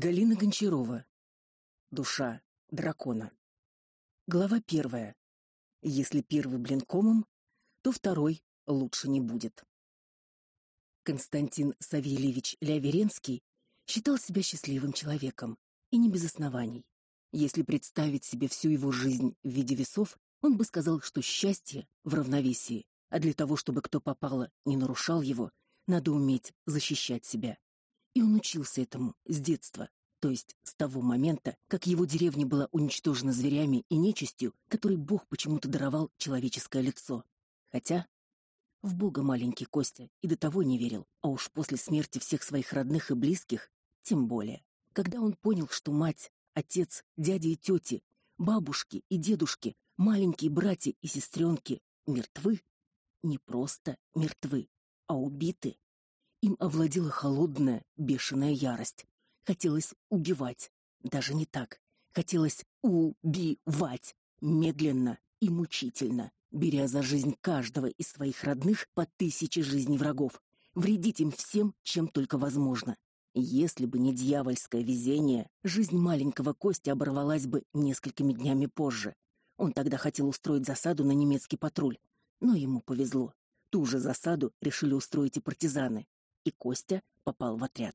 Галина Гончарова. Душа дракона. Глава первая. Если первый блин комом, то второй лучше не будет. Константин Савельевич Ляверенский считал себя счастливым человеком, и не без оснований. Если представить себе всю его жизнь в виде весов, он бы сказал, что счастье в равновесии, а для того, чтобы кто попало не нарушал его, надо уметь защищать себя. И он учился этому с детства, то есть с того момента, как его деревня была уничтожена зверями и нечистью, которой Бог почему-то даровал человеческое лицо. Хотя в Бога маленький Костя и до того не верил, а уж после смерти всех своих родных и близких тем более. Когда он понял, что мать, отец, дяди и тети, бабушки и дедушки, маленькие братья и сестренки мертвы, не просто мертвы, а убиты, им овладела холодная, бешеная ярость. Хотелось убивать, даже не так. Хотелось убивать медленно и мучительно, беря за жизнь каждого из своих родных по тысяче жизней врагов, вредить им всем, чем только возможно. Если бы не дьявольское везение, жизнь маленького Кости оборвалась бы несколькими днями позже. Он тогда хотел устроить засаду на немецкий патруль, но ему повезло. Ту же засаду решили устроить и партизаны и Костя попал в отряд.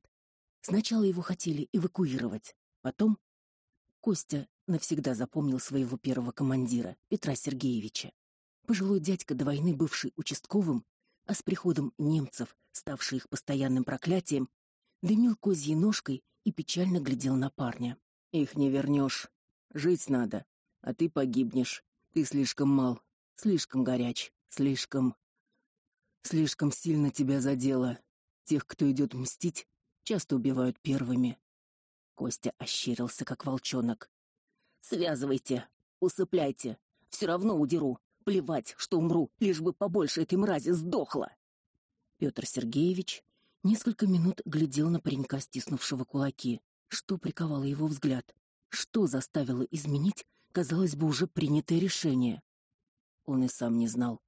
Сначала его хотели эвакуировать, потом Костя навсегда запомнил своего первого командира, Петра Сергеевича. Пожилой дядька до войны бывший участковым, а с приходом немцев, ставший их постоянным проклятием, дымил козьей ножкой и печально глядел на парня. Их не вернешь. Жить надо, а ты погибнешь. Ты слишком мал, слишком горяч, слишком слишком сильно тебя задело. Тех, кто идет мстить, часто убивают первыми. Костя ощерился, как волчонок. Связывайте, усыпляйте. Все равно удеру. Плевать, что умру, лишь бы побольше этой мрази сдохла. Петр Сергеевич несколько минут глядел на паренька, стиснувшего кулаки. Что приковало его взгляд? Что заставило изменить, казалось бы, уже принятое решение? Он и сам не знал.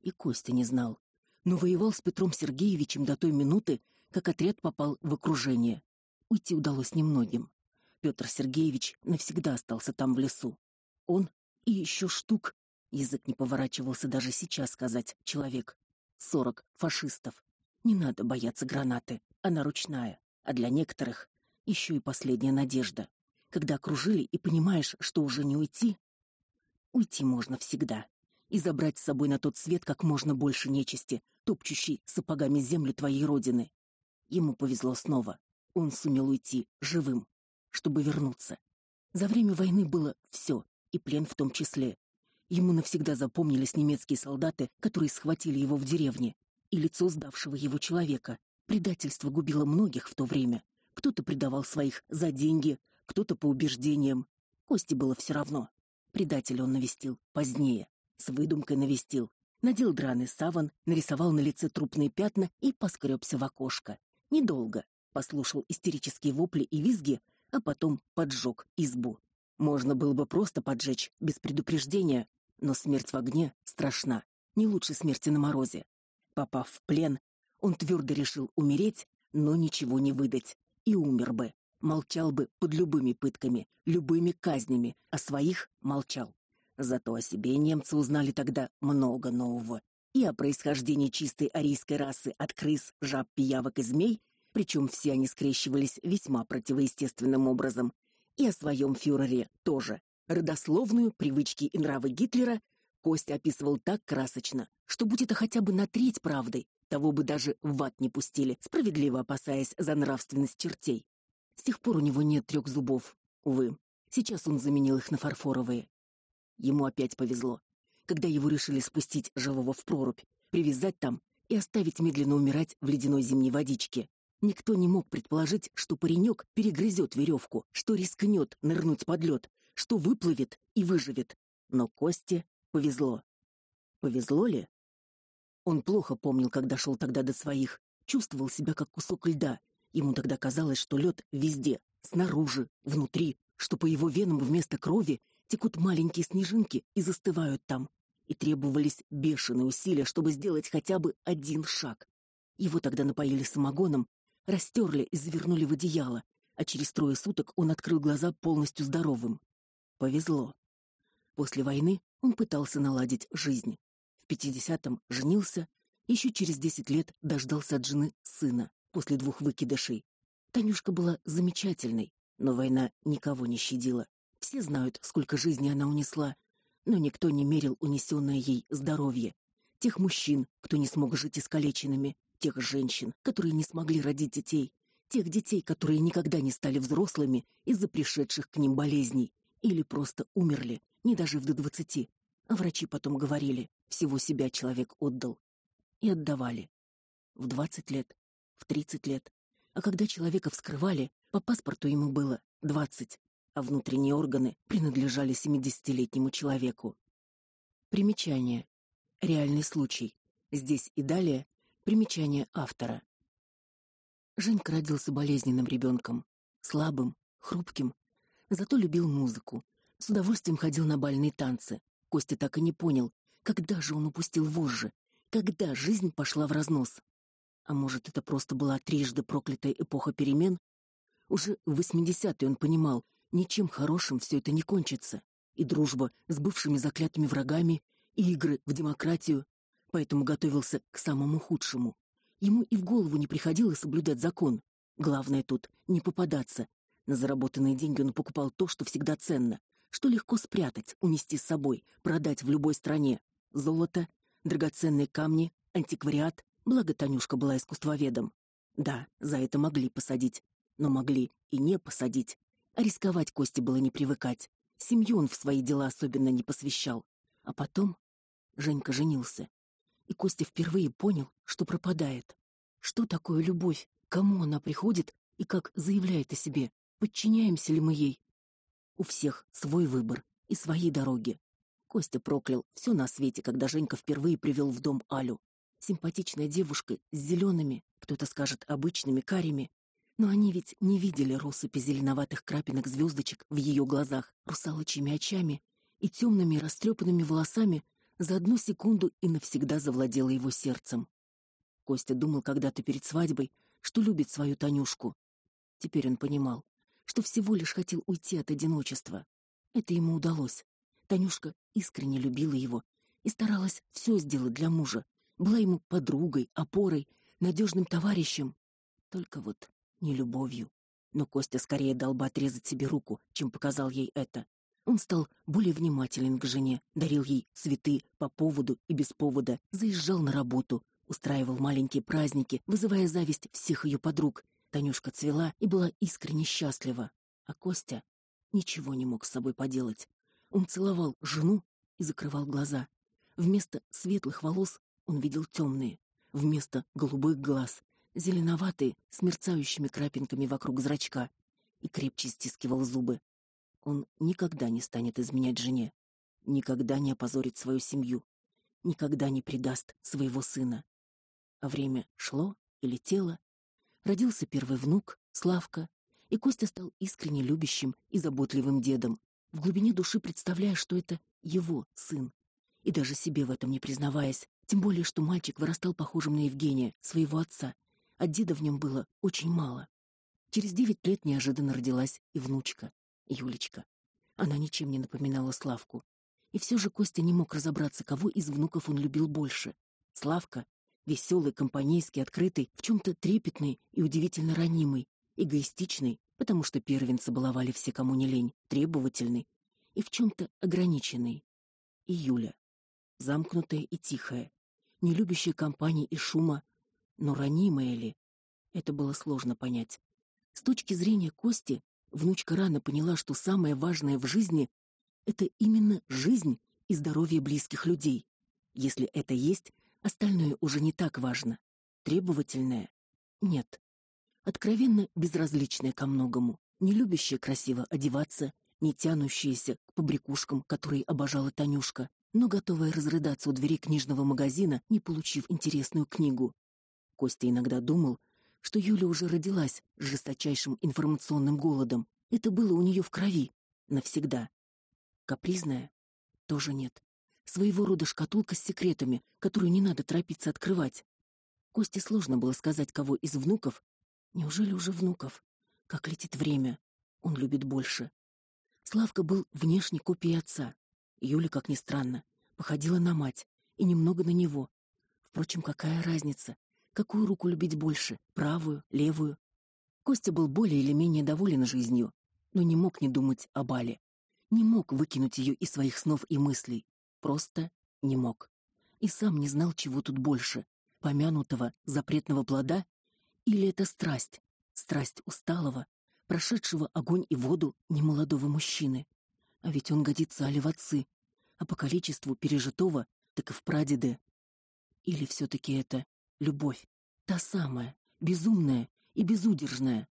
И Костя не знал но воевал с Петром Сергеевичем до той минуты, как отряд попал в окружение. Уйти удалось немногим. Петр Сергеевич навсегда остался там в лесу. Он и еще штук, язык не поворачивался даже сейчас сказать, человек. Сорок фашистов. Не надо бояться гранаты, она ручная, а для некоторых еще и последняя надежда. Когда окружили и понимаешь, что уже не уйти, уйти можно всегда и забрать с собой на тот свет как можно больше нечисти, топчущей сапогами землю твоей родины. Ему повезло снова. Он сумел уйти живым, чтобы вернуться. За время войны было все, и плен в том числе. Ему навсегда запомнились немецкие солдаты, которые схватили его в деревне, и лицо сдавшего его человека. Предательство губило многих в то время. Кто-то предавал своих за деньги, кто-то по убеждениям. Кости было все равно. Предателя он навестил позднее, с выдумкой навестил. Надел драный саван, нарисовал на лице трупные пятна и поскребся в окошко. Недолго. Послушал истерические вопли и визги, а потом поджег избу. Можно было бы просто поджечь, без предупреждения, но смерть в огне страшна, не лучше смерти на морозе. Попав в плен, он твердо решил умереть, но ничего не выдать, и умер бы. Молчал бы под любыми пытками, любыми казнями, а своих молчал. Зато о себе немцы узнали тогда много нового. И о происхождении чистой арийской расы от крыс, жаб, пиявок и змей, причем все они скрещивались весьма противоестественным образом, и о своем фюрере тоже. Родословную, привычки и нравы Гитлера Костя описывал так красочно, что будь это хотя бы на треть правдой, того бы даже в ад не пустили, справедливо опасаясь за нравственность чертей. С тех пор у него нет трех зубов, увы. Сейчас он заменил их на фарфоровые. Ему опять повезло. Когда его решили спустить живого в прорубь, привязать там и оставить медленно умирать в ледяной зимней водичке, никто не мог предположить, что паренек перегрызет веревку, что рискнет нырнуть под лед, что выплывет и выживет. Но Косте повезло. Повезло ли? Он плохо помнил, когда шел тогда до своих, чувствовал себя как кусок льда. Ему тогда казалось, что лед везде, снаружи, внутри, что по его венам вместо крови текут маленькие снежинки и застывают там. И требовались бешеные усилия, чтобы сделать хотя бы один шаг. Его тогда напоили самогоном, растерли и завернули в одеяло, а через трое суток он открыл глаза полностью здоровым. Повезло. После войны он пытался наладить жизнь. В 50-м женился, еще через 10 лет дождался от жены сына после двух выкидышей. Танюшка была замечательной, но война никого не щадила. Все знают, сколько жизней она унесла, но никто не мерил унесенное ей здоровье. Тех мужчин, кто не смог жить искалеченными, тех женщин, которые не смогли родить детей, тех детей, которые никогда не стали взрослыми из-за пришедших к ним болезней или просто умерли, не дожив до двадцати. А врачи потом говорили: всего себя человек отдал. И отдавали. В двадцать лет, в тридцать лет. А когда человека вскрывали, по паспорту ему было двадцать, а внутренние органы принадлежали семидесятилетнему человеку. Примечание. Реальный случай. Здесь и далее примечание автора. Женька родился болезненным ребенком, слабым, хрупким, зато любил музыку. С удовольствием ходил на бальные танцы. Костя так и не понял, когда же он упустил вожжи, когда жизнь пошла в разнос. А может, это просто была трижды проклятая эпоха перемен? Уже в 80-е он понимал, ничем хорошим все это не кончится. И дружба с бывшими заклятыми врагами, и игры в демократию, поэтому готовился к самому худшему. Ему и в голову не приходило соблюдать закон. Главное тут не попадаться. На заработанные деньги он покупал то, что всегда ценно, что легко спрятать, унести с собой, продать в любой стране. Золото, драгоценные камни, антиквариат. Благо Танюшка была искусствоведом. Да, за это могли посадить, но могли и не посадить. А рисковать Косте было не привыкать. Семью он в свои дела особенно не посвящал. А потом Женька женился и Костя впервые понял, что пропадает. Что такое любовь? Кому она приходит и как заявляет о себе? Подчиняемся ли мы ей? У всех свой выбор и свои дороги. Костя проклял все на свете, когда Женька впервые привел в дом Алю. Симпатичная девушка с зелеными, кто-то скажет, обычными карими, но они ведь не видели россыпи зеленоватых крапинок звездочек в ее глазах, русалочьими очами и темными растрепанными волосами, за одну секунду и навсегда завладела его сердцем. Костя думал когда-то перед свадьбой, что любит свою Танюшку. Теперь он понимал, что всего лишь хотел уйти от одиночества. Это ему удалось. Танюшка искренне любила его и старалась все сделать для мужа, была ему подругой, опорой, надежным товарищем. Только вот не любовью. Но Костя скорее дал бы отрезать себе руку, чем показал ей это. Он стал более внимателен к жене, дарил ей цветы по поводу и без повода, заезжал на работу, устраивал маленькие праздники, вызывая зависть всех ее подруг. Танюшка цвела и была искренне счастлива, а Костя ничего не мог с собой поделать. Он целовал жену и закрывал глаза. Вместо светлых волос он видел темные, вместо голубых глаз зеленоватые с мерцающими крапинками вокруг зрачка и крепче стискивал зубы. Он никогда не станет изменять жене, никогда не опозорит свою семью, никогда не предаст своего сына. А время шло и летело. Родился первый внук, Славка, и Костя стал искренне любящим и заботливым дедом, в глубине души представляя, что это его сын, и даже себе в этом не признаваясь, тем более что мальчик вырастал похожим на Евгения, своего отца, а деда в нем было очень мало. Через девять лет неожиданно родилась и внучка. Юлечка. Она ничем не напоминала Славку. И все же Костя не мог разобраться, кого из внуков он любил больше. Славка, веселый, компанейский, открытый, в чем то трепетный и удивительно ранимый, эгоистичный, потому что первенца баловали все, кому не лень, требовательный и в чем то ограниченный. И Юля, замкнутая и тихая, не любящая компании и шума, но ранимая ли? Это было сложно понять. С точки зрения Кости, Внучка рано поняла, что самое важное в жизни это именно жизнь и здоровье близких людей. Если это есть, остальное уже не так важно. Требовательное нет. Откровенно безразличное ко многому, не любящее красиво одеваться, не тянущееся к побрякушкам, которые обожала Танюшка, но готовая разрыдаться у двери книжного магазина, не получив интересную книгу. Костя иногда думал, что Юля уже родилась с жесточайшим информационным голодом. Это было у нее в крови навсегда. Капризная тоже нет. Своего рода шкатулка с секретами, которую не надо торопиться открывать. Косте сложно было сказать, кого из внуков. Неужели уже внуков? Как летит время. Он любит больше. Славка был внешне копией отца. Юля, как ни странно, походила на мать и немного на него. Впрочем, какая разница? Какую руку любить больше, правую, левую? Костя был более или менее доволен жизнью, но не мог не думать о Бале. Не мог выкинуть ее из своих снов и мыслей. Просто не мог. И сам не знал, чего тут больше: помянутого запретного плода или это страсть, страсть усталого, прошедшего огонь и воду немолодого мужчины. А ведь он годится Али в отцы, а по количеству пережитого, так и в прадеды. Или все таки это любовь, та самая, безумная и безудержная.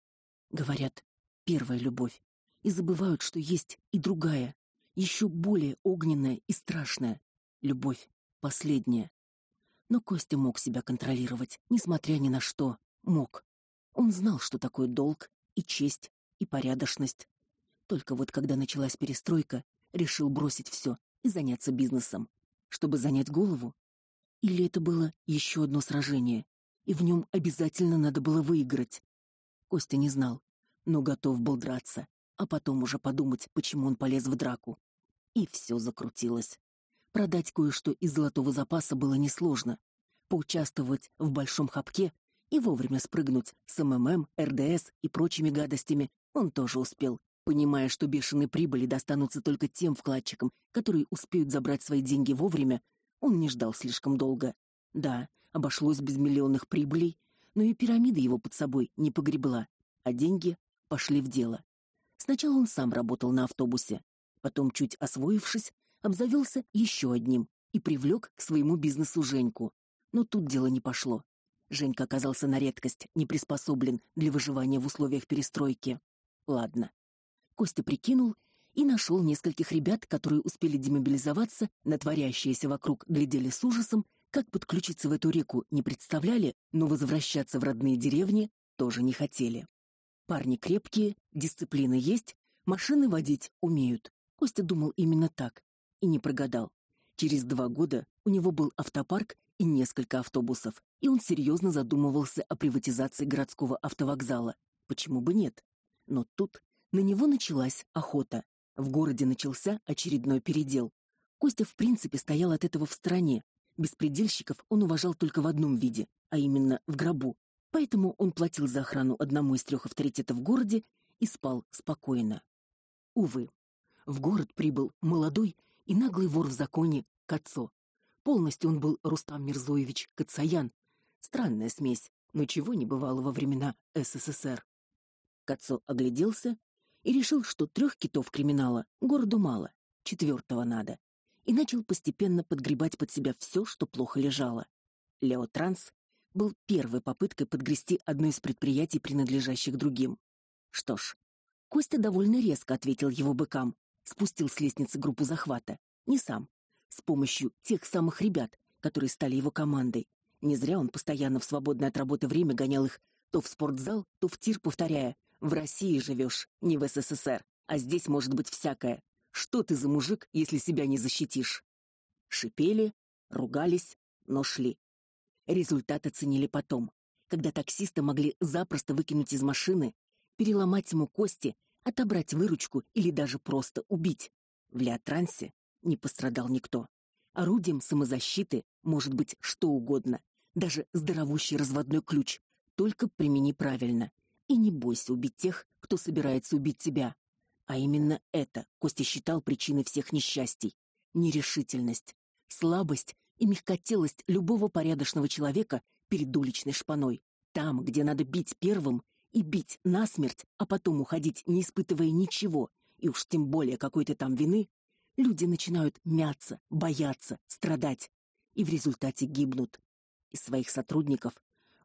Говорят, первая любовь, и забывают, что есть и другая, еще более огненная и страшная любовь, последняя. Но Костя мог себя контролировать, несмотря ни на что, мог. Он знал, что такое долг и честь и порядочность. Только вот когда началась перестройка, решил бросить все и заняться бизнесом, чтобы занять голову. Или это было еще одно сражение, и в нем обязательно надо было выиграть. Костя не знал, но готов был драться, а потом уже подумать, почему он полез в драку. И все закрутилось. Продать кое-что из золотого запаса было несложно. Поучаствовать в большом хапке и вовремя спрыгнуть с МММ, РДС и прочими гадостями он тоже успел, понимая, что бешеные прибыли достанутся только тем вкладчикам, которые успеют забрать свои деньги вовремя. Он не ждал слишком долго. Да, обошлось без миллионных прибылей, но и пирамида его под собой не погребла, а деньги пошли в дело. Сначала он сам работал на автобусе, потом, чуть освоившись, обзавелся еще одним и привлек к своему бизнесу Женьку. Но тут дело не пошло. Женька оказался на редкость не приспособлен для выживания в условиях перестройки. Ладно. Костя прикинул и нашел нескольких ребят, которые успели демобилизоваться, на творящееся вокруг глядели с ужасом, как подключиться в эту реку не представляли, но возвращаться в родные деревни тоже не хотели. Парни крепкие, дисциплина есть, машины водить умеют. Костя думал именно так и не прогадал. Через два года у него был автопарк и несколько автобусов, и он серьезно задумывался о приватизации городского автовокзала. Почему бы нет? Но тут на него началась охота. В городе начался очередной передел. Костя в принципе стоял от этого в стороне. Беспредельщиков он уважал только в одном виде, а именно в гробу. Поэтому он платил за охрану одному из трех авторитетов в городе и спал спокойно. Увы, в город прибыл молодой и наглый вор в законе Кацо. Полностью он был Рустам Мирзоевич Кацаян. Странная смесь, но чего не бывало во времена СССР. Кацо огляделся и решил, что трех китов криминала городу мало, четвертого надо, и начал постепенно подгребать под себя все, что плохо лежало. Леотранс был первой попыткой подгрести одно из предприятий, принадлежащих другим. Что ж, Костя довольно резко ответил его быкам, спустил с лестницы группу захвата, не сам, с помощью тех самых ребят, которые стали его командой. Не зря он постоянно в свободное от работы время гонял их то в спортзал, то в тир, повторяя: "В России живешь, не в СССР, а здесь может быть всякое. Что ты за мужик, если себя не защитишь?" Шипели, ругались, но шли. Результат оценили потом, когда таксисты могли запросто выкинуть из машины, переломать ему кости, отобрать выручку или даже просто убить. В Леотрансе не пострадал никто. Орудием самозащиты может быть что угодно, даже здоровущий разводной ключ, только примени правильно. И не бойся убить тех, кто собирается убить тебя. А именно это Костя считал причиной всех несчастий нерешительность, слабость и мягкотелость любого порядочного человека перед уличной шпаной. Там, где надо бить первым и бить насмерть, а потом уходить, не испытывая ничего, и уж тем более какой-то там вины, люди начинают мяться, бояться, страдать и в результате гибнут. Из своих сотрудников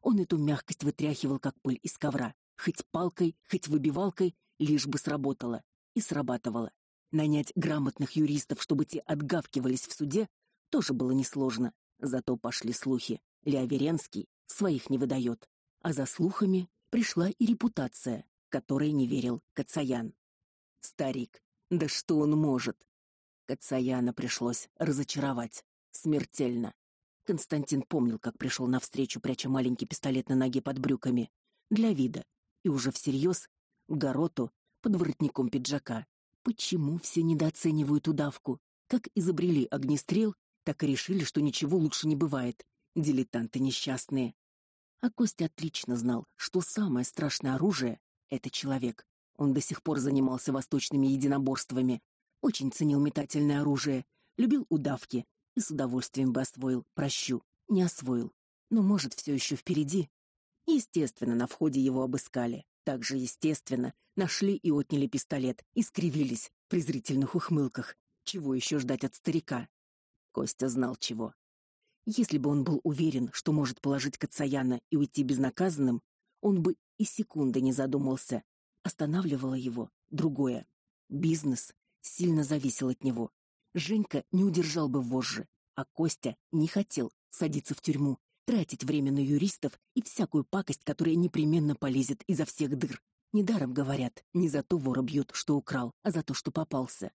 он эту мягкость вытряхивал как пыль из ковра, хоть палкой, хоть выбивалкой, лишь бы сработало. И срабатывало. Нанять грамотных юристов, чтобы те отгавкивались в суде, тоже было несложно. Зато пошли слухи. Леоверенский своих не выдает. А за слухами пришла и репутация, которой не верил Кацаян. Старик, да что он может? Кацаяна пришлось разочаровать смертельно. Константин помнил, как пришел навстречу, пряча маленький пистолет на ноге под брюками, для вида, и уже всерьез гороту под воротником пиджака. Почему все недооценивают удавку? Как изобрели огнестрел, так и решили, что ничего лучше не бывает. Дилетанты несчастные. А Костя отлично знал, что самое страшное оружие это человек. Он до сих пор занимался восточными единоборствами, очень ценил метательное оружие, любил удавки и с удовольствием бы освоил прощу. Не освоил, но может все еще впереди. Естественно, на входе его обыскали. Также естественно, нашли и отняли пистолет и скривились в презрительных ухмылках. Чего еще ждать от старика? Костя знал чего. Если бы он был уверен, что может положить Кацаяна и уйти безнаказанным, он бы и секунды не задумался. Останавливало его другое. Бизнес сильно зависел от него. Женька не удержал бы вожжи, а Костя не хотел садиться в тюрьму, тратить время на юристов и всякую пакость, которая непременно полезет изо всех дыр. Недаром говорят, не за то вора бьют, что украл, а за то, что попался.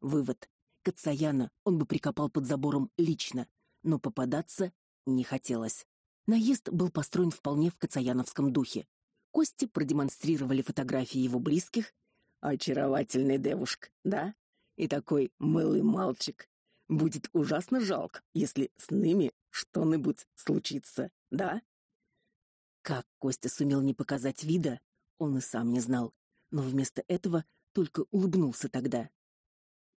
Вывод: Кацаяна он бы прикопал под забором лично, но попадаться не хотелось. Наезд был построен вполне в кацаяновском духе. Кости продемонстрировали фотографии его близких. Очаровательный девушка, да? И такой милый мальчик. Будет ужасно жалко, если с ними что-нибудь случится, да? Как Костя сумел не показать вида, он и сам не знал, но вместо этого только улыбнулся тогда.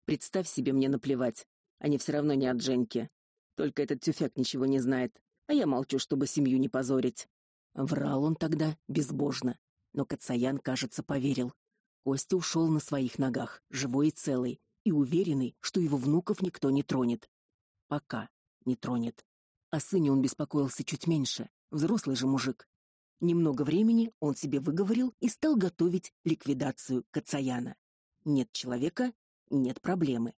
Представь себе, мне наплевать. Они все равно не от Женьки. Только этот тюфяк ничего не знает, а я молчу, чтобы семью не позорить. Врал он тогда безбожно, но Кацаян, кажется, поверил. Костя ушел на своих ногах, живой и целый, и уверенный, что его внуков никто не тронет. Пока не тронет. О сыне он беспокоился чуть меньше, взрослый же мужик. Немного времени он себе выговорил и стал готовить ликвидацию Кацаяна. Нет человека нет проблемы.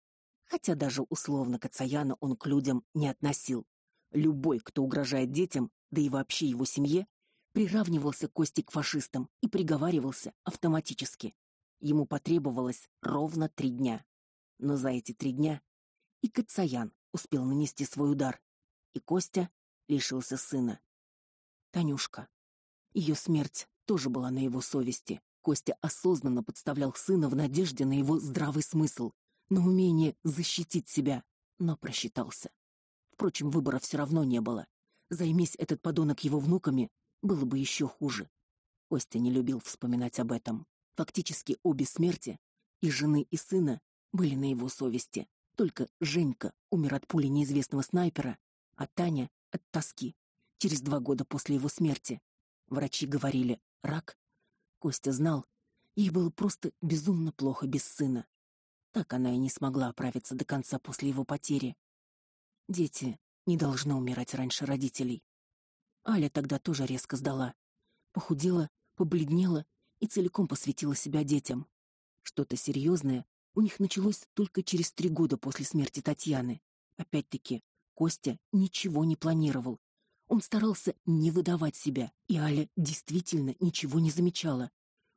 Хотя даже условно Кацаяна он к людям не относил. Любой, кто угрожает детям, да и вообще его семье, приравнивался Кости к фашистам и приговаривался автоматически. Ему потребовалось ровно три дня. Но за эти три дня и Кацаян успел нанести свой удар, и Костя лишился сына. Танюшка. Ее смерть тоже была на его совести. Костя осознанно подставлял сына в надежде на его здравый смысл, на умение защитить себя, но просчитался. Впрочем, выбора все равно не было. Займись этот подонок его внуками, было бы еще хуже. Костя не любил вспоминать об этом. Фактически обе смерти, и жены, и сына, были на его совести. Только Женька умер от пули неизвестного снайпера, а Таня от тоски. Через два года после его смерти. Врачи говорили: рак Костя знал, ей было просто безумно плохо без сына. Так она и не смогла оправиться до конца после его потери. Дети не должны умирать раньше родителей. Аля тогда тоже резко сдала. Похудела, побледнела и целиком посвятила себя детям. Что-то серьезное у них началось только через три года после смерти Татьяны. Опять-таки, Костя ничего не планировал. Он старался не выдавать себя, и Аля действительно ничего не замечала.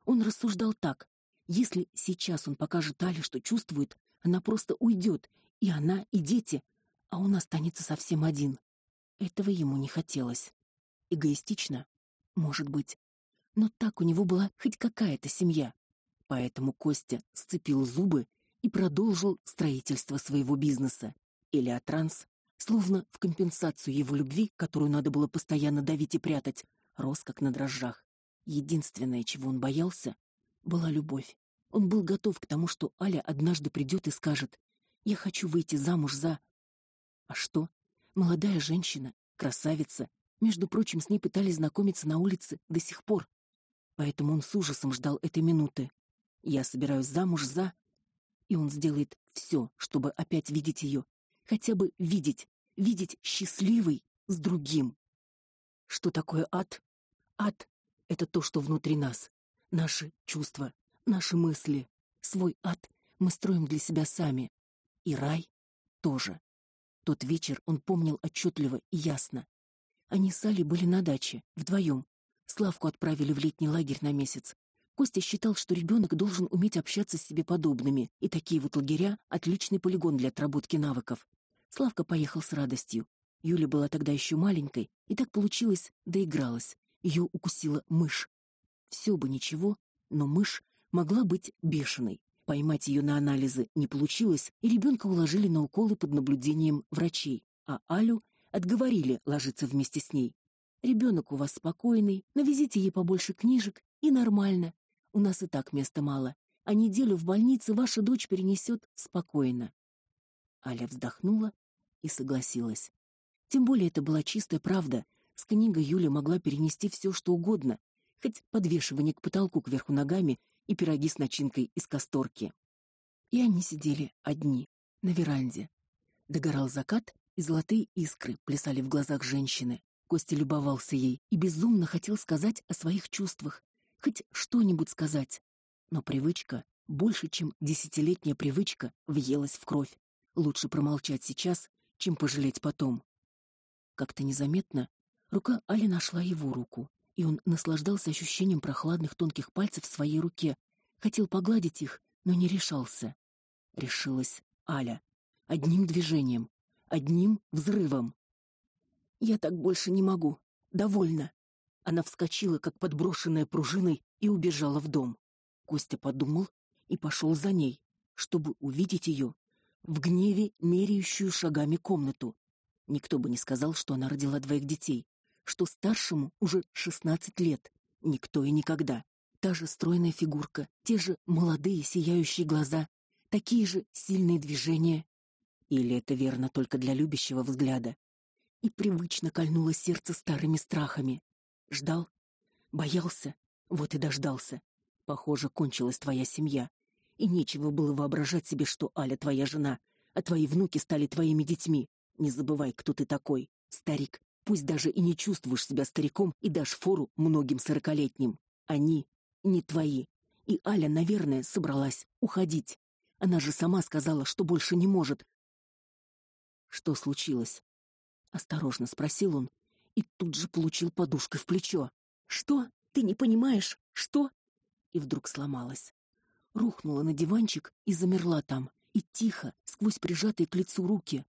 Он рассуждал так: если сейчас он покажет Але, что чувствует, она просто уйдет, и она, и дети, а он останется совсем один. Этого ему не хотелось. Эгоистично, может быть, но так у него была хоть какая-то семья. Поэтому Костя сцепил зубы и продолжил строительство своего бизнеса. Элиотранс, словно в компенсацию его любви, которую надо было постоянно давить и прятать, рос как на дрожжах. Единственное, чего он боялся, была любовь. Он был готов к тому, что Аля однажды придет и скажет: "Я хочу выйти замуж за". А что? Молодая женщина, красавица. Между прочим, с ней пытались знакомиться на улице до сих пор. Поэтому он с ужасом ждал этой минуты. Я собираюсь замуж за и он сделает все, чтобы опять видеть ее, хотя бы видеть, видеть счастливой с другим. Что такое ад? Ад это то, что внутри нас, наши чувства, наши мысли. Свой ад мы строим для себя сами, и рай тоже. Тот вечер он помнил отчетливо и ясно. Они с Али были на даче, вдвоем. Славку отправили в летний лагерь на месяц. Костя считал, что ребенок должен уметь общаться с себе подобными, и такие вот лагеря отличный полигон для отработки навыков. Славка поехал с радостью. Юля была тогда еще маленькой, и так получилось, доигралась. Ее укусила мышь. Все бы ничего, Но мышь могла быть бешеной. Поймать ее на анализы не получилось, и ребенка уложили на уколы под наблюдением врачей, а Алю отговорили ложиться вместе с ней. Ребенок у вас спокойный, навезите ей побольше книжек, и нормально. У нас и так места мало, а неделю в больнице ваша дочь перенесет спокойно. Аля вздохнула и согласилась. Тем более это была чистая правда. С книгой Юля могла перенести все, что угодно, хоть подвешивание к потолку кверху ногами и пироги с начинкой из касторки. И они сидели одни на веранде. Догорал закат, и золотые искры плясали в глазах женщины. Костя любовался ей и безумно хотел сказать о своих чувствах, хоть что-нибудь сказать. Но привычка, больше чем десятилетняя привычка, въелась в кровь. Лучше промолчать сейчас, чем пожалеть потом. Как-то незаметно рука Али нашла его руку и он наслаждался ощущением прохладных тонких пальцев в своей руке, хотел погладить их, но не решался. Решилась Аля одним движением, одним взрывом. Я так больше не могу. Довольно. Она вскочила, как подброшенная пружиной, и убежала в дом. Костя подумал и пошел за ней, чтобы увидеть ее в гневе меряющую шагами комнату. Никто бы не сказал, что она родила двоих детей что старшему уже 16 лет. Никто и никогда. Та же стройная фигурка, те же молодые сияющие глаза, такие же сильные движения. Или это верно только для любящего взгляда? И привычно кольнуло сердце старыми страхами. Ждал, боялся, вот и дождался. Похоже, кончилась твоя семья, и нечего было воображать себе, что Аля твоя жена, а твои внуки стали твоими детьми. Не забывай, кто ты такой, старик, Пусть даже и не чувствуешь себя стариком и дашь фору многим сорокалетним. Они не твои. И Аля, наверное, собралась уходить. Она же сама сказала, что больше не может. Что случилось? осторожно спросил он и тут же получил подушкой в плечо. Что? Ты не понимаешь? Что? И вдруг сломалась. Рухнула на диванчик и замерла там, и тихо, сквозь прижатые к лицу руки.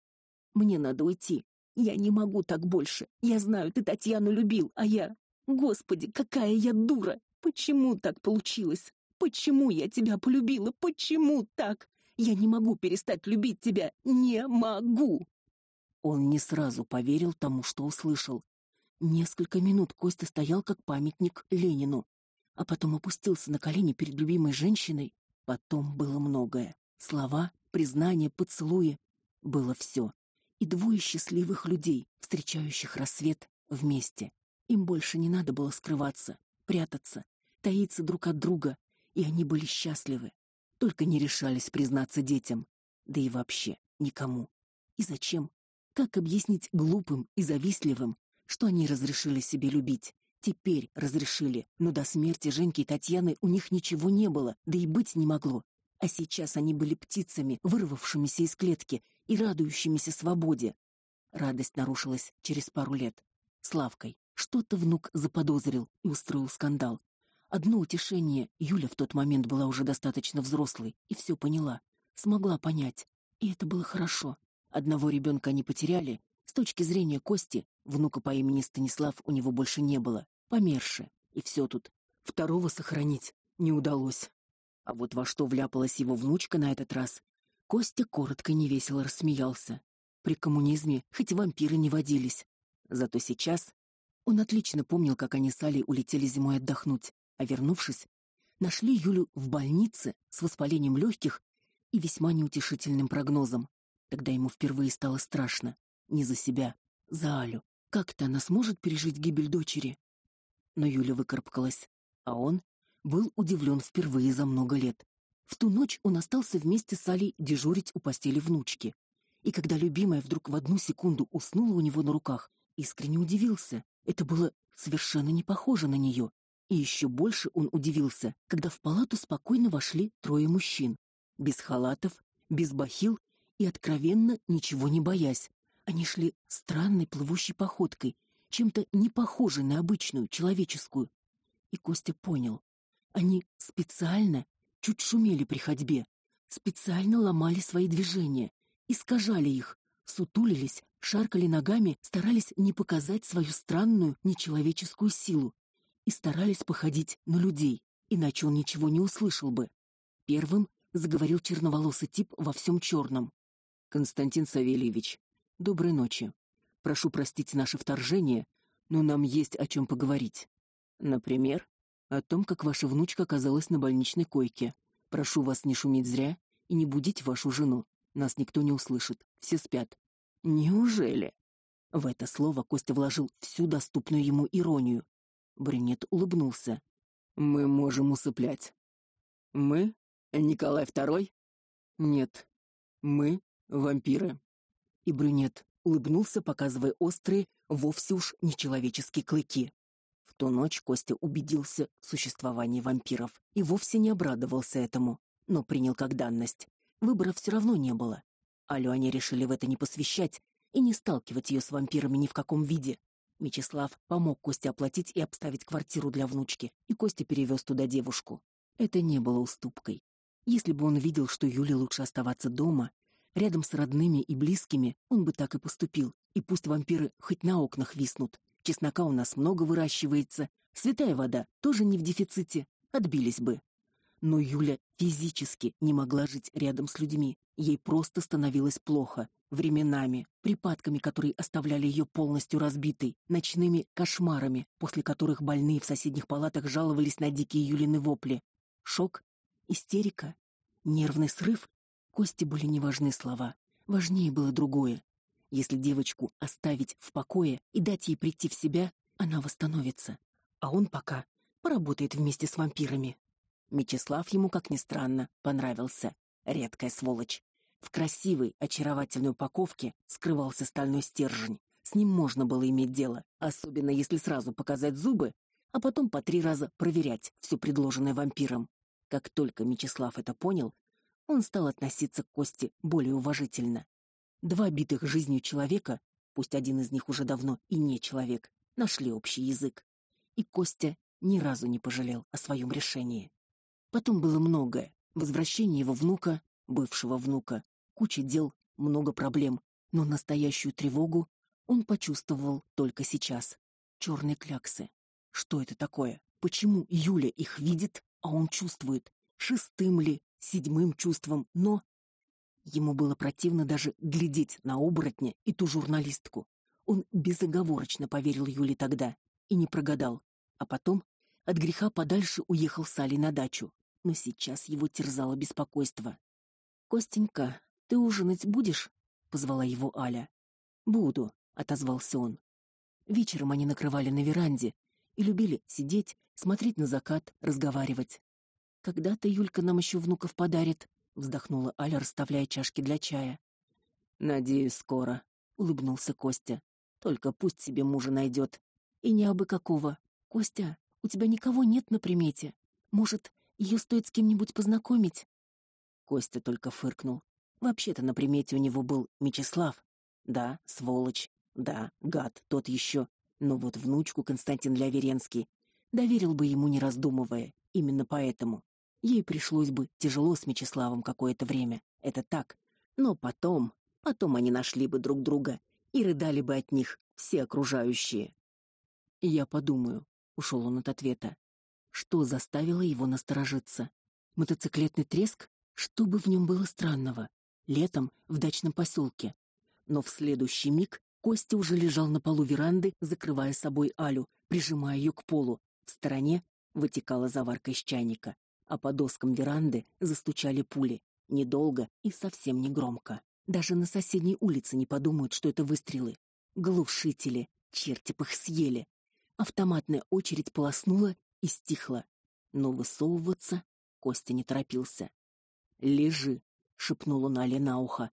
Мне надо уйти. Я не могу так больше. Я знаю, ты Татьяну любил, а я... Господи, какая я дура! Почему так получилось? Почему я тебя полюбила? Почему так? Я не могу перестать любить тебя. Не могу. Он не сразу поверил тому, что услышал. Несколько минут Костя стоял как памятник Ленину, а потом опустился на колени перед любимой женщиной. Потом было многое: слова, признания, поцелуи, было все и двое счастливых людей, встречающих рассвет вместе. Им больше не надо было скрываться, прятаться, таиться друг от друга, и они были счастливы. Только не решались признаться детям, да и вообще никому. И зачем? Как объяснить глупым и завистливым, что они разрешили себе любить? Теперь разрешили, но до смерти Женьки и Татьяны у них ничего не было, да и быть не могло. А сейчас они были птицами, вырвавшимися из клетки и радующимися свободе. Радость нарушилась через пару лет. Славкой что-то внук заподозрил и устроил скандал. Одно утешение, Юля в тот момент была уже достаточно взрослой и все поняла, смогла понять. И это было хорошо. Одного ребенка они потеряли. С точки зрения Кости, внука по имени Станислав у него больше не было. Померше. И все тут. Второго сохранить не удалось. А вот во что вляпалась его внучка на этот раз, Костя коротко и невесело рассмеялся. При коммунизме хоть вампиры не водились. Зато сейчас он отлично помнил, как они с Алей улетели зимой отдохнуть, а вернувшись, нашли Юлю в больнице с воспалением легких и весьма неутешительным прогнозом. Тогда ему впервые стало страшно, не за себя, за Алю. Как-то она сможет пережить гибель дочери? Но Юля выкарабкалась, а он был удивлен впервые за много лет. В ту ночь он остался вместе с Алей дежурить у постели внучки. И когда любимая вдруг в одну секунду уснула у него на руках, искренне удивился. Это было совершенно не похоже на нее. И еще больше он удивился, когда в палату спокойно вошли трое мужчин, без халатов, без бахил и откровенно ничего не боясь. Они шли странной плывущей походкой, чем-то не похожей на обычную человеческую. И Костя понял: они специально чуть шумели при ходьбе, специально ломали свои движения, искажали их, сутулились, шаркали ногами, старались не показать свою странную нечеловеческую силу и старались походить на людей. иначе он ничего не услышал бы. Первым заговорил черноволосый тип во всем черном. Константин Савельевич, доброй ночи. Прошу простить наше вторжение, но нам есть о чем поговорить. Например, о том, как ваша внучка оказалась на больничной койке. Прошу вас не шуметь зря и не будить вашу жену. Нас никто не услышит. Все спят. Неужели? В это слово Костя вложил всю доступную ему иронию. Брюнет улыбнулся. Мы можем усыплять. Мы? Николай II? Нет. Мы вампиры. И брюнет улыбнулся, показывая острые, вовсе уж нечеловеческие клыки. В ту ночь Костя убедился в существовании вампиров и вовсе не обрадовался этому, но принял как данность. Выбора все равно не было. Алю они решили в это не посвящать и не сталкивать ее с вампирами ни в каком виде. Мечислав помог Косте оплатить и обставить квартиру для внучки, и Костя перевез туда девушку. Это не было уступкой. Если бы он видел, что Юле лучше оставаться дома, рядом с родными и близкими, он бы так и поступил. И пусть вампиры хоть на окнах виснут. Чеснока у нас много выращивается, святая вода тоже не в дефиците. Отбились бы. Но Юля физически не могла жить рядом с людьми. Ей просто становилось плохо, временами, припадками, которые оставляли ее полностью разбитой, ночными кошмарами, после которых больные в соседних палатах жаловались на дикие Юлины вопли. Шок, истерика, нервный срыв. Кости были не важны слова. Важнее было другое. Если девочку оставить в покое и дать ей прийти в себя, она восстановится. А он пока поработает вместе с вампирами. Мечислав ему, как ни странно, понравился. Редкая сволочь. В красивой, очаровательной упаковке скрывался стальной стержень. С ним можно было иметь дело, особенно если сразу показать зубы, а потом по три раза проверять все предложенное вампиром. Как только Мечислав это понял, он стал относиться к Косте более уважительно. Два битых жизнью человека, пусть один из них уже давно и не человек, нашли общий язык. И Костя ни разу не пожалел о своем решении. Потом было многое: возвращение его внука, бывшего внука, куча дел, много проблем, но настоящую тревогу он почувствовал только сейчас. Черные кляксы. Что это такое? Почему Юля их видит, а он чувствует? Шестым ли, седьмым чувством, но ему было противно даже глядеть на оборотня и ту журналистку. Он безоговорочно поверил Юле тогда и не прогадал. А потом от греха подальше уехал с Алей на дачу но сейчас его терзало беспокойство. Костенька, ты ужинать будешь? позвала его Аля. Буду, отозвался он. Вечером они накрывали на веранде и любили сидеть, смотреть на закат, разговаривать. Когда-то Юлька нам еще внуков подарит, вздохнула Аля, расставляя чашки для чая. Надеюсь, скоро, улыбнулся Костя. Только пусть себе мужа найдет. И не абы какого. Костя, у тебя никого нет на примете. Может, ее стоит с кем-нибудь познакомить. Костя только фыркнул. Вообще-то на примете у него был Мечислав. Да, сволочь. Да, гад, тот еще. Но вот внучку Константин Ляверенский доверил бы ему не раздумывая. Именно поэтому ей пришлось бы тяжело с Мечиславом какое-то время. Это так. Но потом, потом они нашли бы друг друга и рыдали бы от них все окружающие. Я подумаю, ушел он от ответа. Что заставило его насторожиться? Мотоциклетный треск? Что бы в нем было странного? Летом в дачном поселке. Но в следующий миг Костя уже лежал на полу веранды, закрывая собой Алю, прижимая ее к полу. В стороне вытекала заварка из чайника, а по доскам веранды застучали пули, недолго и совсем не громко. Даже на соседней улице не подумают, что это выстрелы. Глушители, черти их съели. Автоматная очередь полоснула и стихла. Но высовываться Костя не торопился. "Лежи", шепнул он Але на ухо,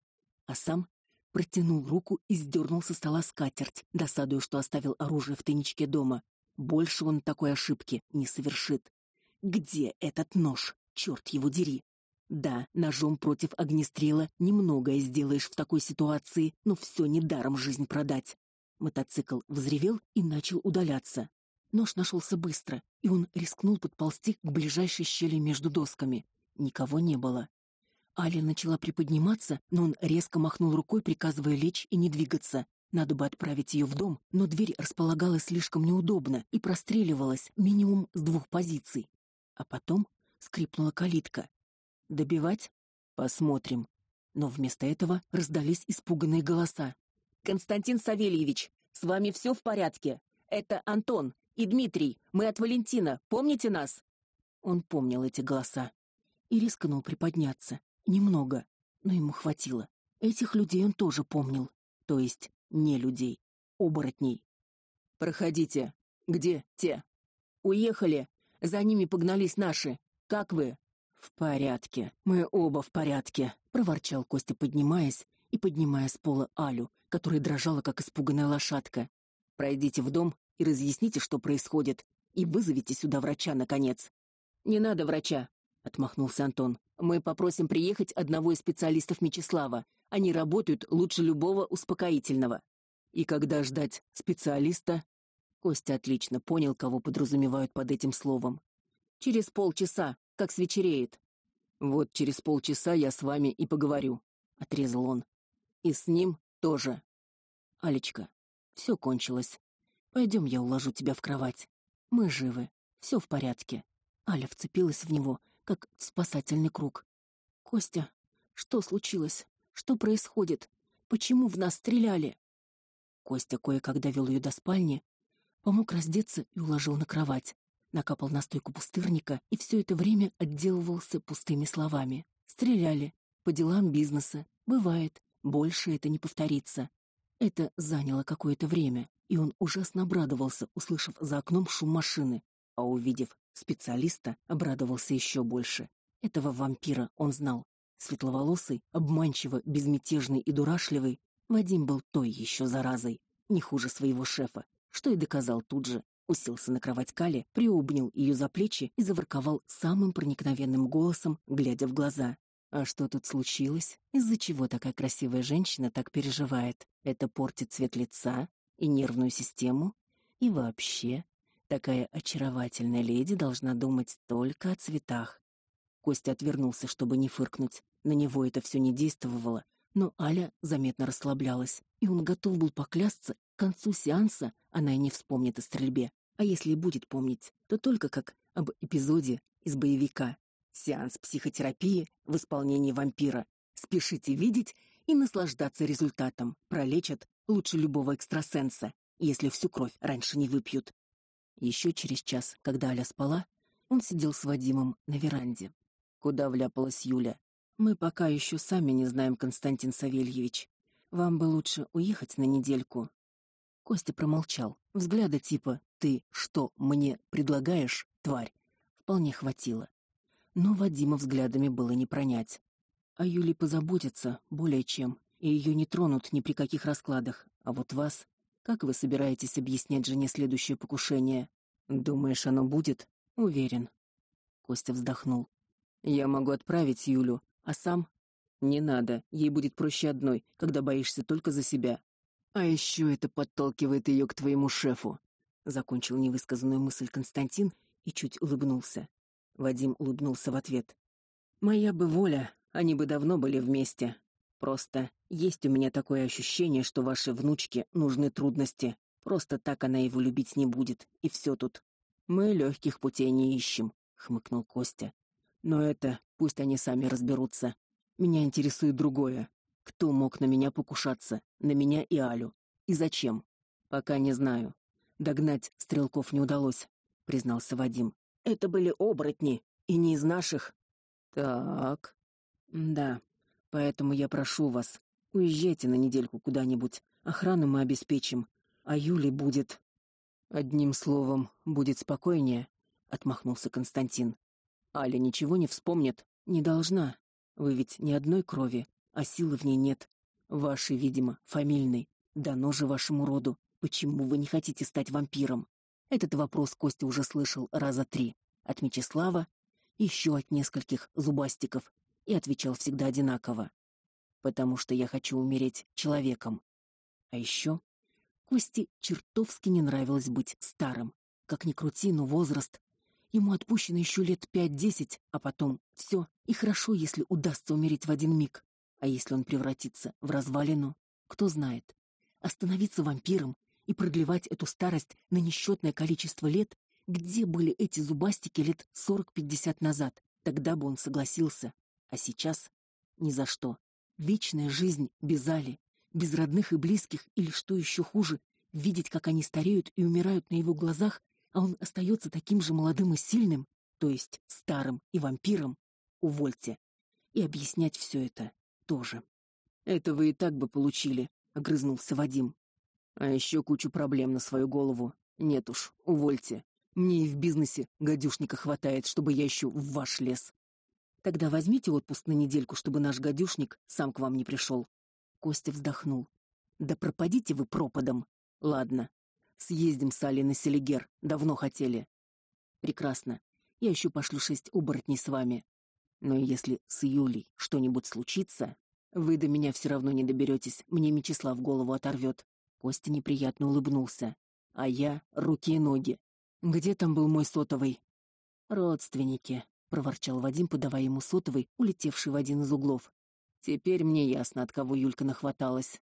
а сам протянул руку и сдернул со стола скатерть, досадуя, что оставил оружие в тайничке дома. Больше он такой ошибки не совершит. Где этот нож? Черт его дери. Да, ножом против огнестрела немногое сделаешь в такой ситуации, но все не даром жизнь продать. Мотоцикл взревел и начал удаляться. Нож нашелся быстро, и он рискнул подползти к ближайшей щели между досками. Никого не было. Аля начала приподниматься, но он резко махнул рукой, приказывая лечь и не двигаться. Надо бы отправить ее в дом, но дверь располагалась слишком неудобно и простреливалась минимум с двух позиций. А потом скрипнула калитка. Добивать? Посмотрим. Но вместо этого раздались испуганные голоса. Константин Савельевич, с вами все в порядке? Это Антон и Дмитрий. Мы от Валентина. Помните нас? Он помнил эти голоса и рискнул приподняться. Немного, но ему хватило. Этих людей он тоже помнил, то есть не людей, оборотней. Проходите. Где те? Уехали. За ними погнались наши. Как вы? В порядке. Мы оба в порядке, проворчал Костя, поднимаясь и поднимая с пола Алю, которая дрожала как испуганная лошадка. Пройдите в дом и разъясните, что происходит, и вызовите сюда врача наконец. Не надо врача, отмахнулся Антон. Мы попросим приехать одного из специалистов Мечислава. Они работают лучше любого успокоительного. И когда ждать специалиста? Костя отлично понял, кого подразумевают под этим словом. Через полчаса, как свечереет. Вот через полчаса я с вами и поговорю, отрезал он. И с ним тоже. Алечка, все кончилось. Пойдем, я уложу тебя в кровать. Мы живы. все в порядке. Аля вцепилась в него, как в спасательный круг. Костя, что случилось? Что происходит? Почему в нас стреляли? Костя кое-как довел ее до спальни, помог раздеться и уложил на кровать. Накапал настойку пустырника и все это время отделывался пустыми словами. Стреляли по делам бизнеса. Бывает, больше это не повторится. Это заняло какое-то время, и он ужасно обрадовался, услышав за окном шум машины, а увидев специалиста, обрадовался еще больше. Этого вампира он знал. Светловолосый, обманчиво безмятежный и дурашливый, Вадим был той еще заразой, не хуже своего шефа, что и доказал тут же. Уселся на кровать Кали, приобнял ее за плечи и заворковал самым проникновенным голосом, глядя в глаза. А что тут случилось? Из-за чего такая красивая женщина так переживает? Это портит цвет лица и нервную систему? И вообще, такая очаровательная леди должна думать только о цветах. Костя отвернулся, чтобы не фыркнуть. На него это все не действовало, но Аля заметно расслаблялась, и он готов был поклясться, к концу сеанса она и не вспомнит о стрельбе. А если и будет помнить, то только как об эпизоде из боевика. Сеанс психотерапии в исполнении вампира. Спешите видеть и наслаждаться результатом. Пролечат лучше любого экстрасенса, если всю кровь раньше не выпьют. Еще через час, когда Аля спала, он сидел с Вадимом на веранде. Куда вляпалась Юля? Мы пока еще сами не знаем, Константин Савельевич. Вам бы лучше уехать на недельку. Костя промолчал. Взгляда типа: "Ты что мне предлагаешь, тварь?" вполне хватило. Но Вадима взглядами было не пронять. А Юли позаботится более чем, и ее не тронут ни при каких раскладах. А вот вас, как вы собираетесь объяснять жене следующее покушение? Думаешь, оно будет? Уверен. Костя вздохнул. Я могу отправить Юлю, а сам не надо. Ей будет проще одной, когда боишься только за себя. А еще это подталкивает ее к твоему шефу, закончил невысказанную мысль Константин и чуть улыбнулся. Вадим улыбнулся в ответ. Моя бы воля, они бы давно были вместе. Просто есть у меня такое ощущение, что вашей внучке нужны трудности. Просто так она его любить не будет, и все тут. Мы легких путей не ищем, хмыкнул Костя. Но это пусть они сами разберутся. Меня интересует другое. Кто мог на меня покушаться? На меня и Алю. И зачем? Пока не знаю. Догнать стрелков не удалось, признался Вадим. Это были оборотни, и не из наших. Так. Да. Поэтому я прошу вас, уезжайте на недельку куда-нибудь. Охрану мы обеспечим, а Юли будет одним словом, будет спокойнее, отмахнулся Константин. Аля ничего не вспомнит, не должна. Вы ведь ни одной крови, а силы в ней нет. Вашей, видимо, фамильной. Дано же вашему роду. Почему вы не хотите стать вампиром? Этот вопрос Костя уже слышал раза три от Мечислава, еще от нескольких зубастиков, и отвечал всегда одинаково: потому что я хочу умереть человеком. А еще Косте чертовски не нравилось быть старым. Как ни крути, но возраст Ему отпущено еще лет пять-десять, а потом все. И хорошо, если удастся умереть в один миг. А если он превратится в развалину, кто знает. Остановиться вампиром и продлевать эту старость на несчетное количество лет Где были эти зубастики лет сорок-пятьдесят назад? Тогда бы он согласился, а сейчас ни за что. Вечная жизнь без Али, без родных и близких, или что еще хуже, видеть, как они стареют и умирают на его глазах, а он остается таким же молодым и сильным, то есть старым и вампиром. Увольте. И объяснять все это тоже. Это вы и так бы получили, огрызнулся Вадим. А еще кучу проблем на свою голову. Нет уж, увольте. Мне и в бизнесе гадюшника хватает, чтобы я еще в ваш лес. Тогда возьмите отпуск на недельку, чтобы наш гадюшник сам к вам не пришел. Костя вздохнул. Да пропадите вы пропадом. Ладно. Съездим с Алей на Селигер. Давно хотели. Прекрасно. Я еще пошлю шесть оборотней с вами. Но если с Юлей что-нибудь случится, вы до меня все равно не доберетесь. Мне Мечислав голову оторвет. Костя неприятно улыбнулся. А я руки и ноги. Где там был мой сотовый? Родственники, проворчал Вадим, подавая ему сотовый, улетевший в один из углов. Теперь мне ясно, от кого Юлька нахваталась.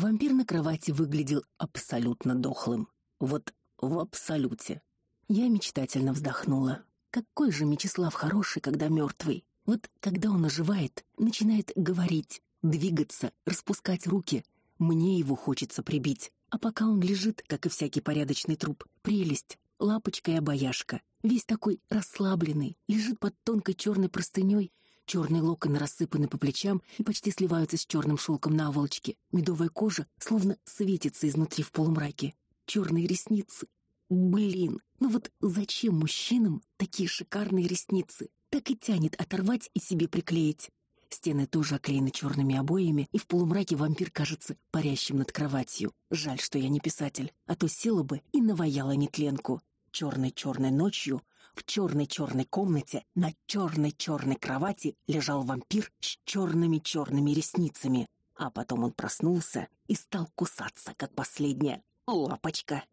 Вампир на кровати выглядел абсолютно дохлым. Вот в абсолюте. Я мечтательно вздохнула. Какой же Мечислав хороший, когда мертвый. Вот когда он оживает, начинает говорить, двигаться, распускать руки, мне его хочется прибить. А пока он лежит, как и всякий порядочный труп, прелесть, лапочка и обаяшка, весь такой расслабленный, лежит под тонкой черной простыней, черные локоны рассыпаны по плечам и почти сливаются с черным шелком наволочки. Медовая кожа словно светится изнутри в полумраке. Черные ресницы. Блин, ну вот зачем мужчинам такие шикарные ресницы? Так и тянет оторвать и себе приклеить. Стены тоже оклеены черными обоями, и в полумраке вампир кажется парящим над кроватью. Жаль, что я не писатель, а то села бы и наваяла нетленку. Черной-черной ночью в черной-черной комнате на черной-черной кровати лежал вампир с черными-черными ресницами. А потом он проснулся и стал кусаться, как последняя лапочка.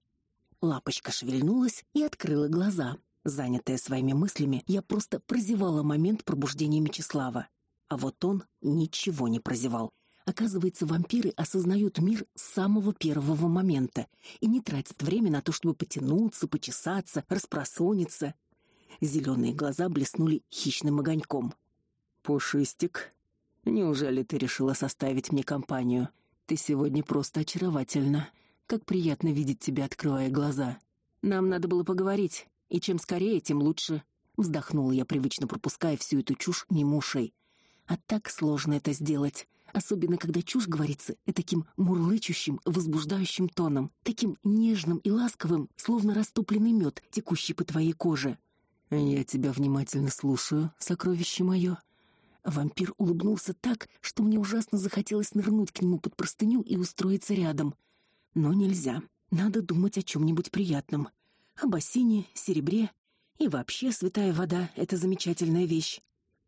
Лапочка шевельнулась и открыла глаза. Занятая своими мыслями, я просто прозевала момент пробуждения Мечислава. А вот он ничего не прозевал. Оказывается, вампиры осознают мир с самого первого момента и не тратят время на то, чтобы потянуться, почесаться, распросониться. Зеленые глаза блеснули хищным огоньком. Пушистик, неужели ты решила составить мне компанию? Ты сегодня просто очаровательна. Как приятно видеть тебя, открывая глаза. Нам надо было поговорить, и чем скорее, тем лучше. Вздохнула я, привычно пропуская всю эту чушь мимо ушей. А так сложно это сделать, особенно когда чушь говорится и таким мурлычущим, возбуждающим тоном, таким нежным и ласковым, словно растопленный мед, текущий по твоей коже. Я тебя внимательно слушаю, сокровище мое. Вампир улыбнулся так, что мне ужасно захотелось нырнуть к нему под простыню и устроиться рядом. Но нельзя. Надо думать о чем нибудь приятном. О бассейне, серебре и вообще святая вода это замечательная вещь.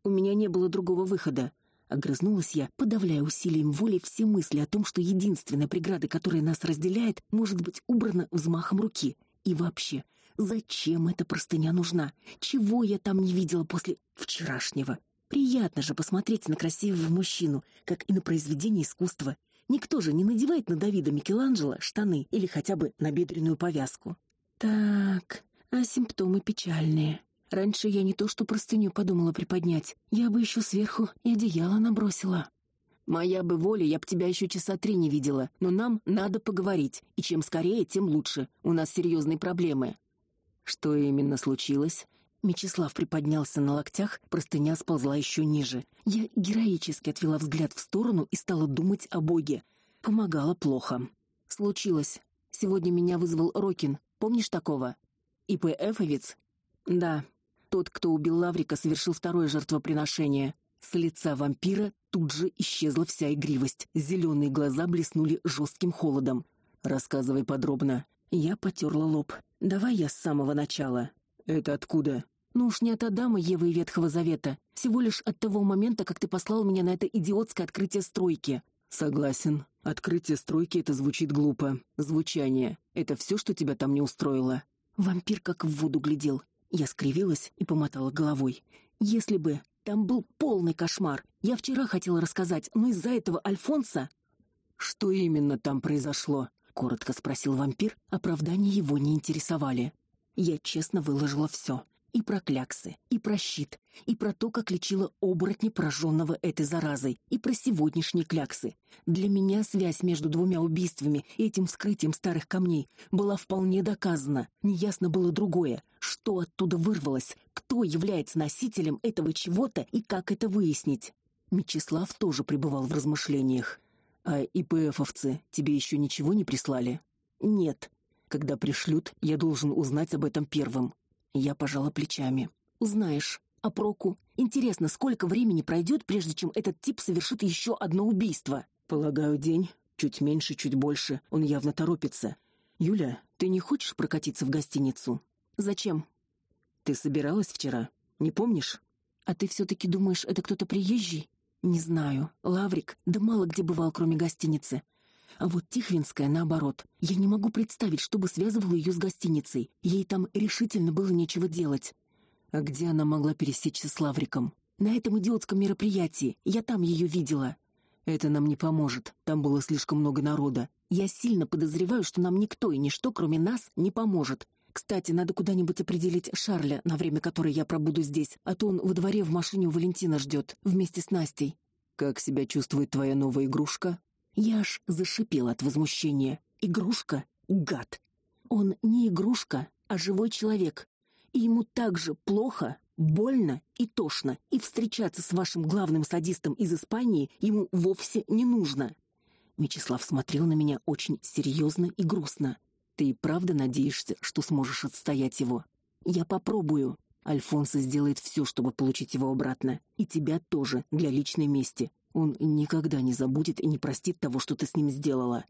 У меня не было другого выхода. Огрызнулась я, подавляя усилием воли все мысли о том, что единственная преграда, которая нас разделяет, может быть убрана взмахом руки. И вообще, зачем эта простыня нужна? Чего я там не видела после вчерашнего? Приятно же посмотреть на красивого мужчину, как и на произведение искусства. Никто же не надевает на Давида Микеланджело штаны или хотя бы набедренную повязку. Так, а симптомы печальные. Раньше я не то что простыню подумала приподнять, я бы еще сверху и одеяло набросила. Моя бы воля, я б тебя еще часа три не видела, но нам надо поговорить, и чем скорее, тем лучше. У нас серьезные проблемы. Что именно случилось? Мечислав приподнялся на локтях, простыня сползла еще ниже. Я героически отвела взгляд в сторону и стала думать о Боге. Помогало плохо. Случилось. Сегодня меня вызвал Рокин. Помнишь такого? ИП Эфовец? Да. Тот, кто убил Лаврика, совершил второе жертвоприношение. С лица вампира тут же исчезла вся игривость. Зеленые глаза блеснули жестким холодом. Рассказывай подробно. Я потерла лоб. Давай я с самого начала. Это откуда? Ну уж не от Адама, Евы и Ветхого Завета, всего лишь от того момента, как ты послал меня на это идиотское открытие стройки. Согласен. Открытие стройки это звучит глупо. Звучание это все, что тебя там не устроило. Вампир как в воду глядел. Я скривилась и помотала головой. Если бы там был полный кошмар, Я вчера хотела рассказать, но из-за этого Альфонса Что именно там произошло? Коротко спросил вампир. Оправдания его не интересовали. Я честно выложила все: и про кляксы, и про щит, и про то, как лечила оборотня, пораженного этой заразой, и про сегодняшние кляксы. Для меня связь между двумя убийствами и этим вскрытием старых камней была вполне доказана. Неясно было другое, что оттуда вырвалось, кто является носителем этого чего-то и как это выяснить. Мечислав тоже пребывал в размышлениях. А ИПФовцы тебе еще ничего не прислали? Нет. Когда пришлют, я должен узнать об этом первым. Я пожала плечами. Узнаешь. А проку? Интересно, сколько времени пройдет, прежде чем этот тип совершит еще одно убийство? Полагаю, день, чуть меньше, чуть больше. Он явно торопится. Юля, ты не хочешь прокатиться в гостиницу? Зачем? Ты собиралась вчера? Не помнишь? А ты все таки думаешь, это кто-то приезжий? Не знаю. Лаврик, да мало где бывал, кроме гостиницы. А вот Тихвинская наоборот. Я не могу представить, что бы связывало ее с гостиницей. Ей там решительно было нечего делать. А где она могла пересечься с Лавриком? На этом идиотском мероприятии. Я там ее видела. Это нам не поможет. Там было слишком много народа. Я сильно подозреваю, что нам никто и ничто, кроме нас, не поможет. Кстати, надо куда-нибудь определить Шарля, на время которой я пробуду здесь, а то он во дворе в машине у Валентина ждет, вместе с Настей. Как себя чувствует твоя новая игрушка? Я аж зашипела от возмущения. Игрушка? Гад. Он не игрушка, а живой человек. И ему так же плохо, больно и тошно, и встречаться с вашим главным садистом из Испании ему вовсе не нужно. Мечислав смотрел на меня очень серьезно и грустно. Ты правда надеешься, что сможешь отстоять его? Я попробую. Альфонсо сделает все, чтобы получить его обратно, и тебя тоже для личной мести. Он никогда не забудет и не простит того, что ты с ним сделала.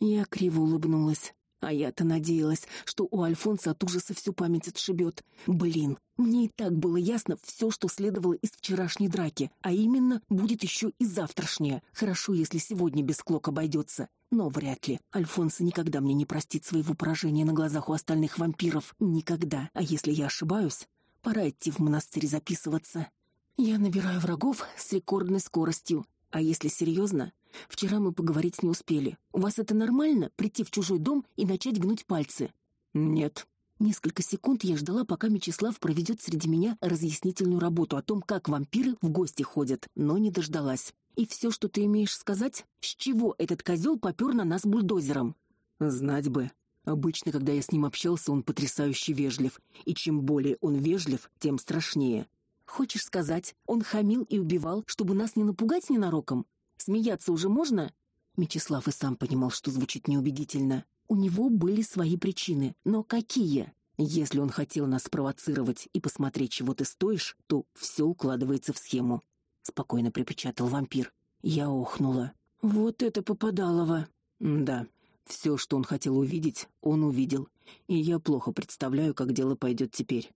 Я криво улыбнулась. А я-то надеялась, что у Альфонса от ужаса всю память отшибет. Блин, мне и так было ясно все, что следовало из вчерашней драки, а именно будет еще и завтрашняя. Хорошо, если сегодня без клок обойдется. Но вряд ли. Альфонсо никогда мне не простит своего поражения на глазах у остальных вампиров. Никогда. А если я ошибаюсь, пора идти в монастырь записываться. Я набираю врагов с рекордной скоростью. А если серьезно, вчера мы поговорить не успели. У вас это нормально прийти в чужой дом и начать гнуть пальцы? Нет. Несколько секунд я ждала, пока Мечислав проведет среди меня разъяснительную работу о том, как вампиры в гости ходят, но не дождалась. И все, что ты имеешь сказать, с чего этот козел попер на нас бульдозером? Знать бы. Обычно, когда я с ним общался, он потрясающе вежлив, и чем более он вежлив, тем страшнее. Хочешь сказать, он хамил и убивал, чтобы нас не напугать ненароком? Смеяться уже можно? Мечислав и сам понимал, что звучит неубедительно. У него были свои причины, но какие? Если он хотел нас спровоцировать и посмотреть, чего ты стоишь, то все укладывается в схему, спокойно припечатал вампир. Я охнула. Вот это попадалово. Да. Все, что он хотел увидеть, он увидел. И я плохо представляю, как дело пойдет теперь.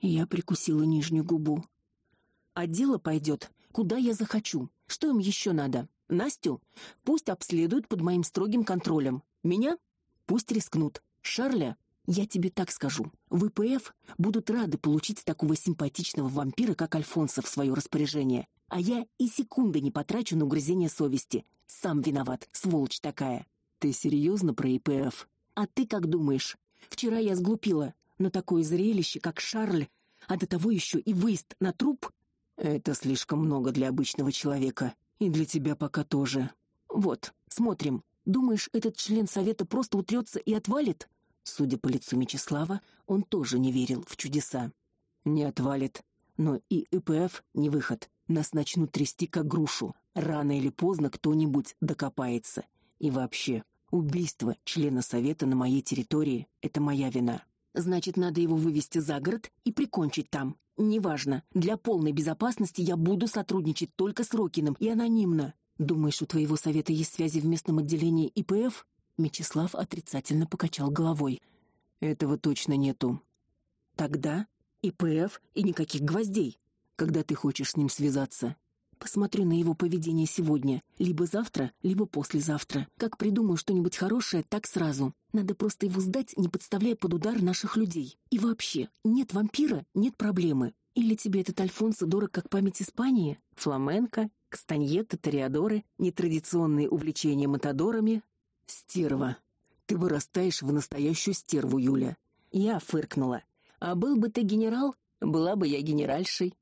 Я прикусила нижнюю губу. А дело пойдет, куда я захочу. Что им еще надо? Настю? Пусть обследуют под моим строгим контролем. Меня? Пусть рискнут. Шарля? Я тебе так скажу. ВПФ будут рады получить такого симпатичного вампира, как Альфонсо, в свое распоряжение. А я и секунды не потрачу на угрызение совести. Сам виноват, сволочь такая. Ты серьезно про ИПФ? А ты как думаешь? Вчера я сглупила но такое зрелище, как Шарль, а до того еще и выезд на труп, это слишком много для обычного человека, и для тебя пока тоже. Вот, смотрим. Думаешь, этот член совета просто утрется и отвалит? Судя по лицу Мечислава, он тоже не верил в чудеса. Не отвалит, но и ИПФ не выход. Нас начнут трясти как грушу. Рано или поздно кто-нибудь докопается. И вообще, убийство члена совета на моей территории это моя вина. Значит, надо его вывести за город и прикончить там. Неважно. Для полной безопасности я буду сотрудничать только с Рокиным и анонимно. Думаешь, у твоего совета есть связи в местном отделении ИПФ? Мечислав отрицательно покачал головой. Этого точно нету. Тогда ИПФ и никаких гвоздей. Когда ты хочешь с ним связаться? Посмотрю на его поведение сегодня, либо завтра, либо послезавтра. Как придумаю что-нибудь хорошее, так сразу. Надо просто его сдать, не подставляя под удар наших людей. И вообще, нет вампира нет проблемы. Или тебе этот Альфонсо дорог как память Испании? Фламенко, кастаньеты, ториадоры, нетрадиционные увлечения матадорами? Стерва. Ты вырастаешь в настоящую стерву, Юля. Я фыркнула. А был бы ты генерал, была бы я генеральшей.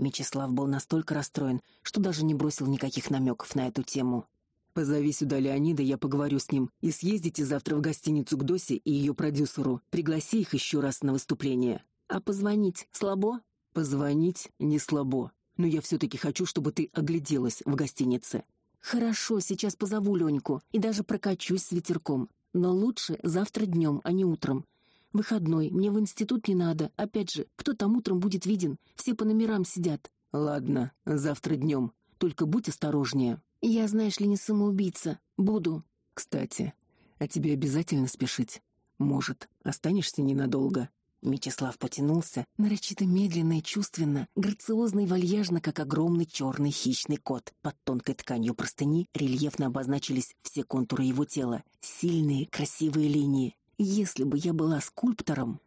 Мечислав был настолько расстроен, что даже не бросил никаких намеков на эту тему. Позови сюда Леонида, я поговорю с ним. И съездите завтра в гостиницу к Досе и ее продюсеру. Пригласи их еще раз на выступление. А позвонить слабо? Позвонить не слабо. Но я все таки хочу, чтобы ты огляделась в гостинице. Хорошо, сейчас позову Леньку и даже прокачусь с ветерком. Но лучше завтра днем, а не утром. Выходной, мне в институт не надо. Опять же, кто там утром будет виден? Все по номерам сидят. Ладно, завтра днем. Только будь осторожнее. Я, знаешь ли, не самоубийца. Буду. Кстати, а тебе обязательно спешить? Может, останешься ненадолго? Мечислав потянулся, нарочито медленно и чувственно, грациозно и вальяжно, как огромный черный хищный кот. Под тонкой тканью простыни рельефно обозначились все контуры его тела, сильные, красивые линии. Если бы я была скульптором,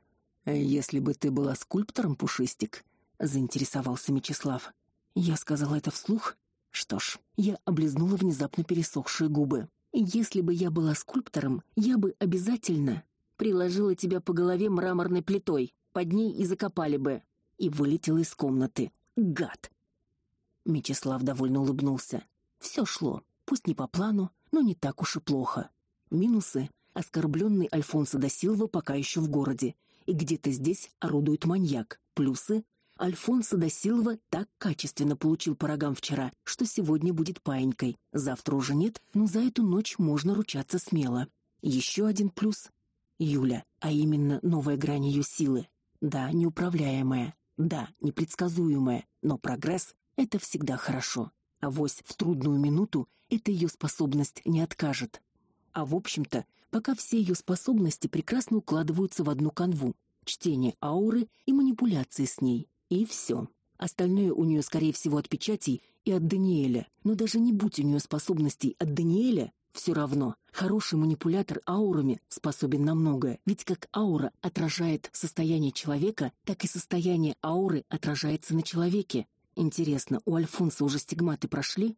если бы ты была скульптором, Пушистик, заинтересовался Мечислав. Я сказала это вслух. Что ж, я облизнула внезапно пересохшие губы. Если бы я была скульптором, я бы обязательно приложила тебя по голове мраморной плитой, под ней и закопали бы. И вылетела из комнаты. Гад. Мечислав довольно улыбнулся. Все шло, пусть не по плану, но не так уж и плохо. Минусы: оскорбленный Альфонсо да Силва пока еще в городе, и где-то здесь орудует маньяк. Плюсы: Альфонсо да Силва так качественно получил по рогам вчера, что сегодня будет паинькой. Завтра уже нет, но за эту ночь можно ручаться смело. Еще один плюс Юля, а именно новая грань ее силы. Да, неуправляемая, да, непредсказуемая, но прогресс это всегда хорошо. А вось в трудную минуту эта ее способность не откажет. А в общем-то, пока все ее способности прекрасно укладываются в одну канву: чтение ауры и манипуляции с ней. И все. Остальное у нее скорее всего от печатей и от Даниэля. Но даже не будь у нее способностей от Даниэля, все равно, хороший манипулятор аурами способен на многое, ведь как аура отражает состояние человека, так и состояние ауры отражается на человеке. Интересно, у Альфонса уже стигматы прошли?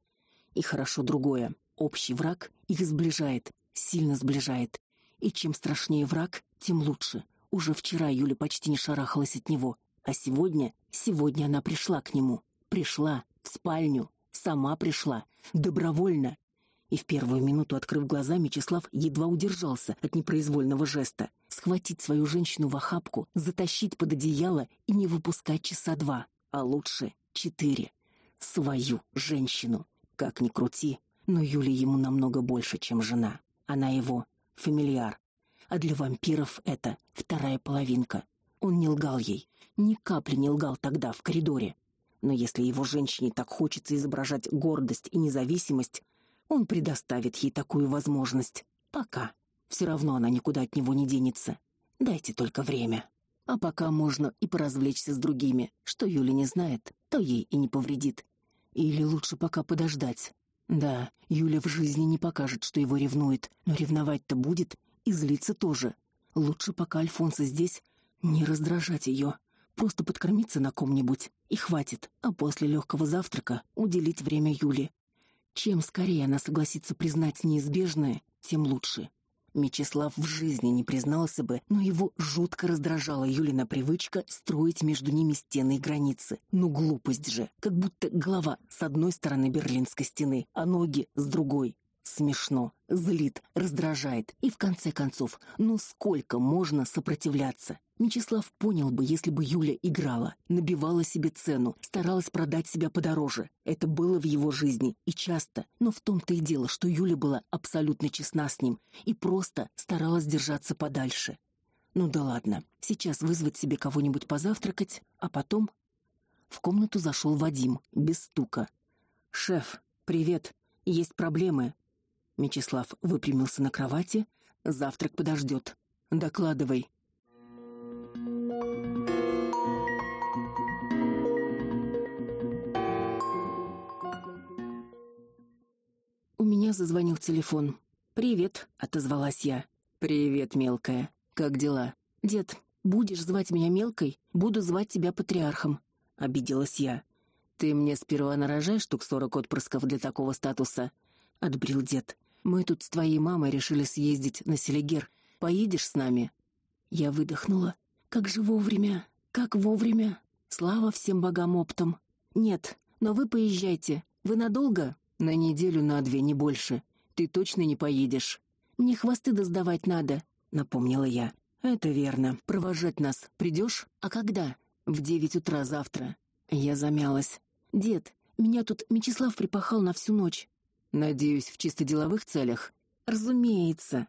И хорошо другое. Общий враг их сближает, сильно сближает. И чем страшнее враг, тем лучше. Уже вчера Юля почти не шарахалась от него, а сегодня, сегодня она пришла к нему. Пришла в спальню, сама пришла, добровольно, и в первую минуту, открыв глаза, Мечислав едва удержался от непроизвольного жеста схватить свою женщину в охапку, затащить под одеяло и не выпускать часа два, а лучше четыре. Свою женщину. Как ни крути, но Юля ему намного больше, чем жена. Она его фамильяр. А для вампиров это вторая половинка. Он не лгал ей, ни капли не лгал тогда в коридоре. Но если его женщине так хочется изображать гордость и независимость, он предоставит ей такую возможность. Пока. Все равно она никуда от него не денется. Дайте только время. А пока можно и поразвлечься с другими. Что Юля не знает, то ей и не повредит. Или лучше пока подождать. Да, Юля в жизни не покажет, что его ревнует, но ревновать-то будет и злиться тоже. Лучше пока Альфонсо здесь не раздражать ее, просто подкормиться на ком-нибудь и хватит, а после легкого завтрака уделить время Юле. Чем скорее она согласится признать неизбежное, тем лучше. Мечислав в жизни не признался бы, но его жутко раздражала Юлина привычка строить между ними стены и границы. Ну глупость же, как будто голова с одной стороны Берлинской стены, а ноги с другой. Смешно, злит, раздражает. И в конце концов, ну сколько можно сопротивляться? Мечислав понял бы, если бы Юля играла, набивала себе цену, старалась продать себя подороже. Это было в его жизни и часто, но в том-то и дело, что Юля была абсолютно честна с ним и просто старалась держаться подальше. Ну да ладно. Сейчас вызвать себе кого-нибудь позавтракать, а потом в комнату зашел Вадим без стука. Шеф, привет. Есть проблемы. Мечислав выпрямился на кровати. Завтрак подождет. Докладывай. У меня зазвонил телефон. Привет, отозвалась я. Привет, мелкая. Как дела? Дед, будешь звать меня мелкой, буду звать тебя патриархом. обиделась я. Ты мне сперва нарожай штук сорок отпрысков для такого статуса, отбрил дед. Мы тут с твоей мамой решили съездить на Селигер. Поедешь с нами? Я выдохнула. Как же вовремя, как вовремя. Слава всем богам оптом. Нет, но вы поезжайте. Вы надолго? На неделю, на две, не больше. Ты точно не поедешь. Мне хвосты доздавать надо, напомнила я. Это верно. Провожать нас придешь? А когда? В девять утра завтра. Я замялась. Дед, меня тут Мечислав припахал на всю ночь. Надеюсь, в чисто деловых целях. Разумеется.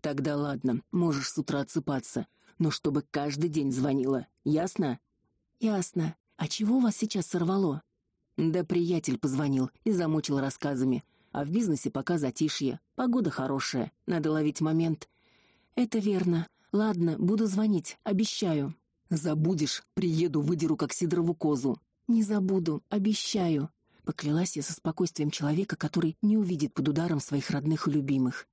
Тогда ладно, можешь с утра отсыпаться, но чтобы каждый день звонила. Ясно? Ясно. А чего вас сейчас сорвало? Да приятель позвонил и замучил рассказами. А в бизнесе пока затишье. Погода хорошая, надо ловить момент. Это верно. Ладно, буду звонить, обещаю. Забудешь, приеду, выдеру как сидорову козу. Не забуду, обещаю. Поклялась я со спокойствием человека, который не увидит под ударом своих родных и любимых.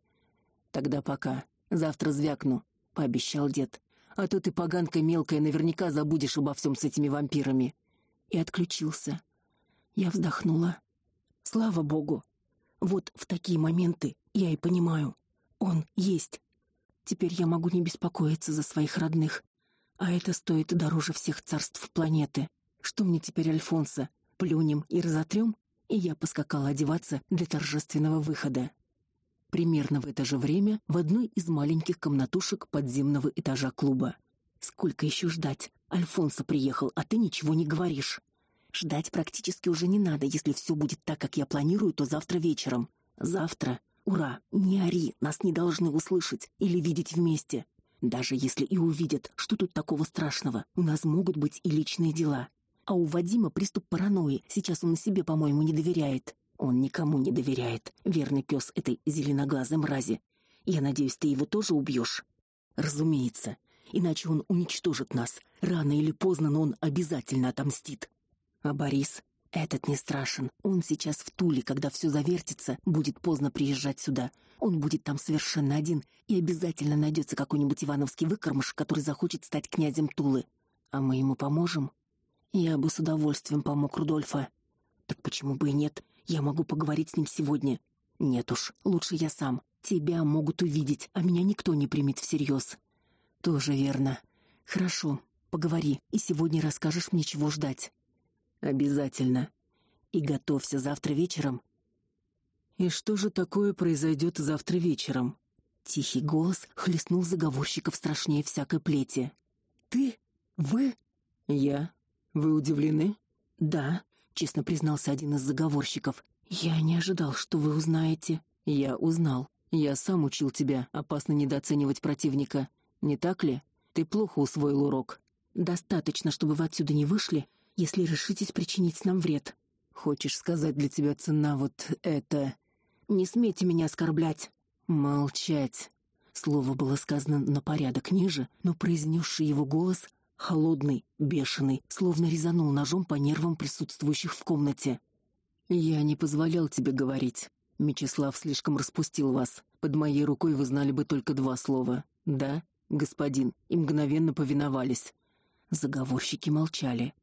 Тогда пока. Завтра звякну, пообещал дед. А то ты поганка мелкая, наверняка забудешь обо всем с этими вампирами. И отключился. Я вздохнула. Слава богу. Вот в такие моменты я и понимаю, он есть. Теперь я могу не беспокоиться за своих родных, а это стоит дороже всех царств планеты. Что мне теперь, Альфонсо? Плюнем и разотрем? И я поскакала одеваться для торжественного выхода. Примерно в это же время в одной из маленьких комнатушек подземного этажа клуба. Сколько еще ждать? Альфонсо приехал, а ты ничего не говоришь. Ждать практически уже не надо, если все будет так, как я планирую, то завтра вечером. Завтра. Ура! Не ори, нас не должны услышать или видеть вместе. Даже если и увидят, что тут такого страшного? У нас могут быть и личные дела. А у Вадима приступ паранойи. Сейчас он себе, по-моему, не доверяет. Он никому не доверяет. Верный пес этой зеленоглазой мрази. Я надеюсь, ты его тоже убьешь. Разумеется. Иначе он уничтожит нас. Рано или поздно, но он обязательно отомстит. А Борис? Этот не страшен. Он сейчас в Туле, когда все завертится, будет поздно приезжать сюда. Он будет там совершенно один, и обязательно найдется какой-нибудь ивановский выкормыш, который захочет стать князем Тулы. А мы ему поможем? Я бы с удовольствием помог Рудольфа. Так почему бы и нет? Я могу поговорить с ним сегодня. Нет уж, лучше я сам. Тебя могут увидеть, а меня никто не примет всерьез. Тоже верно. Хорошо, поговори, и сегодня расскажешь мне, чего ждать. Обязательно. И готовься завтра вечером. И что же такое произойдет завтра вечером? Тихий голос хлестнул заговорщиков страшнее всякой плети. Ты? Вы? Я. Вы удивлены? Да, честно признался один из заговорщиков. Я не ожидал, что вы узнаете. Я узнал. Я сам учил тебя опасно недооценивать противника. Не так ли? Ты плохо усвоил урок. Достаточно, чтобы вы отсюда не вышли, если решитесь причинить нам вред. Хочешь сказать, для тебя цена вот это? Не смейте меня оскорблять. Молчать. Слово было сказано на порядок ниже, но произнесший его голос холодный, бешеный, словно резанул ножом по нервам присутствующих в комнате. Я не позволял тебе говорить. Мечислав слишком распустил вас. Под моей рукой вы знали бы только два слова: да, господин, и мгновенно повиновались. Заговорщики молчали.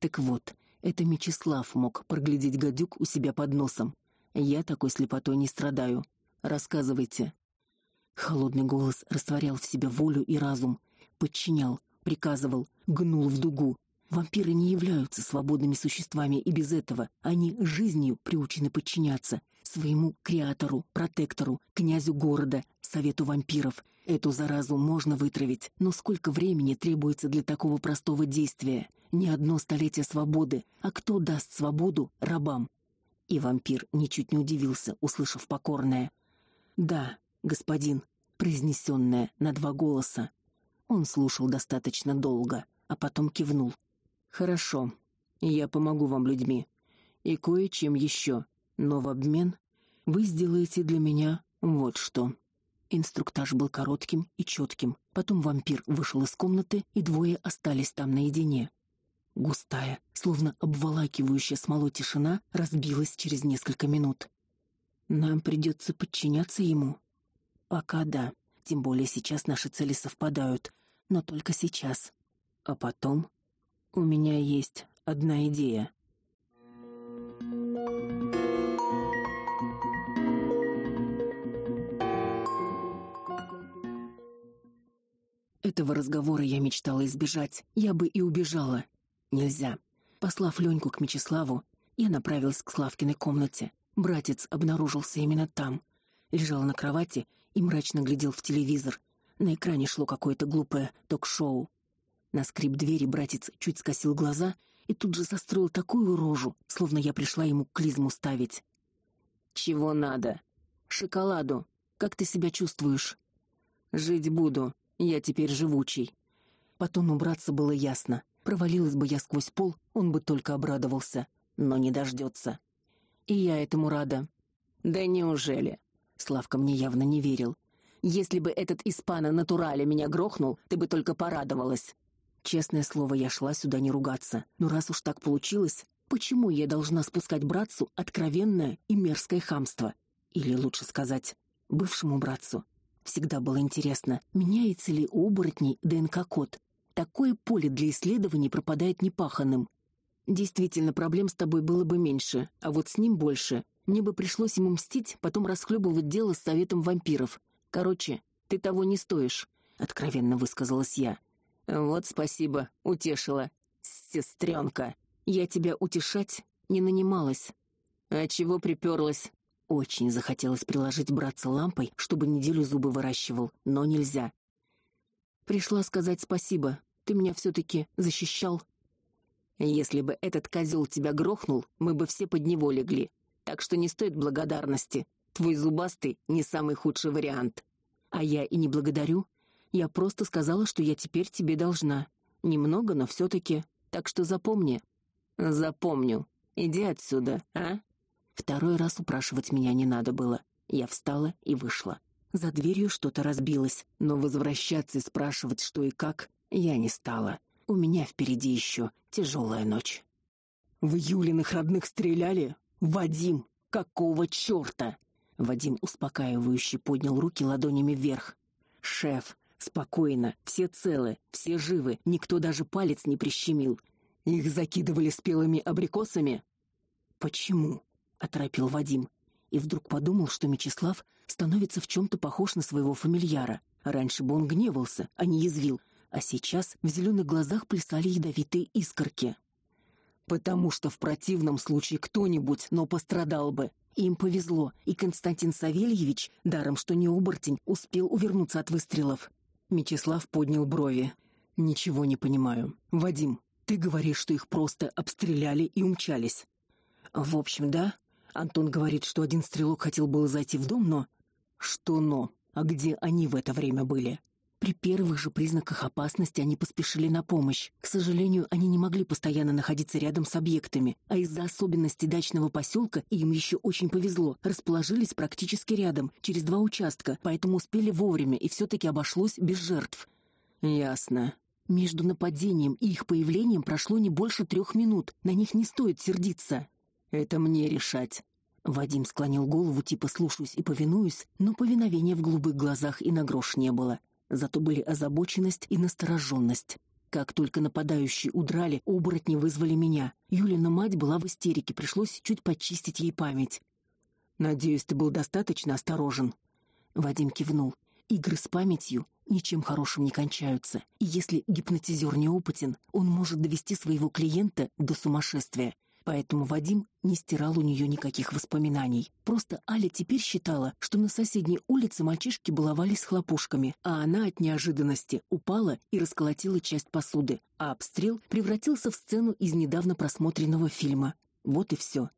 Так вот, это Мечислав мог проглядеть гадюк у себя под носом. Я такой слепотой не страдаю. Рассказывайте. Холодный голос растворял в себе волю и разум, подчинял, приказывал, гнул в дугу. Вампиры не являются свободными существами и без этого они жизнью приучены подчиняться своему креатору, протектору, князю города, совету вампиров. Эту заразу можно вытравить, но сколько времени требуется для такого простого действия? Не одно столетие свободы, а кто даст свободу рабам? И вампир ничуть не удивился, услышав покорное: "Да, господин", произнесенное на два голоса. Он слушал достаточно долго, а потом кивнул. Хорошо. Я помогу вам людьми и кое-чем еще, но в обмен вы сделаете для меня вот что. Инструктаж был коротким и четким. Потом вампир вышел из комнаты, и двое остались там наедине. Густая, словно обволакивающая смолой тишина разбилась через несколько минут. Нам придется подчиняться ему. Пока да, тем более сейчас наши цели совпадают, но только сейчас. А потом у меня есть одна идея. Этого разговора я мечтала избежать. Я бы и убежала. Нельзя. Послав Леньку к Мечиславу, я направилась к Славкиной комнате. Братец обнаружился именно там. Лежал на кровати и мрачно глядел в телевизор. На экране шло какое-то глупое ток-шоу. На скрип двери братец чуть скосил глаза и тут же состроил такую рожу, словно я пришла ему клизму ставить. Чего надо? Шоколаду. Как ты себя чувствуешь? Жить буду. Я теперь живучий. Потом у братца было ясно. Провалилась бы я сквозь пол, он бы только обрадовался, но не дождется. И я этому рада. Да неужели? Славка мне явно не верил. Если бы этот испано натурале меня грохнул, ты бы только порадовалась. Честное слово, я шла сюда не ругаться. Но раз уж так получилось, почему я должна спускать братцу откровенное и мерзкое хамство? Или лучше сказать, бывшему братцу? Всегда было интересно, меняется ли у оборотней ДНК-код. Такое поле для исследований пропадает непаханным. Действительно, проблем с тобой было бы меньше, а вот с ним больше. Мне бы пришлось ему мстить, потом расхлебывать дело с советом вампиров. Короче, ты того не стоишь, откровенно высказалась я. Вот спасибо, утешила. Сестренка, я тебя утешать не нанималась. А чего приперлась? Очень захотелось приложить братца лампой, чтобы неделю зубы выращивал, но нельзя. Пришла сказать спасибо. Ты меня все таки защищал. Если бы этот козел тебя грохнул, мы бы все под него легли. Так что не стоит благодарности. Твой зубастый не самый худший вариант. А я и не благодарю. Я просто сказала, что я теперь тебе должна. Немного, но все таки Так что запомни. Запомню. Иди отсюда, а? Второй раз упрашивать меня не надо было. Я встала и вышла. За дверью что-то разбилось, но возвращаться и спрашивать, что и как, я не стала. У меня впереди еще тяжелая ночь. В Юлиных родных стреляли? Вадим, какого чёрта? Вадим успокаивающе поднял руки ладонями вверх. Шеф, спокойно, все целы, все живы, никто даже палец не прищемил. Их закидывали спелыми абрикосами? Почему? оторопил Вадим и вдруг подумал, что Мечислав становится в чем то похож на своего фамильяра. Раньше бы он гневался, а не язвил, а сейчас в зеленых глазах плясали ядовитые искорки. Потому что в противном случае кто-нибудь, но пострадал бы. Им повезло, и Константин Савельевич, даром что не оборотень, успел увернуться от выстрелов. Мечислав поднял брови. Ничего не понимаю. Вадим, ты говоришь, что их просто обстреляли и умчались. В общем, да, Антон говорит, что один стрелок хотел было зайти в дом, но что но? А где они в это время были? При первых же признаках опасности они поспешили на помощь. К сожалению, они не могли постоянно находиться рядом с объектами, а из-за особенностей дачного поселка им еще очень повезло. Расположились практически рядом, через два участка, поэтому успели вовремя и все таки обошлось без жертв. Ясно. Между нападением и их появлением прошло не больше трех минут. На них не стоит сердиться. Это мне решать. Вадим склонил голову, типа слушаюсь и повинуюсь, но повиновения в голубых глазах и на грош не было. Зато были озабоченность и настороженность. Как только нападающие удрали, оборотни вызвали меня. Юлина мать была в истерике, пришлось чуть почистить ей память. Надеюсь, ты был достаточно осторожен. Вадим кивнул. Игры с памятью ничем хорошим не кончаются. И если гипнотизер неопытен, он может довести своего клиента до сумасшествия. Поэтому Вадим не стирал у нее никаких воспоминаний. Просто Аля теперь считала, что на соседней улице мальчишки баловались с хлопушками, а она от неожиданности упала и расколотила часть посуды, а обстрел превратился в сцену из недавно просмотренного фильма. Вот и все.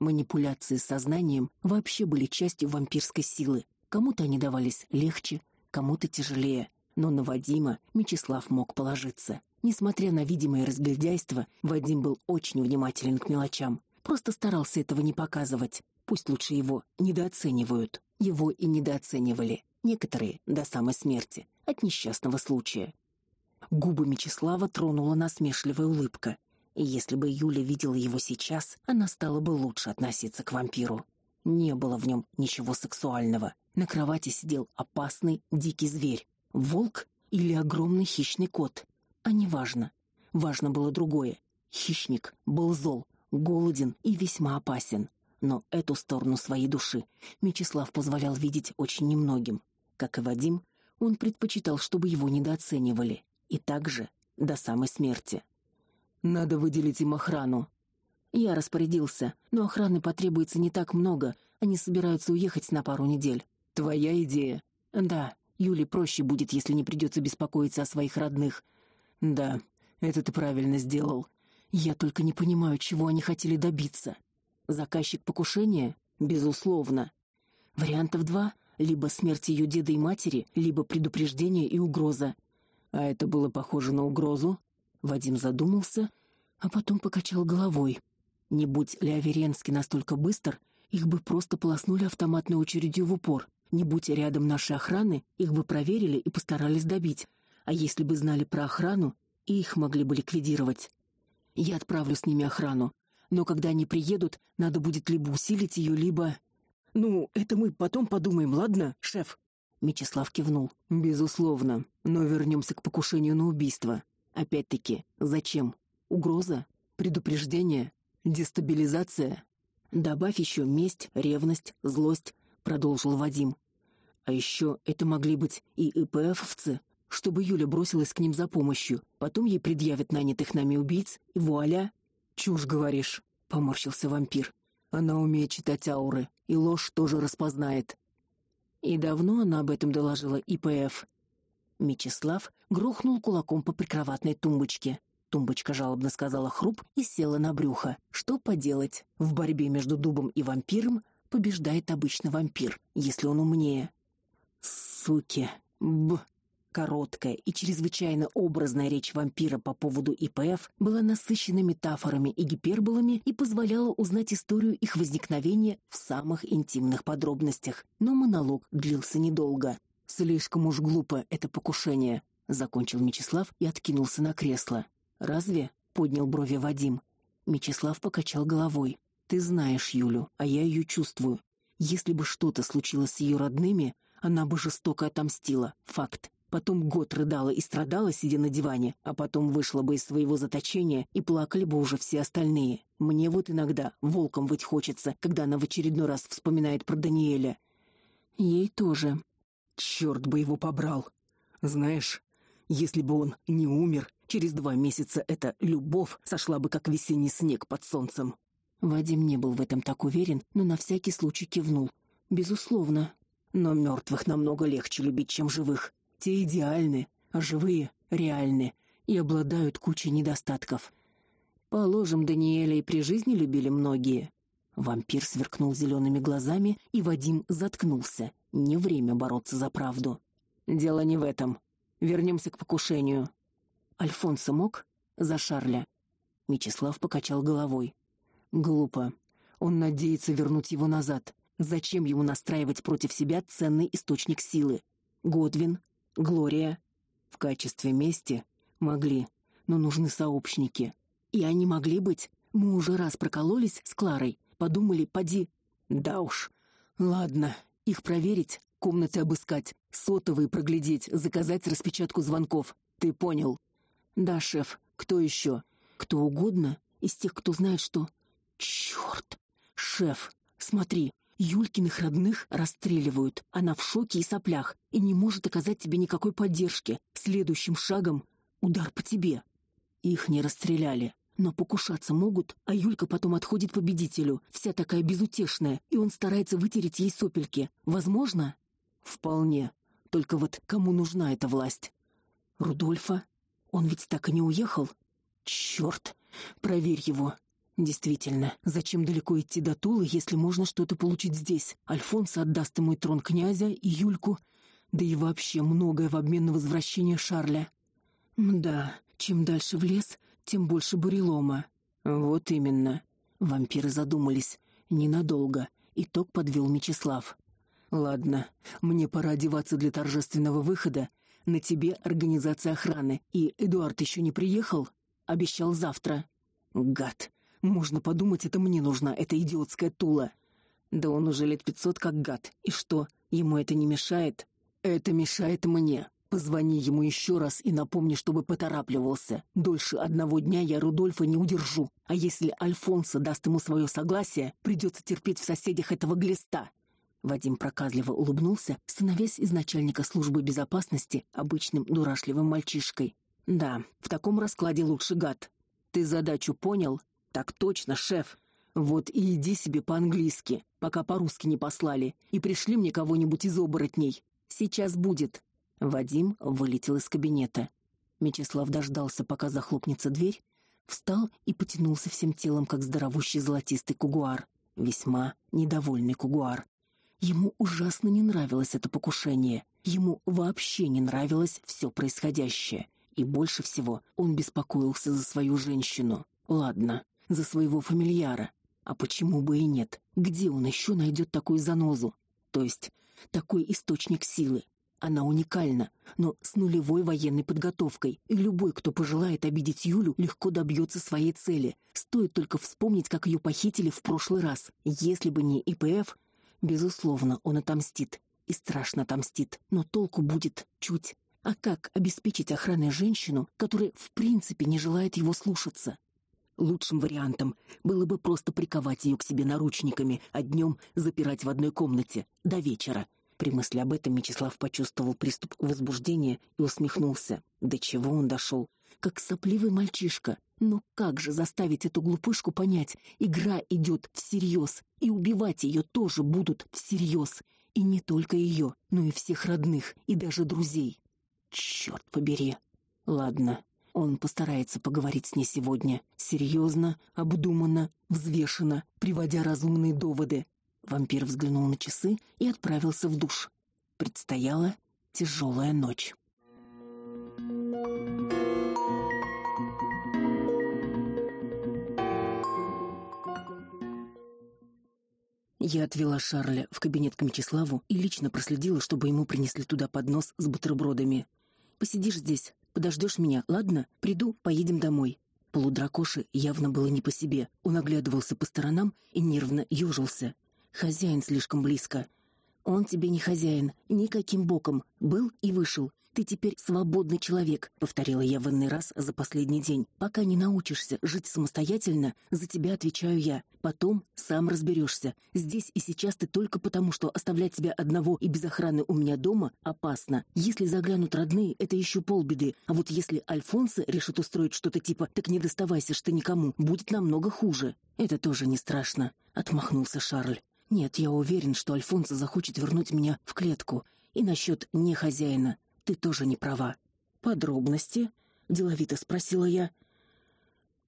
Манипуляции с сознанием вообще были частью вампирской силы. Кому-то они давались легче, кому-то тяжелее, но на Вадима Мечислав мог положиться. Несмотря на видимое разглядяйство, Вадим был очень внимателен к мелочам. Просто старался этого не показывать. Пусть лучше его недооценивают. Его и недооценивали. Некоторые до самой смерти, от несчастного случая. Губы Мечислава тронула насмешливая улыбка. И если бы Юля видела его сейчас, она стала бы лучше относиться к вампиру. Не было в нем ничего сексуального. На кровати сидел опасный дикий зверь, волк или огромный хищный кот. А не важно. Важно было другое. Хищник был зол, голоден и весьма опасен. Но эту сторону своей души Мечислав позволял видеть очень немногим. Как и Вадим, он предпочитал, чтобы его недооценивали, и также до самой смерти. Надо выделить им охрану. Я распорядился, но охраны потребуется не так много, они собираются уехать на пару недель. Твоя идея? Да, Юле проще будет, если не придется беспокоиться о своих родных. Да, это ты правильно сделал. Я только не понимаю, чего они хотели добиться. Заказчик покушения? Безусловно. Вариантов два: либо смерть ее деда и матери, либо предупреждение и угроза. А это было похоже на угрозу? Вадим задумался, а потом покачал головой. Не будь Леоверенский настолько быстр, их бы просто полоснули автоматной очередью в упор. Не будь рядом нашей охраны, их бы проверили и постарались добить. А если бы знали про охрану, их могли бы ликвидировать. Я отправлю с ними охрану, но когда они приедут, надо будет либо усилить ее, либо Ну, это мы потом подумаем, ладно, шеф? Мечислав кивнул. Безусловно, но вернемся к покушению на убийство. Опять-таки, зачем? Угроза, предупреждение, дестабилизация. Добавь еще месть, ревность, злость, продолжил Вадим. А еще это могли быть и ИПФовцы, чтобы Юля бросилась к ним за помощью. Потом ей предъявят нанятых нами убийц, и вуаля. Чушь говоришь, поморщился вампир. Она умеет читать ауры, и ложь тоже распознает. И давно она об этом доложила ИПФ. Мечислав грохнул кулаком по прикроватной тумбочке. Тумбочка жалобно сказала хруп и села на брюхо. Что поделать? В борьбе между дубом и вампиром побеждает обычно вампир, если он умнее. Суки. Б. Короткая и чрезвычайно образная речь вампира по поводу ИПФ была насыщена метафорами и гиперболами и позволяла узнать историю их возникновения в самых интимных подробностях. Но монолог длился недолго. Слишком уж глупо это покушение, закончил Мечислав и откинулся на кресло. Разве? поднял брови Вадим. Мечислав покачал головой. Ты знаешь Юлю, а я ее чувствую. Если бы что-то случилось с ее родными, она бы жестоко отомстила. Факт. Потом год рыдала и страдала, сидя на диване, а потом вышла бы из своего заточения и плакали бы уже все остальные. Мне вот иногда волком быть хочется, когда она в очередной раз вспоминает про Даниэля. Ей тоже. Черт бы его побрал. Знаешь, если бы он не умер, через два месяца эта любовь сошла бы как весенний снег под солнцем. Вадим не был в этом так уверен, но на всякий случай кивнул. Безусловно. Но мертвых намного легче любить, чем живых. Те идеальны, а живые реальны и обладают кучей недостатков. Положим, Даниэля и при жизни любили многие. Вампир сверкнул зелеными глазами, и Вадим заткнулся. Не время бороться за правду. Дело не в этом. Вернемся к покушению. Альфонсо мог за Шарля. Мечислав покачал головой. Глупо. Он надеется вернуть его назад. Зачем ему настраивать против себя ценный источник силы? Годвин, Глория в качестве мести могли, но нужны сообщники. И они могли быть. Мы уже раз прокололись с Кларой, подумали, поди. Да уж. Ладно, их проверить, комнаты обыскать, сотовые проглядеть, заказать распечатку звонков. Ты понял? Да, шеф. Кто еще? Кто угодно из тех, кто знает, что Черт! Шеф, смотри, Юлькиных родных расстреливают. Она в шоке и соплях и не может оказать тебе никакой поддержки. Следующим шагом удар по тебе. Их не расстреляли, но покушаться могут, а Юлька потом отходит победителю, вся такая безутешная, и он старается вытереть ей сопельки. Возможно? Вполне. Только вот кому нужна эта власть? Рудольфа? Он ведь так и не уехал. Черт! Проверь его. Действительно, зачем далеко идти до Тулы, если можно что-то получить здесь? Альфонсо отдаст ему и трон князя, и Юльку, да и вообще многое в обмен на возвращение Шарля. Да, чем дальше в лес, тем больше бурелома. Вот именно. Вампиры задумались ненадолго. Итог подвел Мечислав. Ладно, мне пора одеваться для торжественного выхода. На тебе организация охраны. И Эдуард еще не приехал? Обещал завтра. Гад. Можно подумать, это мне нужна эта идиотская тула. Да он уже лет пятьсот как гад. И что, ему это не мешает? Это мешает мне, Позвони ему еще раз и напомни, чтобы поторапливался. Дольше одного дня я Рудольфа не удержу. А если Альфонсо даст ему свое согласие, придется терпеть в соседях этого глиста. Вадим проказливо улыбнулся, становясь из начальника службы безопасности обычным дурашливым мальчишкой. Да, в таком раскладе лучше гад. Ты задачу понял? Так точно, шеф. Вот и иди себе по-английски, пока по-русски не послали, и пришли мне кого-нибудь из оборотней. Сейчас будет. Вадим вылетел из кабинета. Мечислав дождался, пока захлопнется дверь, встал и потянулся всем телом, как здоровущий золотистый кугуар, весьма недовольный кугуар. Ему ужасно не нравилось это покушение. Ему вообще не нравилось все происходящее, и больше всего он беспокоился за свою женщину. Ладно, за своего фамильяра. А почему бы и нет? Где он еще найдет такую занозу? То есть такой источник силы? Она уникальна, но с нулевой военной подготовкой, и любой, кто пожелает обидеть Юлю, легко добьется своей цели. Стоит только вспомнить, как ее похитили в прошлый раз. Если бы не ИПФ, безусловно, он отомстит. И страшно отомстит, но толку будет чуть. А как обеспечить охраной женщину, которая в принципе не желает его слушаться? Лучшим вариантом было бы просто приковать ее к себе наручниками, а днем запирать в одной комнате до вечера. При мысли об этом Мечислав почувствовал приступ возбуждения и усмехнулся. До чего он дошел? Как сопливый мальчишка. Но как же заставить эту глупышку понять, игра идет всерьез, и убивать ее тоже будут всерьез, и не только ее, но и всех родных и даже друзей. Черт побери. Ладно, он постарается поговорить с ней сегодня, серьезно, обдуманно, взвешенно, приводя разумные доводы. Вампир взглянул на часы и отправился в душ. Предстояла тяжелая ночь. Я отвела Шарля в кабинет к Мечиславу и лично проследила, чтобы ему принесли туда поднос с бутербродами. Посидишь здесь, подождешь меня, ладно? Приду, поедем домой. Полудракоши явно было не по себе. Он оглядывался по сторонам и нервно ежился. Хозяин слишком близко. Он тебе не хозяин, никаким боком. Был и вышел. Ты теперь свободный человек, повторила я в иной раз за последний день. Пока не научишься жить самостоятельно, за тебя отвечаю я. Потом сам разберешься. Здесь и сейчас ты только потому, что оставлять тебя одного и без охраны у меня дома опасно. Если заглянут родные, это еще полбеды. А вот если Альфонсо решит устроить что-то типа «так не доставайся что никому», будет намного хуже. Это тоже не страшно, отмахнулся Шарль. Нет, я уверен, что Альфонсо захочет вернуть меня в клетку. И насчет не хозяина ты тоже не права. Подробности? деловито спросила я.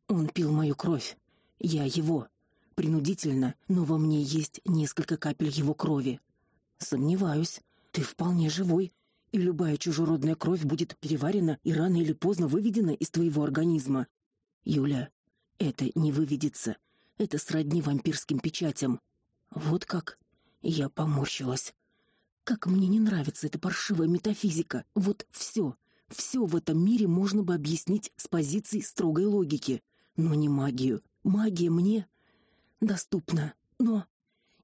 Он пил мою кровь. Я его. Принудительно, но во мне есть несколько капель его крови. Сомневаюсь. Ты вполне живой, и любая чужеродная кровь будет переварена и рано или поздно выведена из твоего организма. Юля, это не выведется. Это сродни вампирским печатям. Вот как? Я поморщилась. Как мне не нравится эта паршивая метафизика. Вот все, все в этом мире можно бы объяснить с позиции строгой логики, но не магию. Магия мне доступна, но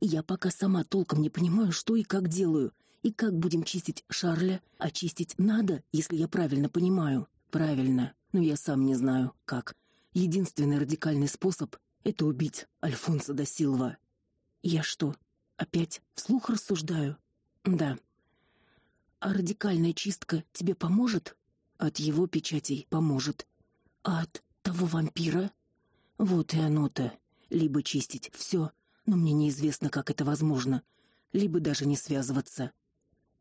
я пока сама толком не понимаю, что и как делаю, и как будем чистить Шарля, а чистить надо, если я правильно понимаю. Правильно, но я сам не знаю, как. Единственный радикальный способ это убить Альфонсо да Силва. Я что, опять вслух рассуждаю? Да. А радикальная чистка тебе поможет? От его печатей поможет. А от того вампира? Вот и оно-то. Либо чистить все, но мне неизвестно, как это возможно, либо даже не связываться.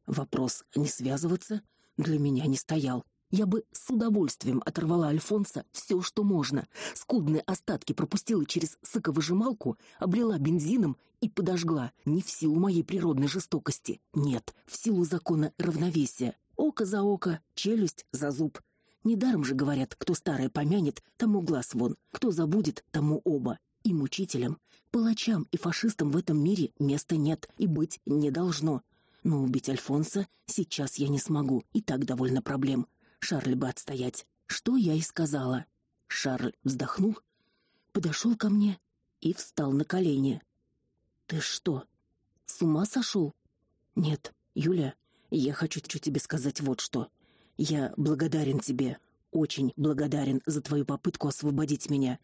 Вопрос не связываться для меня не стоял. Я бы с удовольствием оторвала Альфонса все, что можно. Скудные остатки пропустила через соковыжималку, облила бензином и подожгла. Не в силу моей природной жестокости, нет, в силу закона равновесия. Око за око, челюсть за зуб. Недаром же говорят, кто старое помянет, тому глаз вон, кто забудет, тому оба. И мучителям, палачам и фашистам в этом мире места нет и быть не должно. Но убить Альфонса сейчас я не смогу, и так довольно проблем. Шарль бы отстоять. Что я и сказала. Шарль вздохнул, подошел ко мне и встал на колени. Ты что, с ума сошел? Нет, Юля, я хочу тебе сказать вот что. Я благодарен тебе, очень благодарен за твою попытку освободить меня.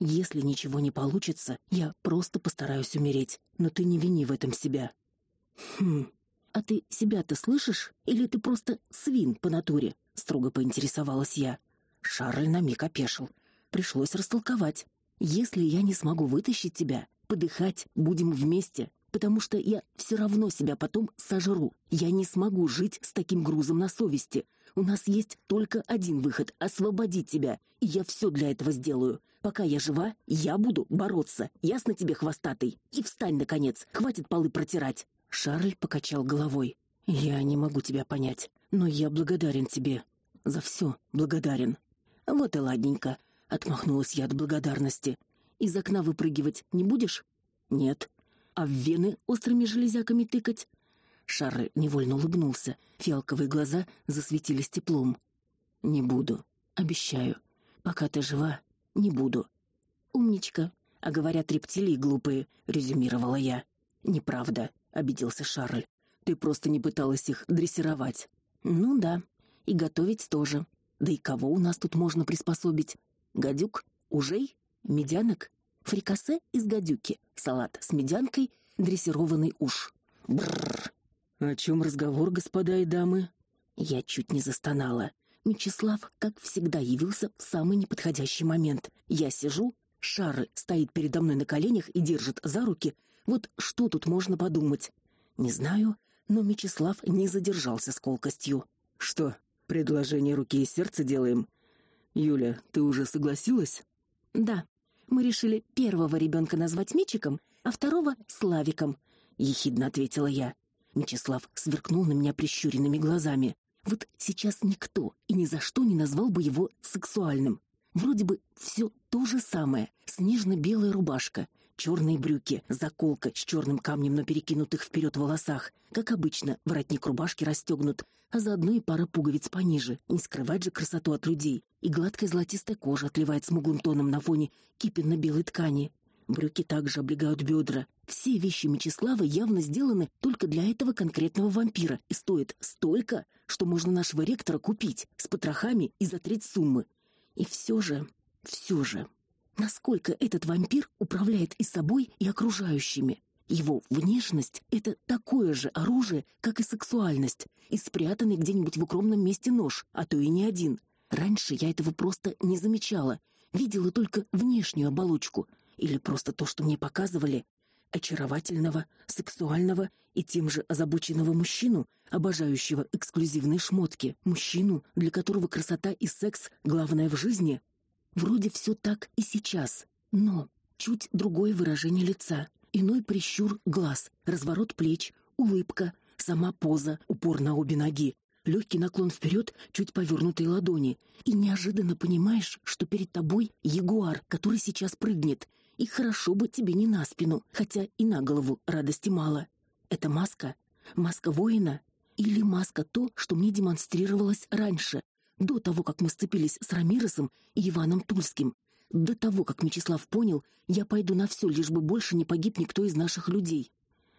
Если ничего не получится, я просто постараюсь умереть, но ты не вини в этом себя. Хм. А ты себя-то слышишь или ты просто свин по натуре? строго поинтересовалась я. Шарль на миг опешил. Пришлось растолковать. Если я не смогу вытащить тебя, подыхать будем вместе, потому что я все равно себя потом сожру. Я не смогу жить с таким грузом на совести. У нас есть только один выход освободить тебя, и я все для этого сделаю. Пока я жива, я буду бороться. Ясно тебе, хвостатый? И встань наконец. Хватит полы протирать. Шарль покачал головой. Я не могу тебя понять, но я благодарен тебе. За все благодарен. Вот и ладненько, отмахнулась я от благодарности. Из окна выпрыгивать не будешь? Нет. А в вены острыми железяками тыкать? Шарль невольно улыбнулся. Фиалковые глаза засветились теплом. Не буду, обещаю. Пока ты жива, не буду. Умничка. А говорят, рептилии глупые, резюмировала я. Неправда, обиделся Шарль. Ты просто не пыталась их дрессировать. Ну да, и готовить тоже. Да и кого у нас тут можно приспособить? Гадюк, ужей, медянок, фрикасе из гадюки, салат с медянкой, дрессированный уж. Бррр. О чем разговор, господа и дамы? Я чуть не застонала. Мечислав, как всегда, явился в самый неподходящий момент. Я сижу, Шарль стоит передо мной на коленях и держит за руки. Вот что тут можно подумать? Не знаю, но Мечислав не задержался с колкостью. Что, предложение руки и сердца делаем? Юля, ты уже согласилась? Да. Мы решили первого ребенка назвать Мечиком, а второго Славиком, ехидно ответила я. Мечислав сверкнул на меня прищуренными глазами. Вот сейчас никто и ни за что не назвал бы его сексуальным. Вроде бы все то же самое: снежно-белая рубашка, черные брюки, заколка с черным камнем на перекинутых вперед волосах. Как обычно, воротник рубашки расстегнут, а заодно и пара пуговиц пониже. Не скрывать же красоту от людей. И гладкая золотистая кожа отливает смуглым тоном на фоне кипенно-белой ткани. Брюки также облегают бедра. Все вещи Мечислава явно сделаны только для этого конкретного вампира и стоят столько, что можно нашего ректора купить с потрохами и за треть суммы. И все же, все же, насколько этот вампир управляет и собой, и окружающими. Его внешность это такое же оружие, как и сексуальность, и спрятанный где-нибудь в укромном месте нож, а то и не один. Раньше я этого просто не замечала, видела только внешнюю оболочку, или просто то, что мне показывали, очаровательного, сексуального и тем же озабоченного мужчину, обожающего эксклюзивные шмотки, мужчину, для которого красота и секс главное в жизни. Вроде все так и сейчас, но чуть другое выражение лица, иной прищур глаз, разворот плеч, улыбка, сама поза, упор на обе ноги, легкий наклон вперед, чуть повернутые ладони, и неожиданно понимаешь, что перед тобой ягуар, который сейчас прыгнет, и хорошо бы тебе не на спину, хотя и на голову радости мало. Это маска, маска воина? Или маска то, что мне демонстрировалось раньше, до того, как мы сцепились с Рамиросом и Иваном Тульским. До того, как Мечислав понял, я пойду на все, лишь бы больше не погиб никто из наших людей.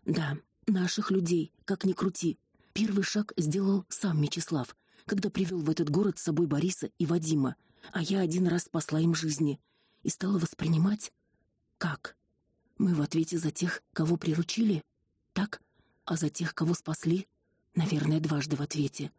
Да, наших людей, как ни крути. Первый шаг сделал сам Мечислав, когда привел в этот город с собой Бориса и Вадима, а я один раз спасла им жизни и стала воспринимать как? Мы в ответе за тех, кого приручили? Так? А за тех, кого спасли? Наверное, дважды в ответе.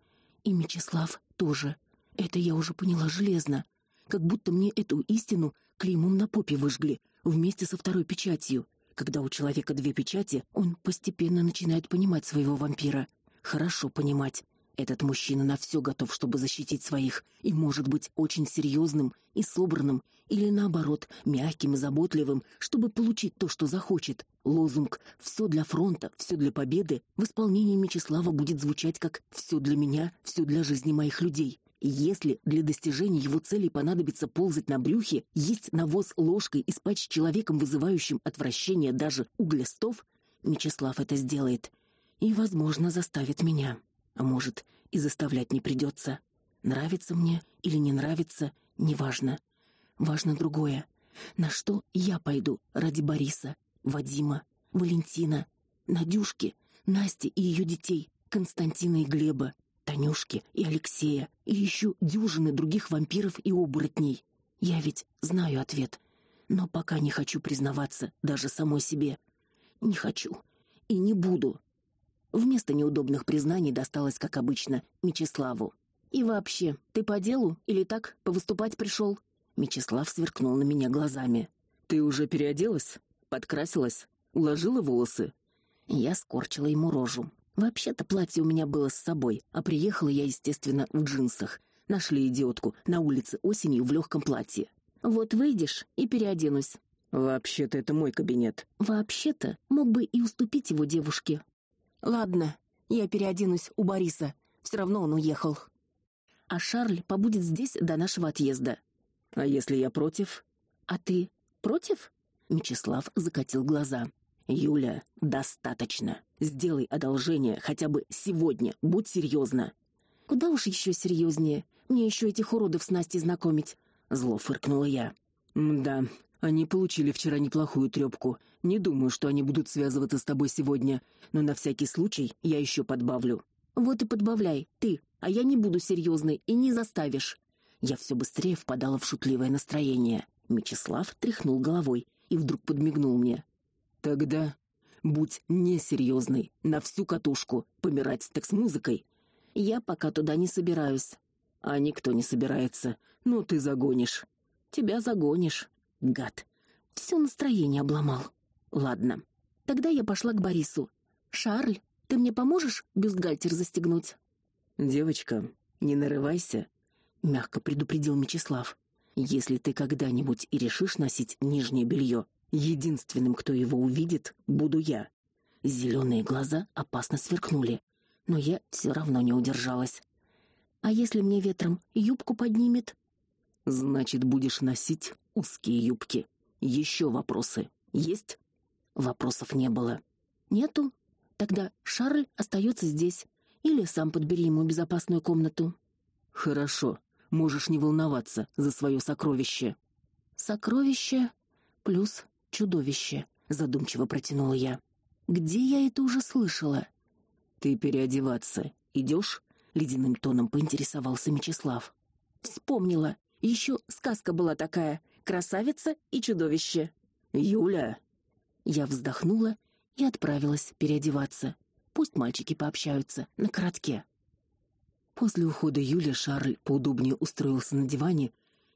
И Мечислав тоже. Это я уже поняла железно. Как будто мне эту истину клеймом на попе выжгли, вместе со второй печатью. Когда у человека две печати, он постепенно начинает понимать своего вампира. Хорошо понимать. Этот мужчина на все готов, чтобы защитить своих, и может быть очень серьезным и собранным, или наоборот, мягким и заботливым, чтобы получить то, что захочет. Лозунг все для фронта, все для победы в исполнении Мечислава будет звучать как все для меня, все для жизни моих людей. Если для достижения его целей понадобится ползать на брюхе, есть навоз ложкой и спать с человеком, вызывающим отвращение даже у глистов, Мечислав это сделает и, возможно, заставит меня. А может, и заставлять не придется. Нравится мне или не нравится, неважно. Важно другое. На что я пойду ради Бориса, Вадима, Валентина, Надюшки, Насти и ее детей, Константина и Глеба, Танюшки и Алексея, И еще дюжины других вампиров и оборотней. Я ведь знаю ответ, но пока не хочу признаваться даже самой себе. Не хочу и не буду. Вместо неудобных признаний досталось, как обычно, Мечиславу. И вообще, ты по делу или так повыступать пришел? Мечислав сверкнул на меня глазами. Ты уже переоделась? Подкрасилась? Уложила волосы? Я скорчила ему рожу. Вообще-то платье у меня было с собой, а приехала я, естественно, в джинсах. Нашли идиотку на улице осенью в легком платье. Вот выйдешь и переоденусь. Вообще-то это мой кабинет. Вообще-то мог бы и уступить его девушке. Ладно, я переоденусь у Бориса. Все равно он уехал. А Шарль побудет здесь до нашего отъезда. А если я против? А ты против? Мечислав закатил глаза. Юля, достаточно. Сделай одолжение хотя бы сегодня. Будь серьезна. Куда уж еще серьезнее. Мне еще этих уродов с Настей знакомить. Зло фыркнула я. Да, они получили вчера неплохую трепку. Не думаю, что они будут связываться с тобой сегодня, но на всякий случай я еще подбавлю. Вот и подбавляй, ты, а я не буду серьезной и не заставишь. Я все быстрее впадала в шутливое настроение. Мечислав тряхнул головой и вдруг подмигнул мне. Тогда будь несерьезной, на всю катушку, помирать так с музыкой. Я пока туда не собираюсь. А никто не собирается. Ну ты загонишь. Тебя загонишь. Гад. Все настроение обломал. Ладно. Тогда я пошла к Борису. Шарль, ты мне поможешь бюстгальтер застегнуть? Девочка, не нарывайся, мягко предупредил Мечислав. Если ты когда-нибудь и решишь носить нижнее белье, единственным, кто его увидит, буду я. Зеленые глаза опасно сверкнули, но я все равно не удержалась. А если мне ветром юбку поднимет? Значит, будешь носить узкие юбки. Еще вопросы есть? Вопросов не было. Нету? Тогда Шарль остается здесь. Или сам подбери ему безопасную комнату. Хорошо. Можешь не волноваться за свое сокровище. Сокровище плюс чудовище, задумчиво протянула я. Где я это уже слышала? Ты переодеваться идешь? ледяным тоном поинтересовался Мечислав. Вспомнила. Еще сказка была такая: красавица и чудовище. Юля. Я вздохнула и отправилась переодеваться. Пусть мальчики пообщаются на коротке. После ухода Юли Шарль поудобнее устроился на диване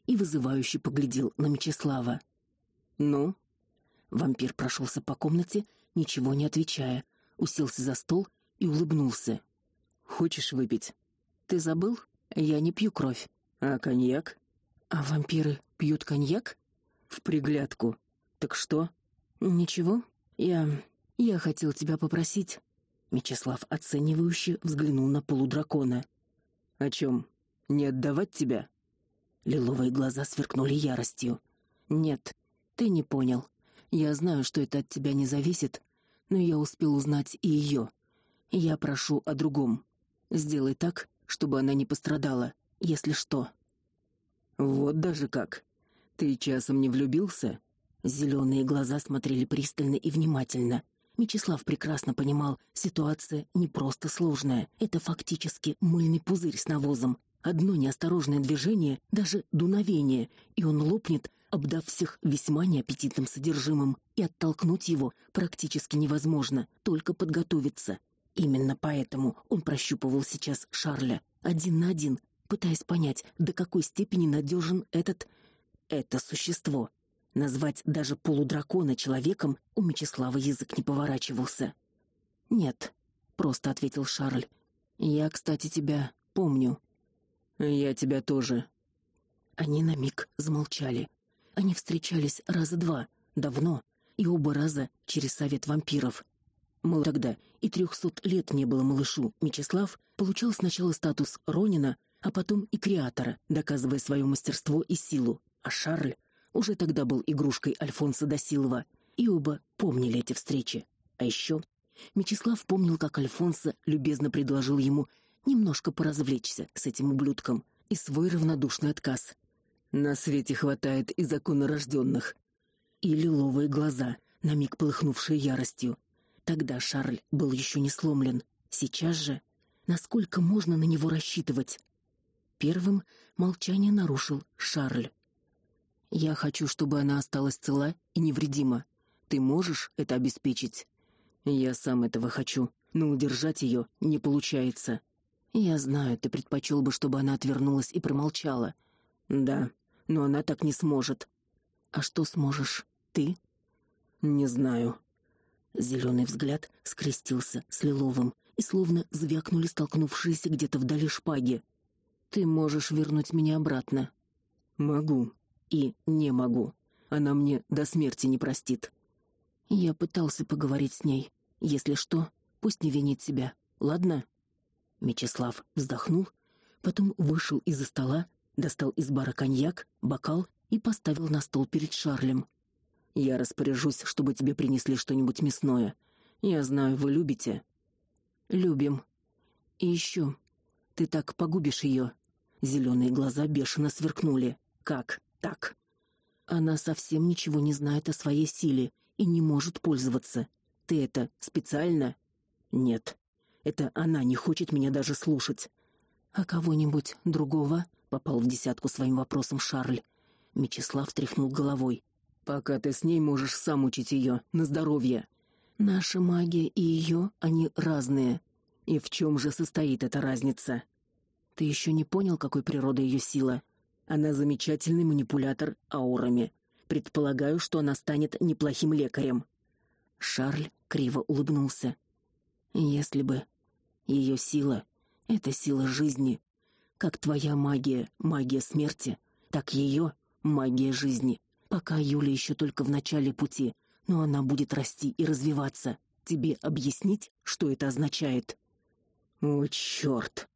и вызывающе поглядел на Мечислава. "Ну?" Вампир прошелся по комнате, ничего не отвечая, уселся за стол и улыбнулся. "Хочешь выпить?" "Ты забыл? Я не пью кровь. А коньяк?" "А вампиры пьют коньяк?" "В приглядку. Так что?" "Ничего. Я я хотел тебя попросить." Мечислав оценивающе взглянул на полудракона. О чем? Не отдавать тебя? Лиловые глаза сверкнули яростью. Нет, ты не понял. Я знаю, что это от тебя не зависит, но я успел узнать и ее. Я прошу о другом. Сделай так, чтобы она не пострадала, если что. Вот даже как. Ты часом не влюбился? Зеленые глаза смотрели пристально и внимательно. Мечислав прекрасно понимал, ситуация не просто сложная, это фактически мыльный пузырь с навозом. Одно неосторожное движение, даже дуновение, и он лопнет, обдав всех весьма неаппетитным содержимым, и оттолкнуть его практически невозможно, только подготовиться. Именно поэтому он прощупывал сейчас Шарля один на один, пытаясь понять, до какой степени надежен этот это существо. Назвать даже полудракона человеком у Мечислава язык не поворачивался. Нет, просто ответил Шарль. Я, кстати, тебя помню. Я тебя тоже. Они на миг замолчали. Они встречались раза два, давно, и оба раза через совет вампиров. Мол, тогда и трехсот лет не было малышу. Мечислав получал сначала статус ронина, а потом и креатора, доказывая свое мастерство и силу. А Шарль уже тогда был игрушкой Альфонса да Силва, и оба помнили эти встречи. А еще Мечислав помнил, как Альфонсо любезно предложил ему немножко поразвлечься с этим ублюдком, и свой равнодушный отказ. На свете хватает и законорожденных. И лиловые глаза, на миг полыхнувшие яростью. Тогда Шарль был еще не сломлен. Сейчас же, насколько можно на него рассчитывать? Первым молчание нарушил Шарль. Я хочу, чтобы она осталась цела и невредима. Ты можешь это обеспечить? Я сам этого хочу, но удержать ее не получается. Я знаю, ты предпочел бы, чтобы она отвернулась и промолчала. Да, но она так не сможет. А что сможешь ты? Не знаю. Зеленый взгляд скрестился с лиловым, и словно звякнули столкнувшиеся где-то вдали шпаги. Ты можешь вернуть меня обратно. Могу и не могу. Она мне до смерти не простит. Я пытался поговорить с ней. Если что, пусть не винит себя. Ладно? Мечислав вздохнул, потом вышел из-за стола, достал из бара коньяк, бокал и поставил на стол перед Шарлем. Я распоряжусь, чтобы тебе принесли что-нибудь мясное. Я знаю, вы любите. Любим. И еще, ты так погубишь ее. Зеленые глаза бешено сверкнули. Как так? Она совсем ничего не знает о своей силе и не может пользоваться. Ты это специально? Нет. Это она не хочет меня даже слушать. А кого-нибудь другого? Попал в десятку своим вопросом Шарль. Мечислав тряхнул головой. Пока ты с ней можешь сам учить ее на здоровье. Наша магия и ее, они разные. И в чем же состоит эта разница? Ты еще не понял, какой природы ее сила. Она замечательный манипулятор аурами. Предполагаю, что она станет неплохим лекарем. Шарль криво улыбнулся. Если бы ее сила это сила жизни, как твоя магия, магия смерти, так ее магия жизни. Пока Юля еще только в начале пути, но она будет расти и развиваться. Тебе объяснить, что это означает? О, черт!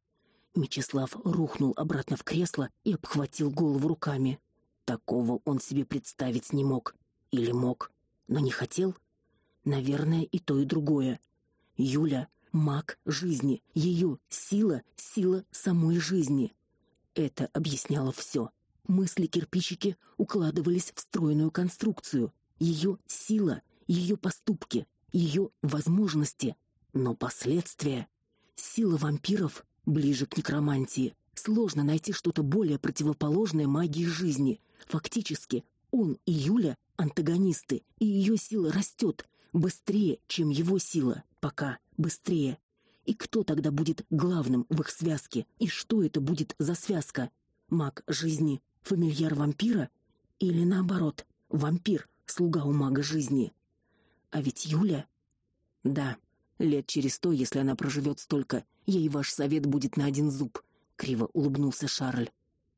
Мечислав рухнул обратно в кресло и обхватил голову руками. Такого он себе представить не мог. Или мог, но не хотел? Наверное, и то, и другое. Юля маг жизни, ее сила сила самой жизни. Это объясняло все. Мысли кирпичики укладывались в стройную конструкцию. Ее сила, ее поступки, ее возможности, но последствия. Сила вампиров Ближе к некромантии сложно найти что-то более противоположное магии жизни. Фактически, он и Юля антагонисты, и ее сила растет быстрее, чем его сила, пока быстрее. И кто тогда будет главным в их связке? И что это будет за связка? Маг жизни, фамильяр вампира или наоборот, вампир, слуга у мага жизни? А ведь Юля Да, лет через сто, если она проживет столько, Ей ваш совет будет на один зуб, криво улыбнулся Шарль.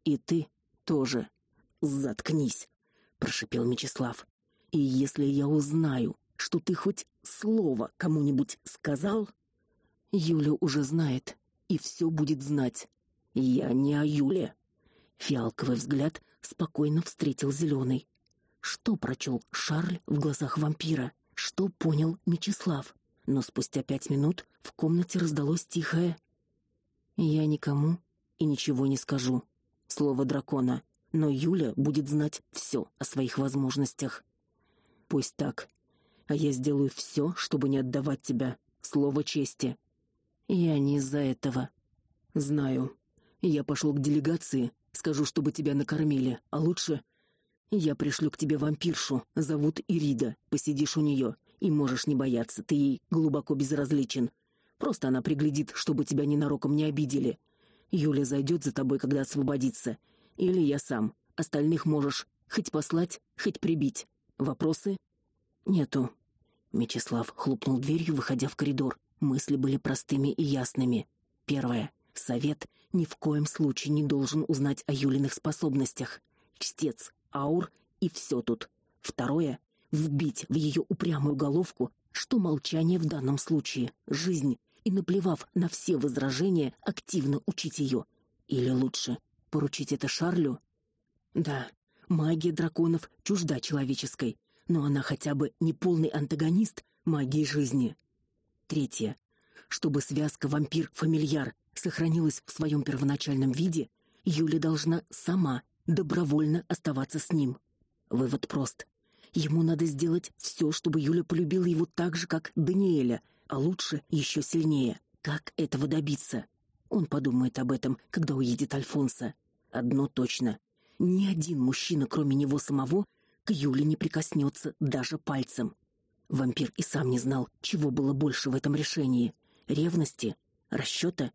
И ты тоже. Заткнись, прошипел Мечислав. И если я узнаю, что ты хоть слово кому-нибудь сказал, Юля уже знает и все будет знать. Я не о Юле. Фиалковый взгляд спокойно встретил зеленый. Что прочел Шарль в глазах вампира? Что понял Мечислав? но спустя пять минут в комнате раздалось тихое: "Я никому и ничего не скажу". Слово дракона, но Юля будет знать все о своих возможностях. Пусть так. А я сделаю все, чтобы не отдавать тебя. Слово чести. Я не из-за этого. Знаю. Я пошел к делегации, скажу, чтобы тебя накормили, а лучше я пришлю к тебе вампиршу, зовут Ирида. Посидишь у нее. И можешь не бояться, ты ей глубоко безразличен. Просто она приглядит, чтобы тебя ненароком не обидели. Юля зайдет за тобой, когда освободится. Или я сам. Остальных можешь хоть послать, хоть прибить. Вопросы? Нету. Мечислав хлопнул дверью, выходя в коридор. Мысли были простыми и ясными. Первое. Совет ни в коем случае не должен узнать о Юлиных способностях. Чтец, аур и все тут. Второе вбить в ее упрямую головку, что молчание в данном случае жизнь, и наплевав на все возражения, активно учить ее. Или лучше поручить это Шарлю? Да, магия драконов чужда человеческой, но она хотя бы не полный антагонист магии жизни. Третье. Чтобы связка вампир-фамильяр сохранилась в своем первоначальном виде, Юля должна сама добровольно оставаться с ним. Вывод прост. Ему надо сделать все, чтобы Юля полюбила его так же, как Даниэля, а лучше еще сильнее. Как этого добиться? Он подумает об этом, когда уедет Альфонсо. Одно точно. Ни один мужчина, кроме него самого, к Юле не прикоснется даже пальцем. Вампир и сам не знал, чего было больше в этом решении: ревности, расчета,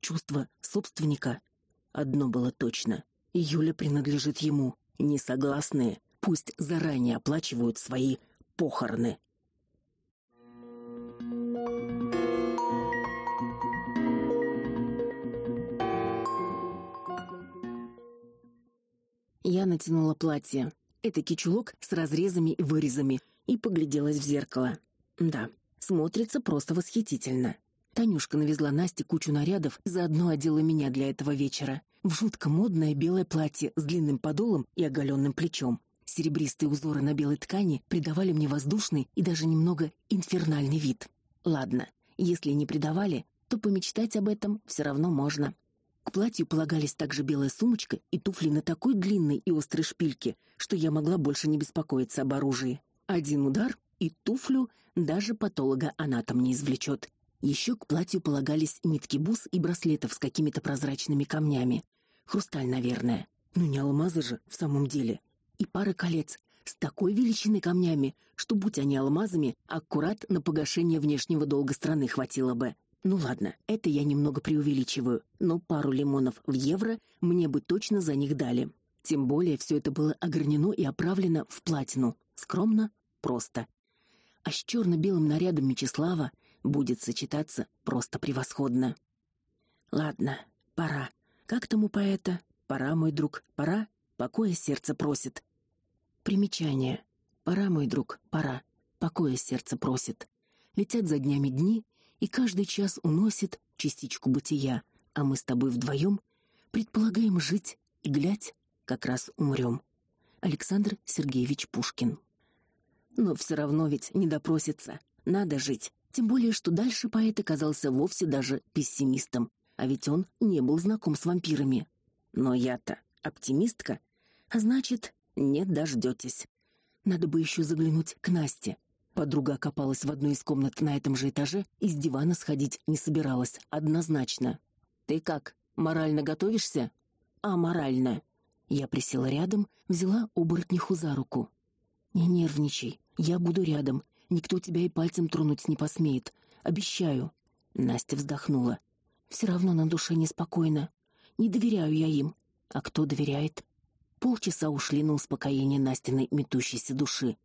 чувства собственника. Одно было точно: Юля принадлежит ему. Несогласные пусть заранее оплачивают свои похороны. Я натянула платье. Это кичулок с разрезами и вырезами и погляделась в зеркало. Да, смотрится просто восхитительно. Танюшка навезла Насте кучу нарядов, заодно одела меня для этого вечера. В жутко модное белое платье с длинным подолом и оголенным плечом. Серебристые узоры на белой ткани придавали мне воздушный и даже немного инфернальный вид. Ладно, если не придавали, то помечтать об этом все равно можно. К платью полагались также белая сумочка и туфли на такой длинной и острой шпильке, что я могла больше не беспокоиться об оружии. Один удар и туфлю даже патолога-анатом не извлечет. Еще к платью полагались нитки бус и браслетов с какими-то прозрачными камнями. Хрусталь, наверное. Ну не алмазы же в самом деле. И пара колец с такой величиной камнями, что будь они алмазами, аккурат на погашение внешнего долга страны хватило бы. Ну ладно, это я немного преувеличиваю, но пару лимонов в евро мне бы точно за них дали. Тем более все это было огранено и оправлено в платину, скромно, просто. А с черно белым нарядом Мечислава будет сочетаться просто превосходно. Ладно, пора. Как тому поэта? Пора, мой друг, пора. Покоя сердце просит. Примечание. Пора, мой друг, пора. Покоя сердце просит. Летят за днями дни, и каждый час уносит частичку бытия, а мы с тобой вдвоем предполагаем жить и глядь, как раз умрем. Александр Сергеевич Пушкин. Но все равно ведь не допросится. Надо жить. Тем более, что дальше поэт оказался вовсе даже пессимистом, а ведь он не был знаком с вампирами. Но я-то оптимистка, а значит, не дождетесь. Надо бы еще заглянуть к Насте. Подруга окопалась в одной из комнат на этом же этаже и с дивана сходить не собиралась, однозначно. Ты как, морально готовишься? А морально. Я присела рядом, взяла оборотниху за руку. Не нервничай, я буду рядом. Никто тебя и пальцем тронуть не посмеет, обещаю. Настя вздохнула. Все равно на душе неспокойно. Не доверяю я им. А кто доверяет? Полчаса ушли на успокоение Настиной метущейся души.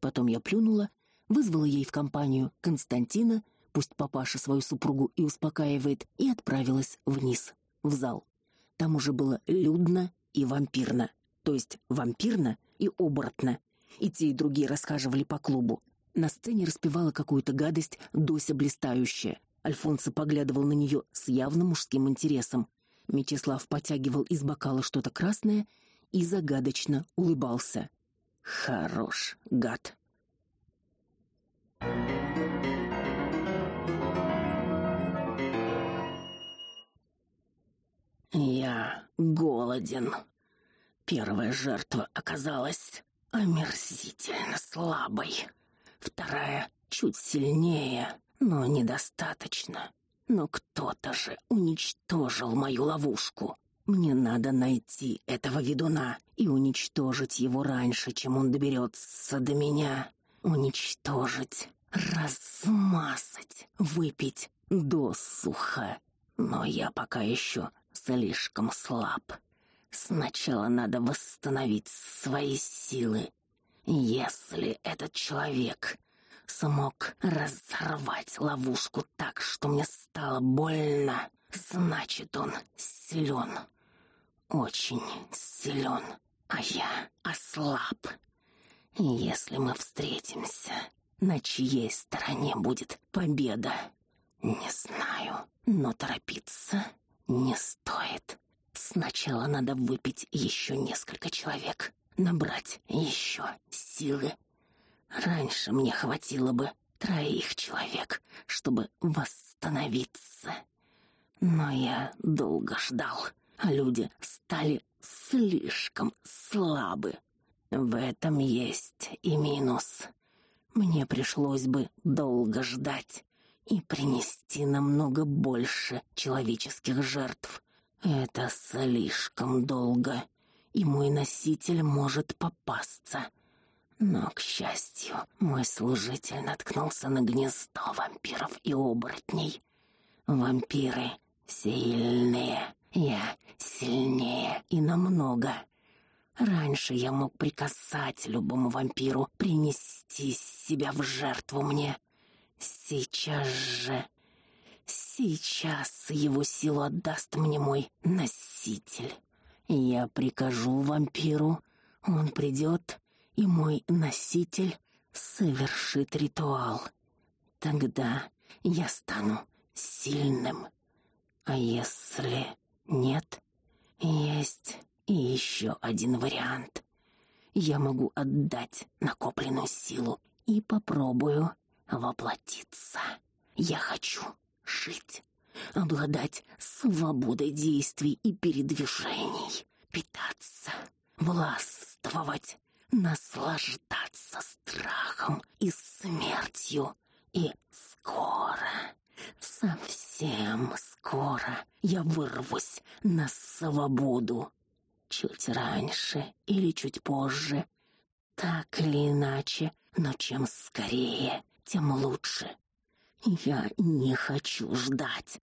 Потом я плюнула вызвала ей в компанию Константина, пусть папаша свою супругу и успокаивает, и отправилась вниз, в зал. Там уже было людно и вампирно, то есть вампирно и оборотно. И те, и другие расхаживали по клубу. На сцене распевала какую-то гадость Дося блистающая. Альфонсо поглядывал на нее с явным мужским интересом. Мечислав потягивал из бокала что-то красное и загадочно улыбался. Хорош, гад. Я голоден. Первая жертва оказалась омерзительно слабой. Вторая чуть сильнее, но недостаточно. Но кто-то же уничтожил мою ловушку. Мне надо найти этого ведуна и уничтожить его раньше, чем он доберется до меня. Уничтожить, размазать, выпить досуха. Но я пока еще слишком слаб. Сначала надо восстановить свои силы. Если этот человек смог разорвать ловушку так, что мне стало больно, значит, он силен. Очень силен. А я ослаб. Если мы встретимся, на чьей стороне будет победа? Не знаю, но торопиться не стоит. Сначала надо выпить еще несколько человек, набрать еще силы. Раньше мне хватило бы троих человек, чтобы восстановиться. Но я долго ждал, а люди стали слишком слабы. В этом есть и минус. Мне пришлось бы долго ждать, и принести намного больше человеческих жертв. Это слишком долго, и мой носитель может попасться. Но, к счастью, мой служитель наткнулся на гнездо вампиров и оборотней. Вампиры сильные, я сильнее и намного. Раньше я мог приказать любому вампиру принести себя в жертву мне. Сейчас же Сейчас его силу отдаст мне мой носитель. Я прикажу вампиру, он придет, и мой носитель совершит ритуал. Тогда я стану сильным. А если нет, есть и еще один вариант. Я могу отдать накопленную силу и попробую воплотиться. Я хочу жить, обладать свободой действий и передвижений, питаться, властвовать, наслаждаться страхом и смертью. И скоро, совсем скоро я вырвусь на свободу. Чуть раньше или чуть позже, так или иначе, но чем скорее, тем лучше. Я не хочу ждать.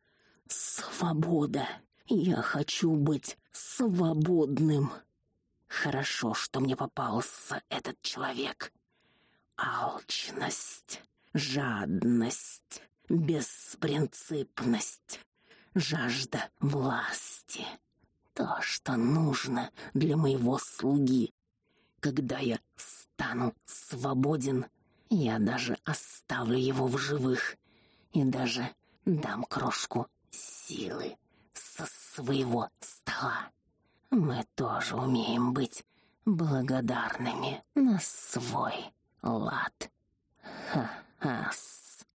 Свобода. Я хочу быть свободным. Хорошо, что мне попался этот человек. Алчность, жадность, беспринципность, жажда власти. То, что нужно для моего слуги. Когда я стану свободен, я даже оставлю его в живых и даже дам крошку силы со своего стола. Мы тоже умеем быть благодарными на свой лад. Ха-ха-с.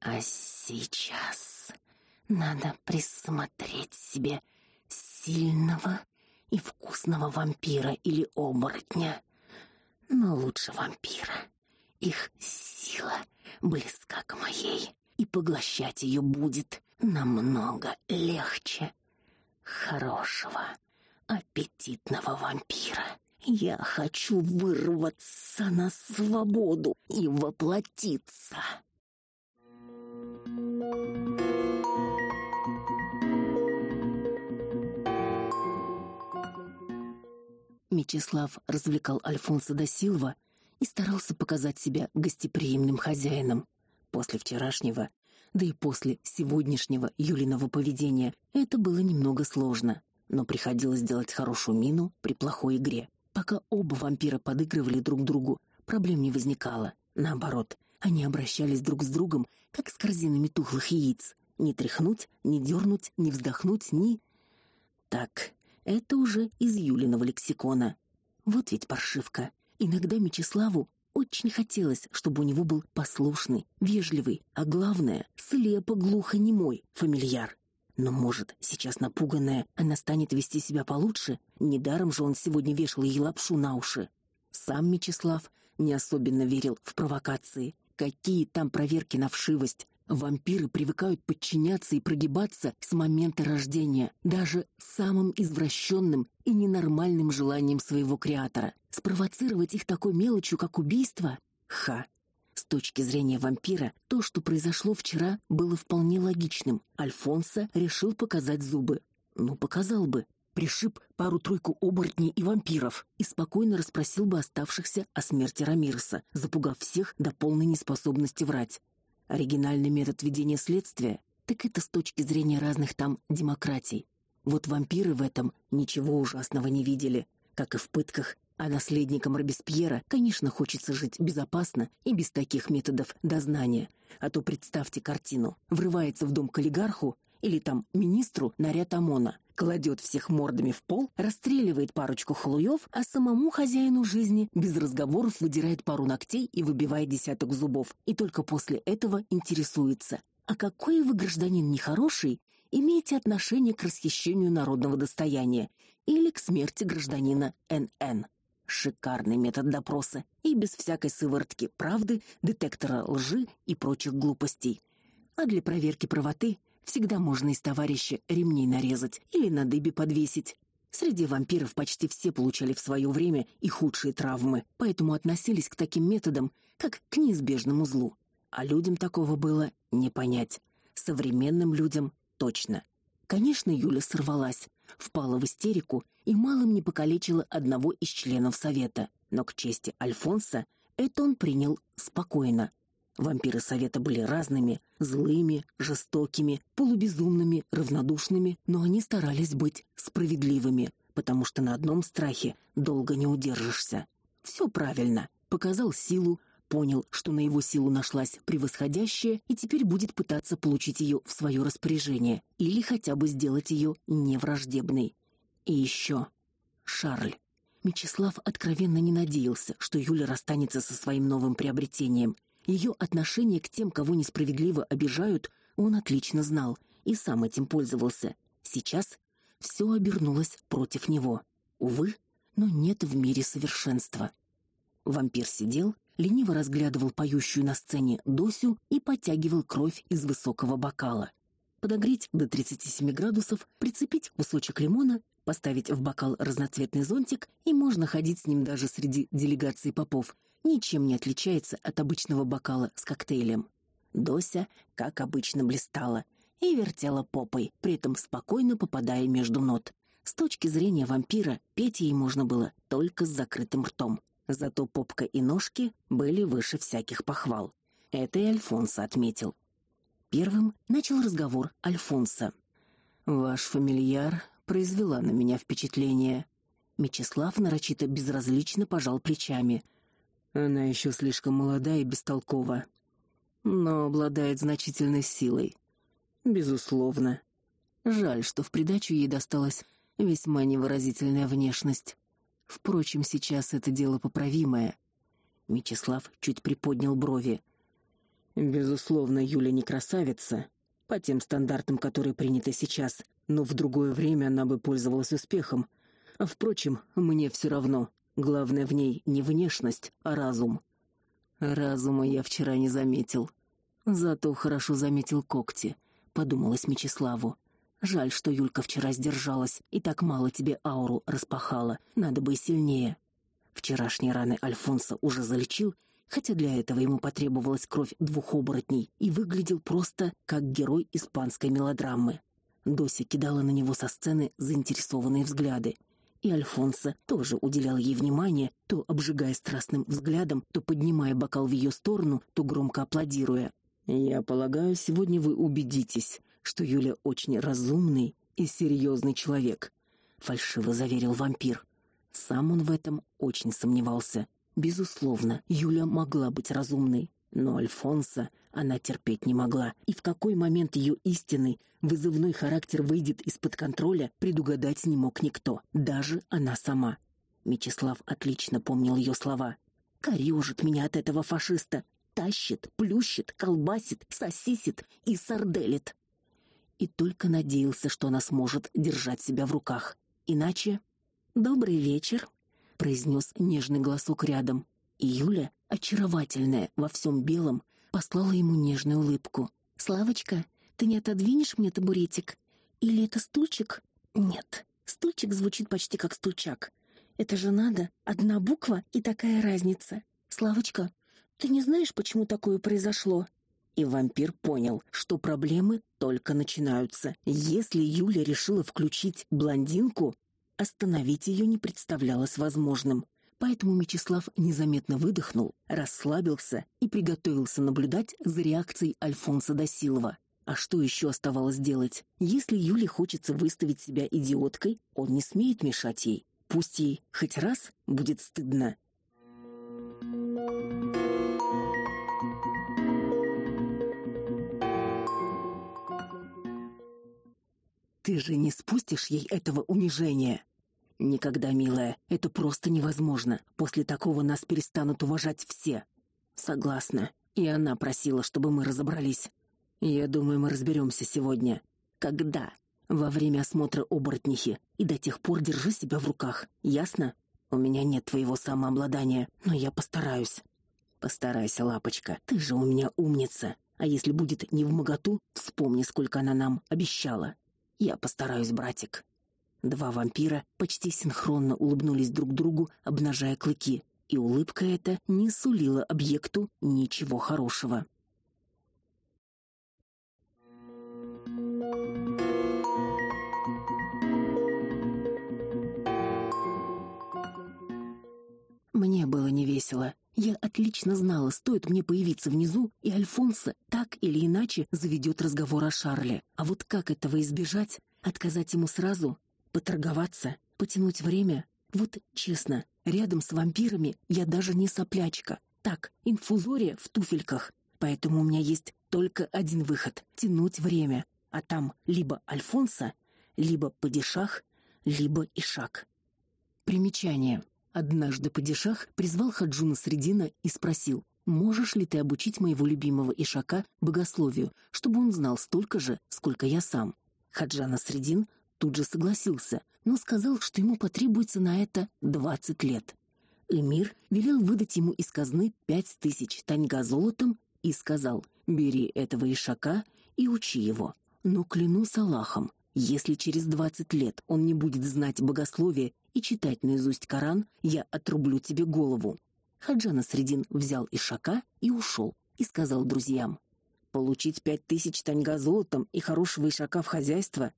А сейчас надо присмотреть себе сильного и вкусного вампира или оборотня, но лучше вампира. Их сила близка к моей, и поглощать ее будет намного легче. Хорошего, аппетитного вампира. Я хочу вырваться на свободу и воплотиться. Мечислав развлекал Альфонсо да Силва и старался показать себя гостеприимным хозяином. После вчерашнего, да и после сегодняшнего Юлиного поведения это было немного сложно, но приходилось делать хорошую мину при плохой игре. Пока оба вампира подыгрывали друг другу, проблем не возникало. Наоборот, они обращались друг с другом, как с корзинами тухлых яиц. Не тряхнуть, не дернуть, не вздохнуть, ни... Так, это уже из Юлиного лексикона. Вот ведь паршивка. Иногда Мечиславу очень хотелось, чтобы у него был послушный, вежливый, а главное, слепо глухо немой фамильяр. Но, может, сейчас напуганная, она станет вести себя получше? Недаром же он сегодня вешал ей лапшу на уши. Сам Мечислав не особенно верил в провокации. Какие там проверки на вшивость? Вампиры привыкают подчиняться и прогибаться с момента рождения, даже самым извращенным и ненормальным желанием своего креатора. Спровоцировать их такой мелочью, как убийство? Ха. С точки зрения вампира, то, что произошло вчера, было вполне логичным. Альфонсо решил показать зубы. Ну, показал бы. Пришиб пару-тройку оборотней и вампиров и спокойно расспросил бы оставшихся о смерти Рамирса, запугав всех до полной неспособности врать. Оригинальный метод ведения следствия, так это с точки зрения разных там демократий. Вот вампиры в этом ничего ужасного не видели, как и в пытках, а наследникам Робеспьера, конечно, хочется жить безопасно и без таких методов дознания. А то представьте картину: врывается в дом к олигарху или там министру наряд ОМОНа, кладет всех мордами в пол, расстреливает парочку халуев, а самому хозяину жизни без разговоров выдирает пару ногтей и выбивает десяток зубов, и только после этого интересуется: "А какой вы гражданин нехороший, имеете отношение к расхищению народного достояния или к смерти гражданина НН?" Шикарный метод допроса и без всякой сыворотки правды, детектора лжи и прочих глупостей. А для проверки правоты всегда можно из товарища ремней нарезать или на дыбе подвесить. Среди вампиров почти все получали в свое время и худшие травмы, поэтому относились к таким методам как к неизбежному злу. А людям такого было не понять. Современным людям точно. Конечно, Юля сорвалась, впала в истерику и малым не покалечила одного из членов совета, но к чести Альфонса это он принял спокойно. Вампиры совета были разными: злыми, жестокими, полубезумными, равнодушными, но они старались быть справедливыми, потому что на одном страхе долго не удержишься. Все правильно. Показал силу, понял, что на его силу нашлась превосходящая и теперь будет пытаться получить ее в свое распоряжение или хотя бы сделать ее невраждебной. И еще Шарль. Мечислав откровенно не надеялся, что Юля расстанется со своим новым приобретением. Ее отношение к тем, кого несправедливо обижают, он отлично знал и сам этим пользовался. Сейчас все обернулось против него. Увы, но нет в мире совершенства. Вампир сидел, лениво разглядывал поющую на сцене Досю и подтягивал кровь из высокого бокала. Подогреть до 37 градусов, прицепить кусочек лимона, поставить в бокал разноцветный зонтик, и можно ходить с ним даже среди делегаций попов. Ничем не отличается от обычного бокала с коктейлем. Дося, как обычно, блистала и вертела попой, при этом спокойно попадая между нот. С точки зрения вампира, петь ей можно было только с закрытым ртом. Зато попка и ножки были выше всяких похвал. Это и Альфонсо отметил. Первым начал разговор Альфонсо. Ваш фамильяр произвела на меня впечатление. Мечислав нарочито безразлично пожал плечами. Она еще слишком молода и бестолкова, но обладает значительной силой. Безусловно. Жаль, что в придачу ей досталась весьма невыразительная внешность. Впрочем, сейчас это дело поправимое. Мечислав чуть приподнял брови. Безусловно, Юля не красавица по тем стандартам, которые приняты сейчас, но в другое время она бы пользовалась успехом. А впрочем, мне все равно. Главное в ней не внешность, а разум. Разума я вчера не заметил. Зато хорошо заметил когти, подумалось Мечиславу. Жаль, что Юлька вчера сдержалась и так мало тебе ауру распахала. Надо бы и сильнее. Вчерашние раны Альфонса уже залечил, хотя для этого ему потребовалась кровь двух оборотней, и выглядел просто как герой испанской мелодрамы. Дося кидала на него со сцены заинтересованные взгляды, и Альфонсо тоже уделял ей внимание, то обжигая страстным взглядом, то поднимая бокал в ее сторону, то громко аплодируя. Я полагаю, сегодня вы убедитесь, что Юля очень разумный и серьезный человек, фальшиво заверил вампир. Сам он в этом очень сомневался. Безусловно, Юля могла быть разумной, но Альфонса она терпеть не могла. И в какой момент ее истинный, вызывной характер выйдет из-под контроля, предугадать не мог никто, даже она сама. Мечислав отлично помнил ее слова. Корёжит меня от этого фашиста, тащит, плющит, колбасит, сосисит и сарделит и только надеялся, что она сможет держать себя в руках. Иначе "Добрый вечер", произнес нежный голосок рядом. Юля, очаровательная во всем белом, послала ему нежную улыбку. "Славочка, ты не отодвинешь мне табуретик? Или это стульчик?" "Нет, стульчик звучит почти как стульчак. Это же надо, одна буква и такая разница. Славочка, ты не знаешь, почему такое произошло?" И вампир понял, что проблемы только начинаются. Если Юля решила включить блондинку, остановить ее не представлялось возможным. Поэтому Мечислав незаметно выдохнул, расслабился и приготовился наблюдать за реакцией Альфонса Досилова. А что еще оставалось делать? Если Юле хочется выставить себя идиоткой, он не смеет мешать ей. Пусть ей хоть раз будет стыдно. Ты же не спустишь ей этого унижения. Никогда, милая, это просто невозможно. После такого нас перестанут уважать все. Согласна. И она просила, чтобы мы разобрались. Я думаю, мы разберемся сегодня. Когда? Во время осмотра оборотнихи. И до тех пор держи себя в руках. Ясно? У меня нет твоего самообладания, но я постараюсь. Постарайся, лапочка. Ты же у меня умница. А если будет не в моготу, вспомни, сколько она нам обещала. Я постараюсь, братик. Два вампира почти синхронно улыбнулись друг другу, обнажая клыки, и улыбка эта не сулила объекту ничего хорошего. Мне было невесело. Я отлично знала, стоит мне появиться внизу, и Альфонсо так или иначе заведет разговор о Шарле. А вот как этого избежать? Отказать ему сразу? Поторговаться? Потянуть время? Вот честно, рядом с вампирами я даже не соплячка. Так, инфузория в туфельках. Поэтому у меня есть только один выход тянуть время. А там либо Альфонсо, либо падишах, либо Ишак. Примечание. Однажды падишах призвал Хаджуна Средина и спросил: "Можешь ли ты обучить моего любимого ишака богословию, чтобы он знал столько же, сколько я сам?" Хаджана Средин тут же согласился, но сказал, что ему потребуется на это двадцать лет. Эмир велел выдать ему из казны пять тысяч таньга золотом и сказал: "Бери этого ишака и учи его. Но клянусь Аллахом, если через двадцать лет он не будет знать богословие и читать наизусть Коран, я отрублю тебе голову. Хаджана Средин взял ишака и ушел, и сказал друзьям: "Получить пять тысяч таньга золотом и хорошего ишака в хозяйство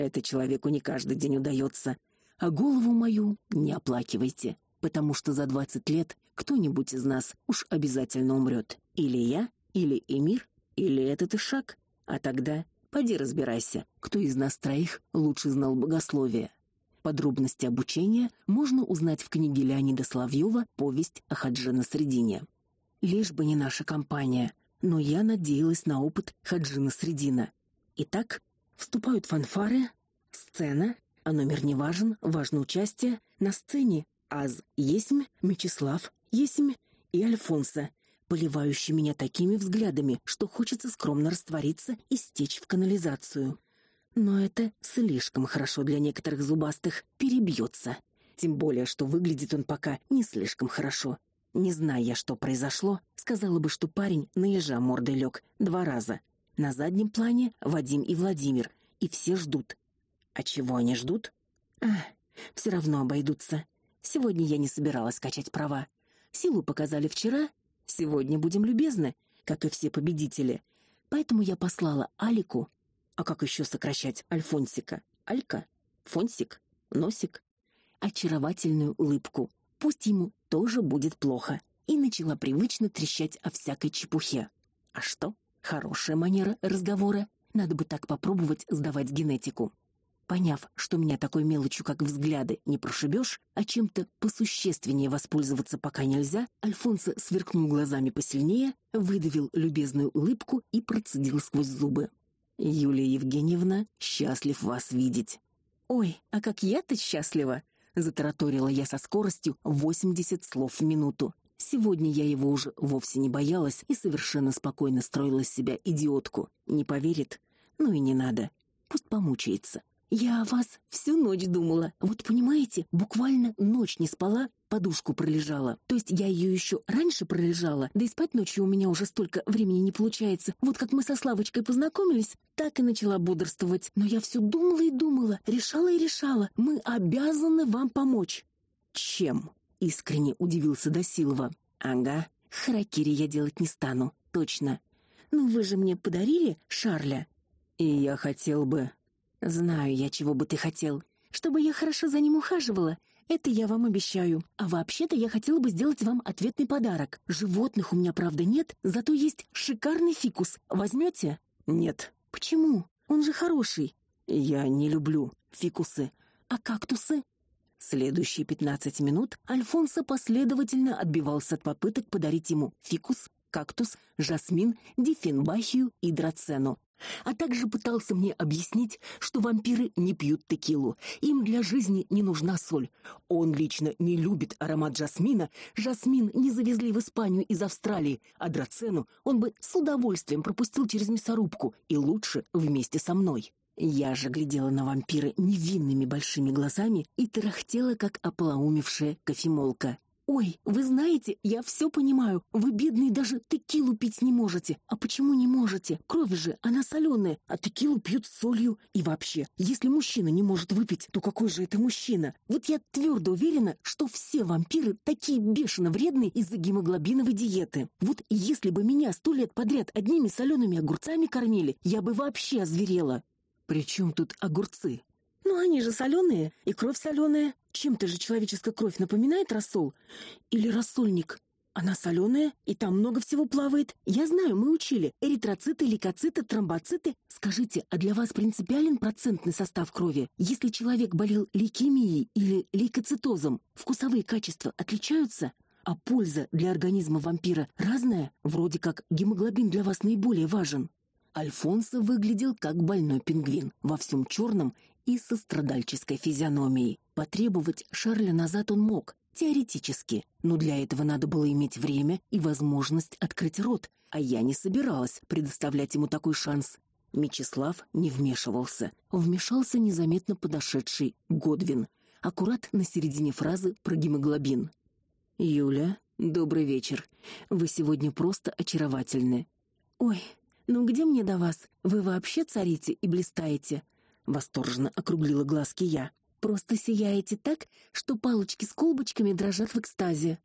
это человеку не каждый день удается. А голову мою не оплакивайте, потому что за двадцать лет кто-нибудь из нас уж обязательно умрет. Или я, или Эмир, или этот ишак. А тогда поди разбирайся, кто из нас троих лучше знал богословие. Подробности обучения можно узнать в книге Леонида Соловьева Повесть о Хаджи Насредине. Лишь бы не наша компания, но я надеялась на опыт Хаджи Насредина. Итак, вступают фанфары, сцена, а номер не важен, важно участие на сцене Аз Есмь, Мечислав Есмь и Альфонса, поливающие меня такими взглядами, что хочется скромно раствориться и стечь в канализацию. Но это слишком хорошо для некоторых зубастых, перебьется. Тем более, что выглядит он пока не слишком хорошо. Не зная, что произошло, сказала бы, что парень на ежа мордой лег два раза. На заднем плане Вадим и Владимир, и все ждут. А чего они ждут? А, все равно обойдутся. Сегодня я не собиралась качать права. Силу показали вчера, сегодня будем любезны, как и все победители. Поэтому я послала Алику а как еще сокращать Альфонсика? Алька? Фонсик? Носик? Очаровательную улыбку. Пусть ему тоже будет плохо. И начала привычно трещать о всякой чепухе. А что? Хорошая манера разговора. Надо бы так попробовать сдавать генетику. Поняв, что меня такой мелочью, как взгляды, не прошибешь, а чем-то посущественнее воспользоваться пока нельзя, Альфонсо сверкнул глазами посильнее, выдавил любезную улыбку и процедил сквозь зубы: Юлия Евгеньевна, счастлив вас видеть. Ой, а как я-то счастлива, затараторила я со скоростью 80 слов в минуту. Сегодня я его уже вовсе не боялась и совершенно спокойно строила из себя идиотку. Не поверит? Ну и не надо. Пусть помучается. Я о вас всю ночь думала. Вот понимаете, буквально ночь не спала, подушку пролежала. То есть я ее еще раньше пролежала, да и спать ночью у меня уже столько времени не получается. Вот как мы со Славочкой познакомились, так и начала бодрствовать. Но я все думала и думала, решала и решала. Мы обязаны вам помочь. Чем? Искренне удивился Досилова. Ага, харакири я делать не стану, точно. Ну вы же мне подарили Шарля. И я хотел бы Знаю я, чего бы ты хотел. Чтобы я хорошо за ним ухаживала. Это я вам обещаю. А вообще-то я хотела бы сделать вам ответный подарок. Животных у меня, правда, нет, зато есть шикарный фикус. Возьмете? Нет. Почему? Он же хороший. Я не люблю фикусы. А кактусы? Следующие пятнадцать минут Альфонсо последовательно отбивался от попыток подарить ему фикус, кактус, жасмин, дифенбахию и драцену а также пытался мне объяснить, что вампиры не пьют текилу, им для жизни не нужна соль. Он лично не любит аромат жасмина, жасмин не завезли в Испанию из Австралии, а драцену он бы с удовольствием пропустил через мясорубку и лучше вместе со мной. Я же глядела на вампира невинными большими глазами и тарахтела, как ополоумевшая кофемолка. Ой, вы знаете, я все понимаю. Вы бедные даже текилу пить не можете. А почему не можете? Кровь же, она соленая, а текилу пьют с солью. И вообще, если мужчина не может выпить, то какой же это мужчина? Вот я твердо уверена, что все вампиры такие бешено вредные из-за гемоглобиновой диеты. Вот если бы меня сто лет подряд одними солеными огурцами кормили, я бы вообще озверела. Причем тут огурцы? Ну они же соленые, и кровь соленая. Чем-то же человеческая кровь напоминает рассол или рассольник. Она соленая, и там много всего плавает. Я знаю, мы учили. Эритроциты, лейкоциты, тромбоциты. Скажите, а для вас принципиален процентный состав крови? Если человек болел лейкемией или лейкоцитозом, вкусовые качества отличаются? А польза для организма вампира разная? Вроде как гемоглобин для вас наиболее важен. Альфонсо выглядел как больной пингвин, во всем черном и со страдальческой физиономией. Потребовать Шарля назад он мог, теоретически, но для этого надо было иметь время и возможность открыть рот, а я не собиралась предоставлять ему такой шанс. Мечислав не вмешивался. Вмешался незаметно подошедший Годвин, аккурат на середине фразы про гемоглобин. Юля, добрый вечер. Вы сегодня просто очаровательны. Ой, ну где мне до вас? Вы вообще царите и блистаете восторженно округлила глазки я. Просто сияете так, что палочки с колбочками дрожат в экстазе.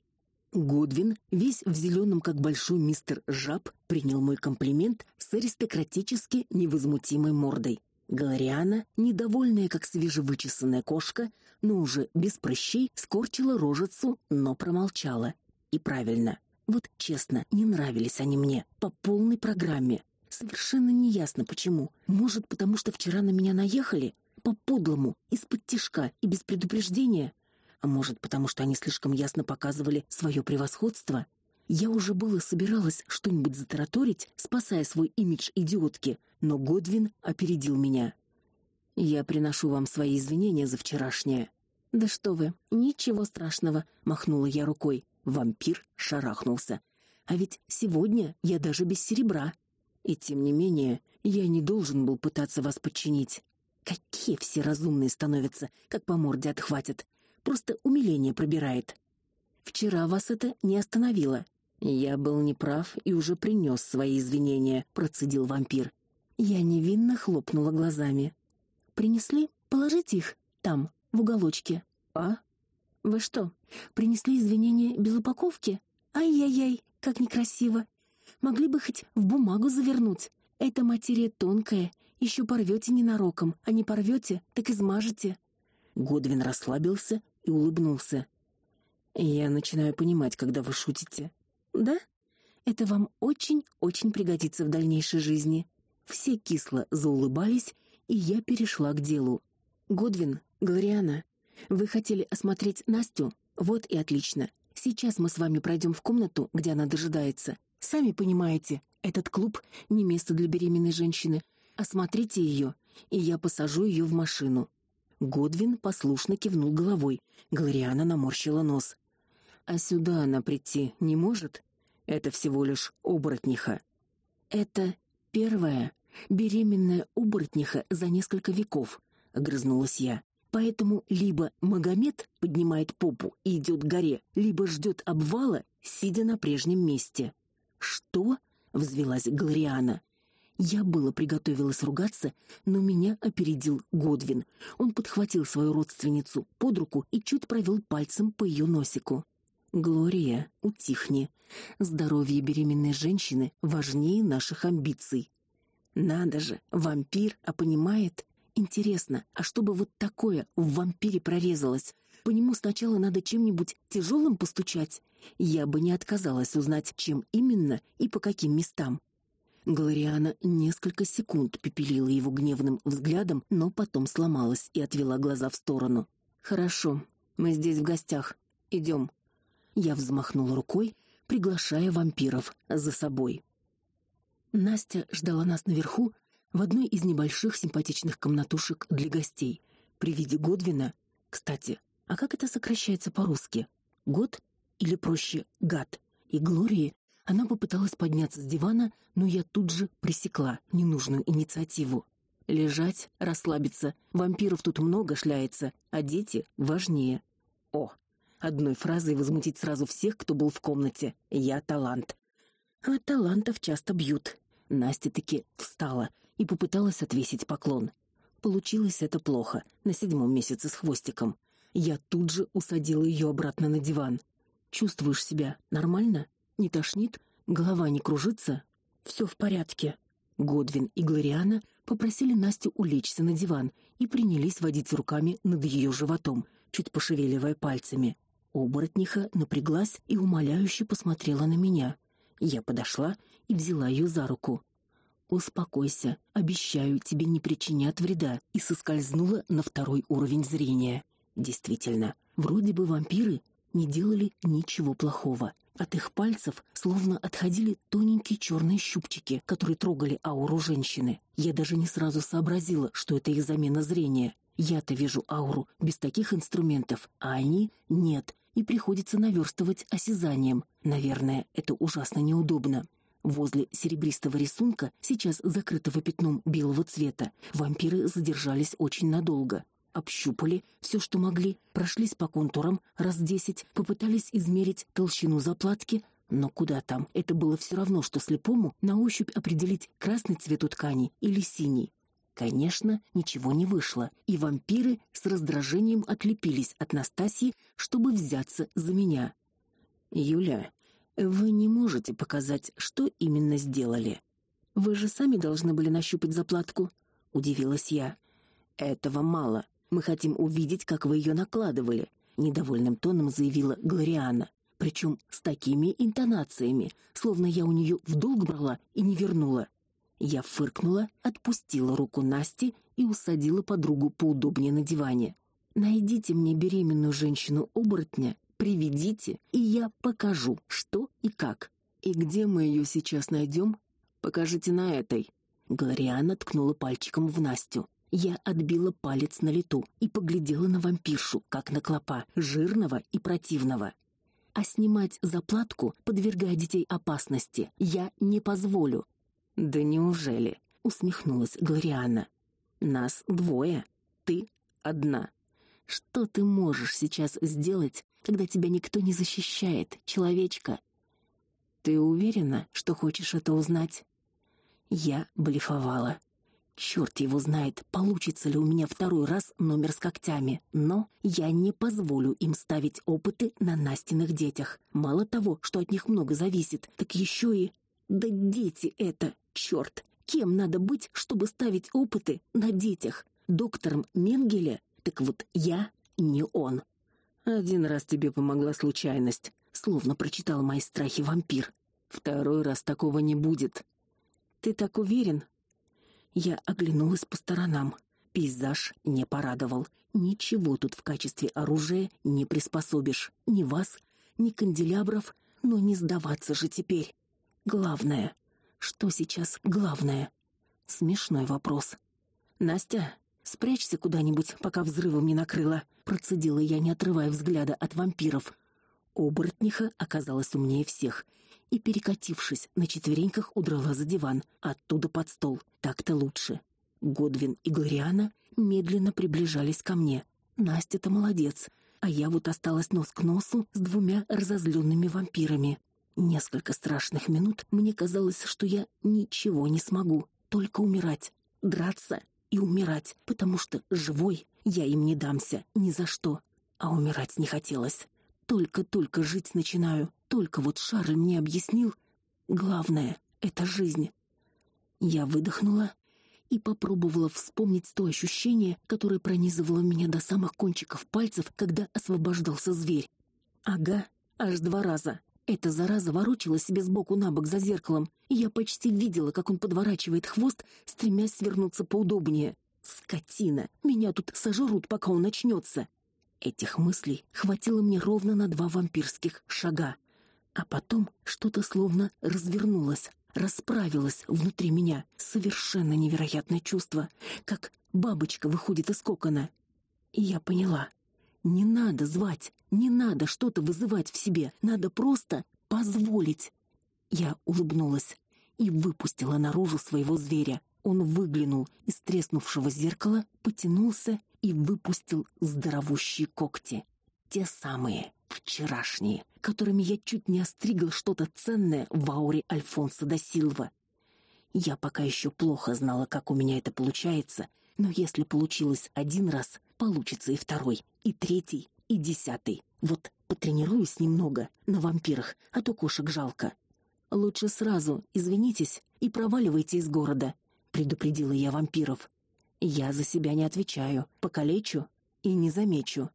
Годвин, весь в зеленом, как большой мистер Жаб, принял мой комплимент с аристократически невозмутимой мордой. Галариана, недовольная, как свежевычесанная кошка, но уже без прыщей, скорчила рожицу, но промолчала. И правильно. Вот честно, не нравились они мне по полной программе. Совершенно неясно почему. Может, потому что вчера на меня наехали по-подлому, из-под тишка и без предупреждения, а может, потому что они слишком ясно показывали свое превосходство. Я уже было собиралась что-нибудь затараторить, спасая свой имидж идиотки, но Годвин опередил меня. Я приношу вам свои извинения за вчерашнее. Да что вы, ничего страшного, махнула я рукой. Вампир шарахнулся. А ведь сегодня я даже без серебра. И тем не менее, я не должен был пытаться вас подчинить. Какие все разумные становятся, как по морде отхватят. Просто умиление пробирает. Вчера вас это не остановило. Я был неправ и уже принес свои извинения, процедил вампир. Я невинно хлопнула глазами. Принесли? Положите их там, в уголочке. А? Вы что, принесли извинения без упаковки? Ай-яй-яй, как некрасиво. Могли бы хоть в бумагу завернуть. Эта материя тонкая, еще порвете ненароком, а не порвете, так измажете. Годвин расслабился и улыбнулся. Я начинаю понимать, когда вы шутите. Да? Это вам очень-очень пригодится в дальнейшей жизни. Все кисло заулыбались, и я перешла к делу. Годвин, Глориана, вы хотели осмотреть Настю? Вот и отлично. Сейчас мы с вами пройдем в комнату, где она дожидается. Сами понимаете, этот клуб не место для беременной женщины. Осмотрите ее, и я посажу ее в машину. Годвин послушно кивнул головой. Глориана наморщила нос. А сюда она прийти не может? Это всего лишь оборотниха. Это первая беременная оборотниха за несколько веков, огрызнулась я. Поэтому либо Магомед поднимает попу и идет к горе, либо ждет обвала, сидя на прежнем месте. Что? взвилась Глориана. Я было приготовилась ругаться, но меня опередил Годвин. Он подхватил свою родственницу под руку и чуть провел пальцем по ее носику. Глория, утихни. Здоровье беременной женщины важнее наших амбиций. Надо же, вампир, а понимает. Интересно, а чтобы вот такое в вампире прорезалось, по нему сначала надо чем-нибудь тяжелым постучать. Я бы не отказалась узнать, чем именно и по каким местам. Глориана несколько секунд пепелила его гневным взглядом, но потом сломалась и отвела глаза в сторону. Хорошо, мы здесь в гостях. Идем. Я взмахнула рукой, приглашая вампиров за собой. Настя ждала нас наверху в одной из небольших симпатичных комнатушек для гостей. При виде Годвина, кстати, а как это сокращается по-русски? Год или проще гад? И Глории она попыталась подняться с дивана, но я тут же пресекла ненужную инициативу. Лежать, расслабиться. Вампиров тут много шляется, а дети важнее. О, одной фразой возмутить сразу всех, кто был в комнате. Я талант. А талантов часто бьют. Настя таки встала и попыталась отвесить поклон. Получилось это плохо, на седьмом месяце с хвостиком. Я тут же усадила ее обратно на диван. Чувствуешь себя нормально? Не тошнит? Голова не кружится? Все в порядке. Годвин и Глориана попросили Настю улечься на диван и принялись водить руками над ее животом, чуть пошевеливая пальцами. Оборотниха напряглась и умоляюще посмотрела на меня. Я подошла и взяла ее за руку. Успокойся, обещаю, тебе не причинят вреда, и соскользнула на второй уровень зрения. Действительно, вроде бы вампиры не делали ничего плохого. От их пальцев словно отходили тоненькие черные щупчики, которые трогали ауру женщины. Я даже не сразу сообразила, что это их замена зрения. Я-то вижу ауру без таких инструментов, а они нет, и приходится наверстывать осязанием. Наверное, это ужасно неудобно. Возле серебристого рисунка, сейчас закрытого пятном белого цвета, вампиры задержались очень надолго общупали все, что могли, прошлись по контурам раз десять, попытались измерить толщину заплатки, но куда там? Это было все равно что слепому на ощупь определить красный цвет у ткани или синий. Конечно, ничего не вышло, и вампиры с раздражением отлепились от Настасьи, чтобы взяться за меня. Юля, вы не можете показать, что именно сделали. Вы же сами должны были нащупать заплатку, удивилась я. Этого мало. Мы хотим увидеть, как вы ее накладывали, недовольным тоном заявила Глориана, причем с такими интонациями, словно я у нее в долг брала и не вернула. Я фыркнула, отпустила руку Насти и усадила подругу поудобнее на диване. Найдите мне беременную женщину-оборотня, приведите, и я покажу, что и как. И где мы ее сейчас найдем? Покажите на этой. Глориана ткнула пальчиком в Настю. Я отбила палец на лету и поглядела на вампиршу, как на клопа, жирного и противного. А снимать заплатку, подвергая детей опасности, я не позволю. Да неужели? усмехнулась Глориана. Нас двое, ты одна. Что ты можешь сейчас сделать, когда тебя никто не защищает, человечка? Ты уверена, что хочешь это узнать? Я блефовала. Черт его знает, получится ли у меня второй раз номер с когтями, но я не позволю им ставить опыты на Настиных детях. Мало того, что от них много зависит, так еще и да дети это, черт! Кем надо быть, чтобы ставить опыты на детях? Доктором Менгеля? Так вот, я не он. Один раз тебе помогла случайность, словно прочитал мои страхи вампир. Второй раз такого не будет. Ты так уверен? Я оглянулась по сторонам. Пейзаж не порадовал. Ничего тут в качестве оружия не приспособишь. Ни вас, ни канделябров, но не сдаваться же теперь. Главное, что сейчас главное? Смешной вопрос. Настя, спрячься куда-нибудь, пока взрывом не накрыло, процедила я, не отрывая взгляда от вампиров. Оборотниха оказалась умнее всех и, перекатившись на четвереньках, удрала за диван, оттуда под стол. Так-то лучше. Годвин и Глориана медленно приближались ко мне. Настя-то молодец, а я вот осталась нос к носу с двумя разозленными вампирами. Несколько страшных минут мне казалось, что я ничего не смогу, только умирать, драться и умирать, потому что живой я им не дамся ни за что, а умирать не хотелось. Только-только жить начинаю, только вот Шарль мне объяснил, главное это жизнь. Я выдохнула и попробовала вспомнить то ощущение, которое пронизывало меня до самых кончиков пальцев, когда освобождался зверь. Ага, аж два раза. Эта зараза ворочала себе сбоку на бок за зеркалом, и я почти видела, как он подворачивает хвост, стремясь свернуться поудобнее. Скотина, меня тут сожрут, пока он начнется. Этих мыслей хватило мне ровно на два вампирских шага. А потом что-то словно развернулось, расправилось внутри меня. Совершенно невероятное чувство, как бабочка выходит из кокона. И я поняла. Не надо звать, не надо что-то вызывать в себе, надо просто позволить. Я улыбнулась и выпустила наружу своего зверя. Он выглянул из треснувшего зеркала, потянулся и выпустил здоровущие когти. Те самые, вчерашние, которыми я чуть не остригл что-то ценное в ауре Альфонса да Силва. Я пока еще плохо знала, как у меня это получается, но если получилось один раз, получится и второй, и третий, и десятый. Вот потренируюсь немного на вампирах, а то кошек жалко. Лучше сразу извинитесь и проваливайте из города, предупредила я вампиров. Я за себя не отвечаю, покалечу и не замечу.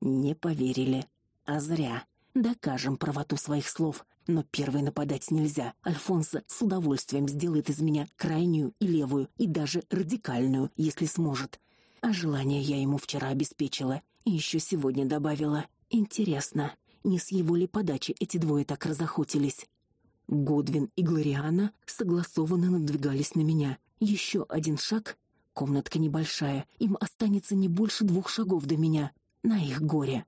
Не поверили. А зря. Докажем правоту своих слов. Но первой нападать нельзя. Альфонсо с удовольствием сделает из меня крайнюю и левую, и даже радикальную, если сможет. А желание я ему вчера обеспечила. И еще сегодня добавила. Интересно, не с его ли подачи эти двое так разохотились? Годвин и Глориана согласованно надвигались на меня. Еще один шаг, комнатка небольшая, им останется не больше двух шагов до меня, на их горе.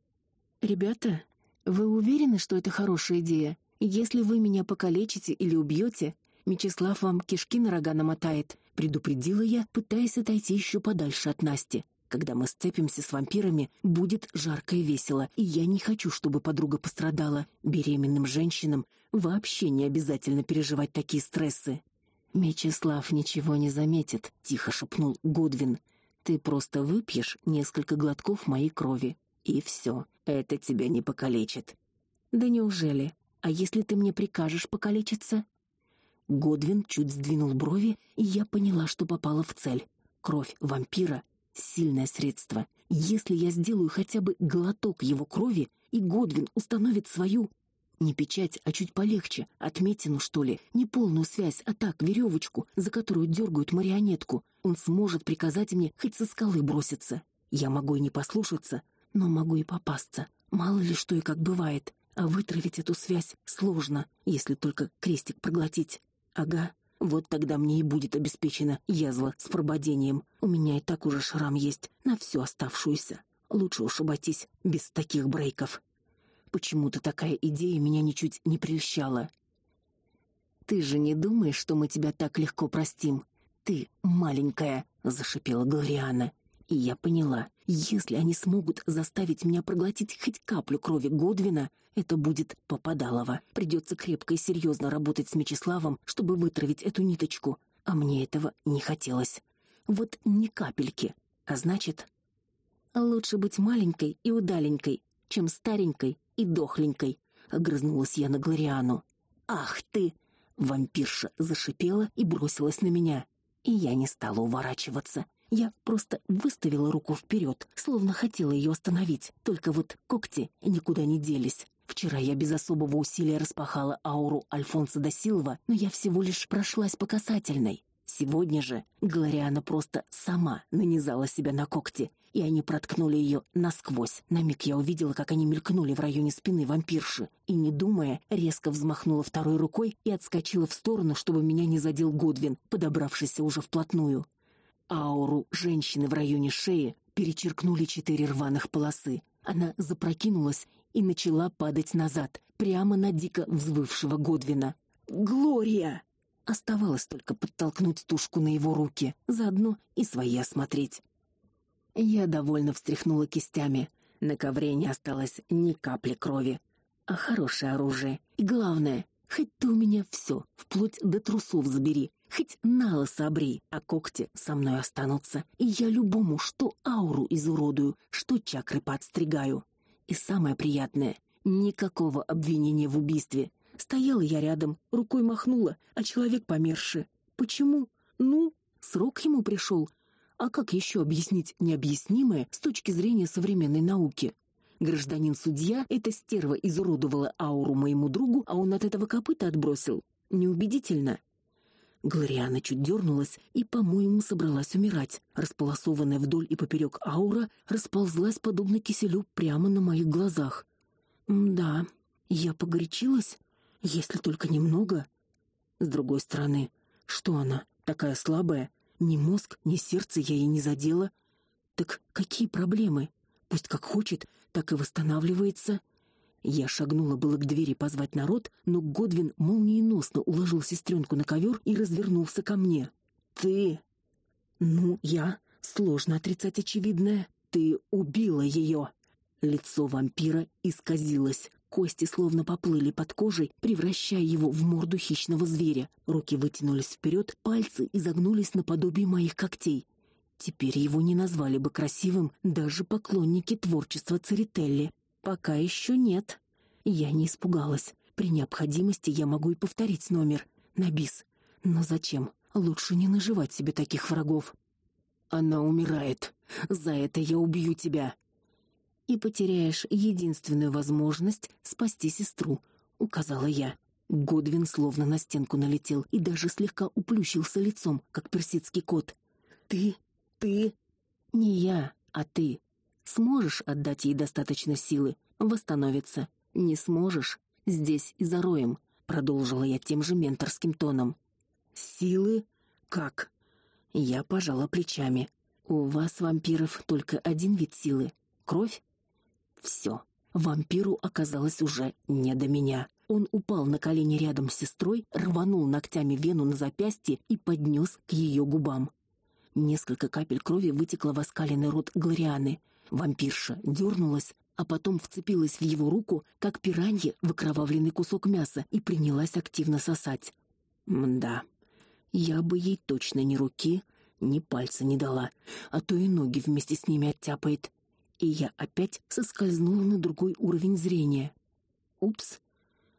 Ребята, вы уверены, что это хорошая идея? Если вы меня покалечите или убьете, Мечислав вам кишки на рога намотает, предупредила я, пытаясь отойти еще подальше от Насти. Когда мы сцепимся с вампирами, будет жарко и весело, и я не хочу, чтобы подруга пострадала. Беременным женщинам вообще не обязательно переживать такие стрессы. Мечислав ничего не заметит, тихо шепнул Годвин. Ты просто выпьешь несколько глотков моей крови, и все. Это тебя не покалечит. Да неужели? А если ты мне прикажешь покалечиться? Годвин чуть сдвинул брови, и я поняла, что попала в цель. Кровь вампира сильное средство. Если я сделаю хотя бы глоток его крови, и Годвин установит свою не печать, а чуть полегче, отметину, что ли, не полную связь, а так веревочку, за которую дергают марионетку, он сможет приказать мне хоть со скалы броситься. Я могу и не послушаться, но могу и попасться. Мало ли что и как бывает. А вытравить эту связь сложно, если только крестик проглотить. Ага, вот тогда мне и будет обеспечена язва с прободением. У меня и так уже шрам есть на всю оставшуюся. Лучше уж обойтись без таких брейков. Почему-то такая идея меня ничуть не прельщала. Ты же не думаешь, что мы тебя так легко простим? Ты маленькая, зашипела Глориана. И я поняла, если они смогут заставить меня проглотить хоть каплю крови Годвина, это будет попадалово. Придется крепко и серьезно работать с Мечиславом, чтобы вытравить эту ниточку, а мне этого не хотелось. Вот ни капельки. А значит, лучше быть маленькой и удаленькой, чем старенькой и дохленькой, огрызнулась я на Глориану. Ах ты, вампирша зашипела и бросилась на меня, и я не стала уворачиваться. Я просто выставила руку вперед, словно хотела ее остановить. Только вот когти никуда не делись. Вчера я без особого усилия распахала ауру Альфонса да Силва, но я всего лишь прошлась по касательной. Сегодня же Глориана просто сама нанизала себя на когти, и они проткнули ее насквозь. На миг я увидела, как они мелькнули в районе спины вампирши, и не думая, резко взмахнула второй рукой и отскочила в сторону, чтобы меня не задел Годвин, подобравшийся уже вплотную. Ауру женщины в районе шеи перечеркнули четыре рваных полосы. Она запрокинулась и начала падать назад, прямо на дико взвывшего Годвина. Глория! Оставалось только подтолкнуть тушку на его руки, заодно и свои осмотреть. Я довольно встряхнула кистями. На ковре не осталось ни капли крови, а хорошее оружие. И главное, хоть ты у меня все, вплоть до трусов забери, Хоть на обри, а когти со мной останутся, и я любому что ауру изуродую, что чакры подстригаю. И самое приятное — никакого обвинения в убийстве. Стояла я рядом, рукой махнула, а человек померший. Почему? Ну, срок ему пришел. А как еще объяснить необъяснимое с точки зрения современной науки? Гражданин-судья эта стерва изуродовала ауру моему другу, а он от этого копыта отбросил. Неубедительно. Глориана чуть дернулась и, по-моему, собралась умирать. Располосованная вдоль и поперек аура расползлась подобно киселю прямо на моих глазах. Да, я погорячилась, если только немного. С другой стороны, что она, такая слабая? Ни мозг, ни сердце я ей не задела. Так какие проблемы? Пусть как хочет, так и восстанавливается. Я шагнула было к двери позвать народ, но Годвин молниеносно уложил сестренку на ковер и развернулся ко мне. Ты... Ну, я... Сложно отрицать очевидное. Ты убила ее. Лицо вампира исказилось. Кости словно поплыли под кожей, превращая его в морду хищного зверя. Руки вытянулись вперед, пальцы изогнулись наподобие моих когтей. Теперь его не назвали бы красивым даже поклонники творчества Церетелли. Пока еще нет. Я не испугалась. При необходимости я могу и повторить номер на бис. Но зачем? Лучше не наживать себе таких врагов. Она умирает. За это я убью тебя. И потеряешь единственную возможность спасти сестру, указала я. Годвин словно на стенку налетел и даже слегка уплющился лицом, как персидский кот. Ты, ты, не я, а ты. Сможешь отдать ей достаточно силы, восстановиться. Не сможешь, здесь и зароем, продолжила я тем же менторским тоном. Силы? Как? Я пожала плечами. У вас вампиров только один вид силы кровь. Все. Вампиру оказалось уже не до меня. Он упал на колени рядом с сестрой, рванул ногтями вену на запястье и поднес к ее губам. Несколько капель крови вытекло в оскаленный рот Глорианы. Вампирша дернулась, а потом вцепилась в его руку, как пиранье в окровавленный кусок мяса, и принялась активно сосать. Мда. Я бы ей точно ни руки, ни пальца не дала, а то и ноги вместе с ними оттяпает. И я опять соскользнула на другой уровень зрения. Упс.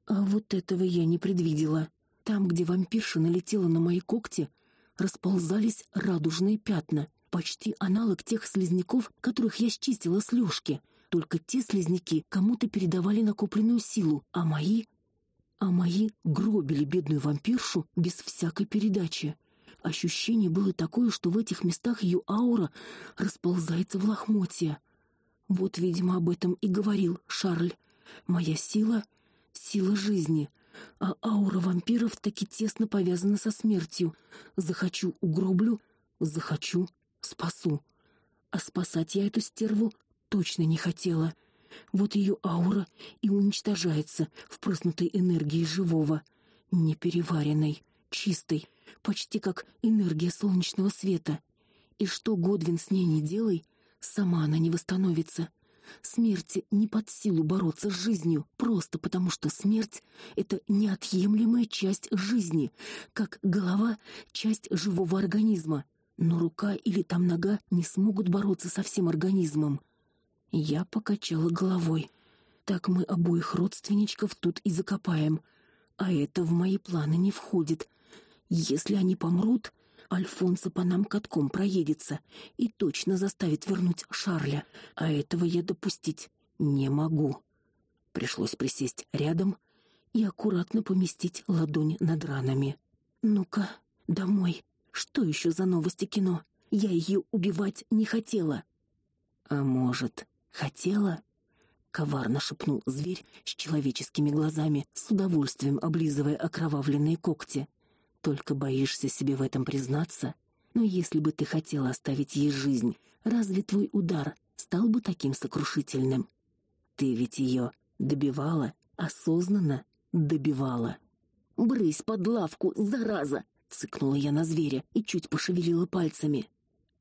А вот этого я не предвидела. Там, где вампирша налетела на мои когти, расползались радужные пятна, почти аналог тех слизняков, которых я счистила с Лёшки. Только те слизняки кому-то передавали накопленную силу, а мои а мои гробили бедную вампиршу без всякой передачи. Ощущение было такое, что в этих местах ее аура расползается в лохмотья. Вот, видимо, об этом и говорил Шарль. Моя сила сила жизни, а аура вампиров таки тесно повязана со смертью. Захочу угроблю, захочу спасу. А спасать я эту стерву точно не хотела. Вот ее аура и уничтожается в проснутой энергии живого, непереваренной, чистой, почти как энергия солнечного света. И что Годвин с ней не делай, сама она не восстановится. Смерти не под силу бороться с жизнью, просто потому что смерть это неотъемлемая часть жизни, как голова часть живого организма. Но рука или там нога не смогут бороться со всем организмом. Я покачала головой. Так мы обоих родственничков тут и закопаем. А это в мои планы не входит. Если они помрут, Альфонсо по нам катком проедется и точно заставит вернуть Шарля, а этого я допустить не могу. Пришлось присесть рядом и аккуратно поместить ладонь над ранами. Ну-ка, домой. Что еще за новости кино? Я ее убивать не хотела. А может, хотела? коварно шепнул зверь с человеческими глазами, с удовольствием облизывая окровавленные когти. Только боишься себе в этом признаться? Но если бы ты хотела оставить ей жизнь, разве твой удар стал бы таким сокрушительным? Ты ведь ее добивала, осознанно добивала. Брысь под лавку, зараза, цыкнула я на зверя и чуть пошевелила пальцами.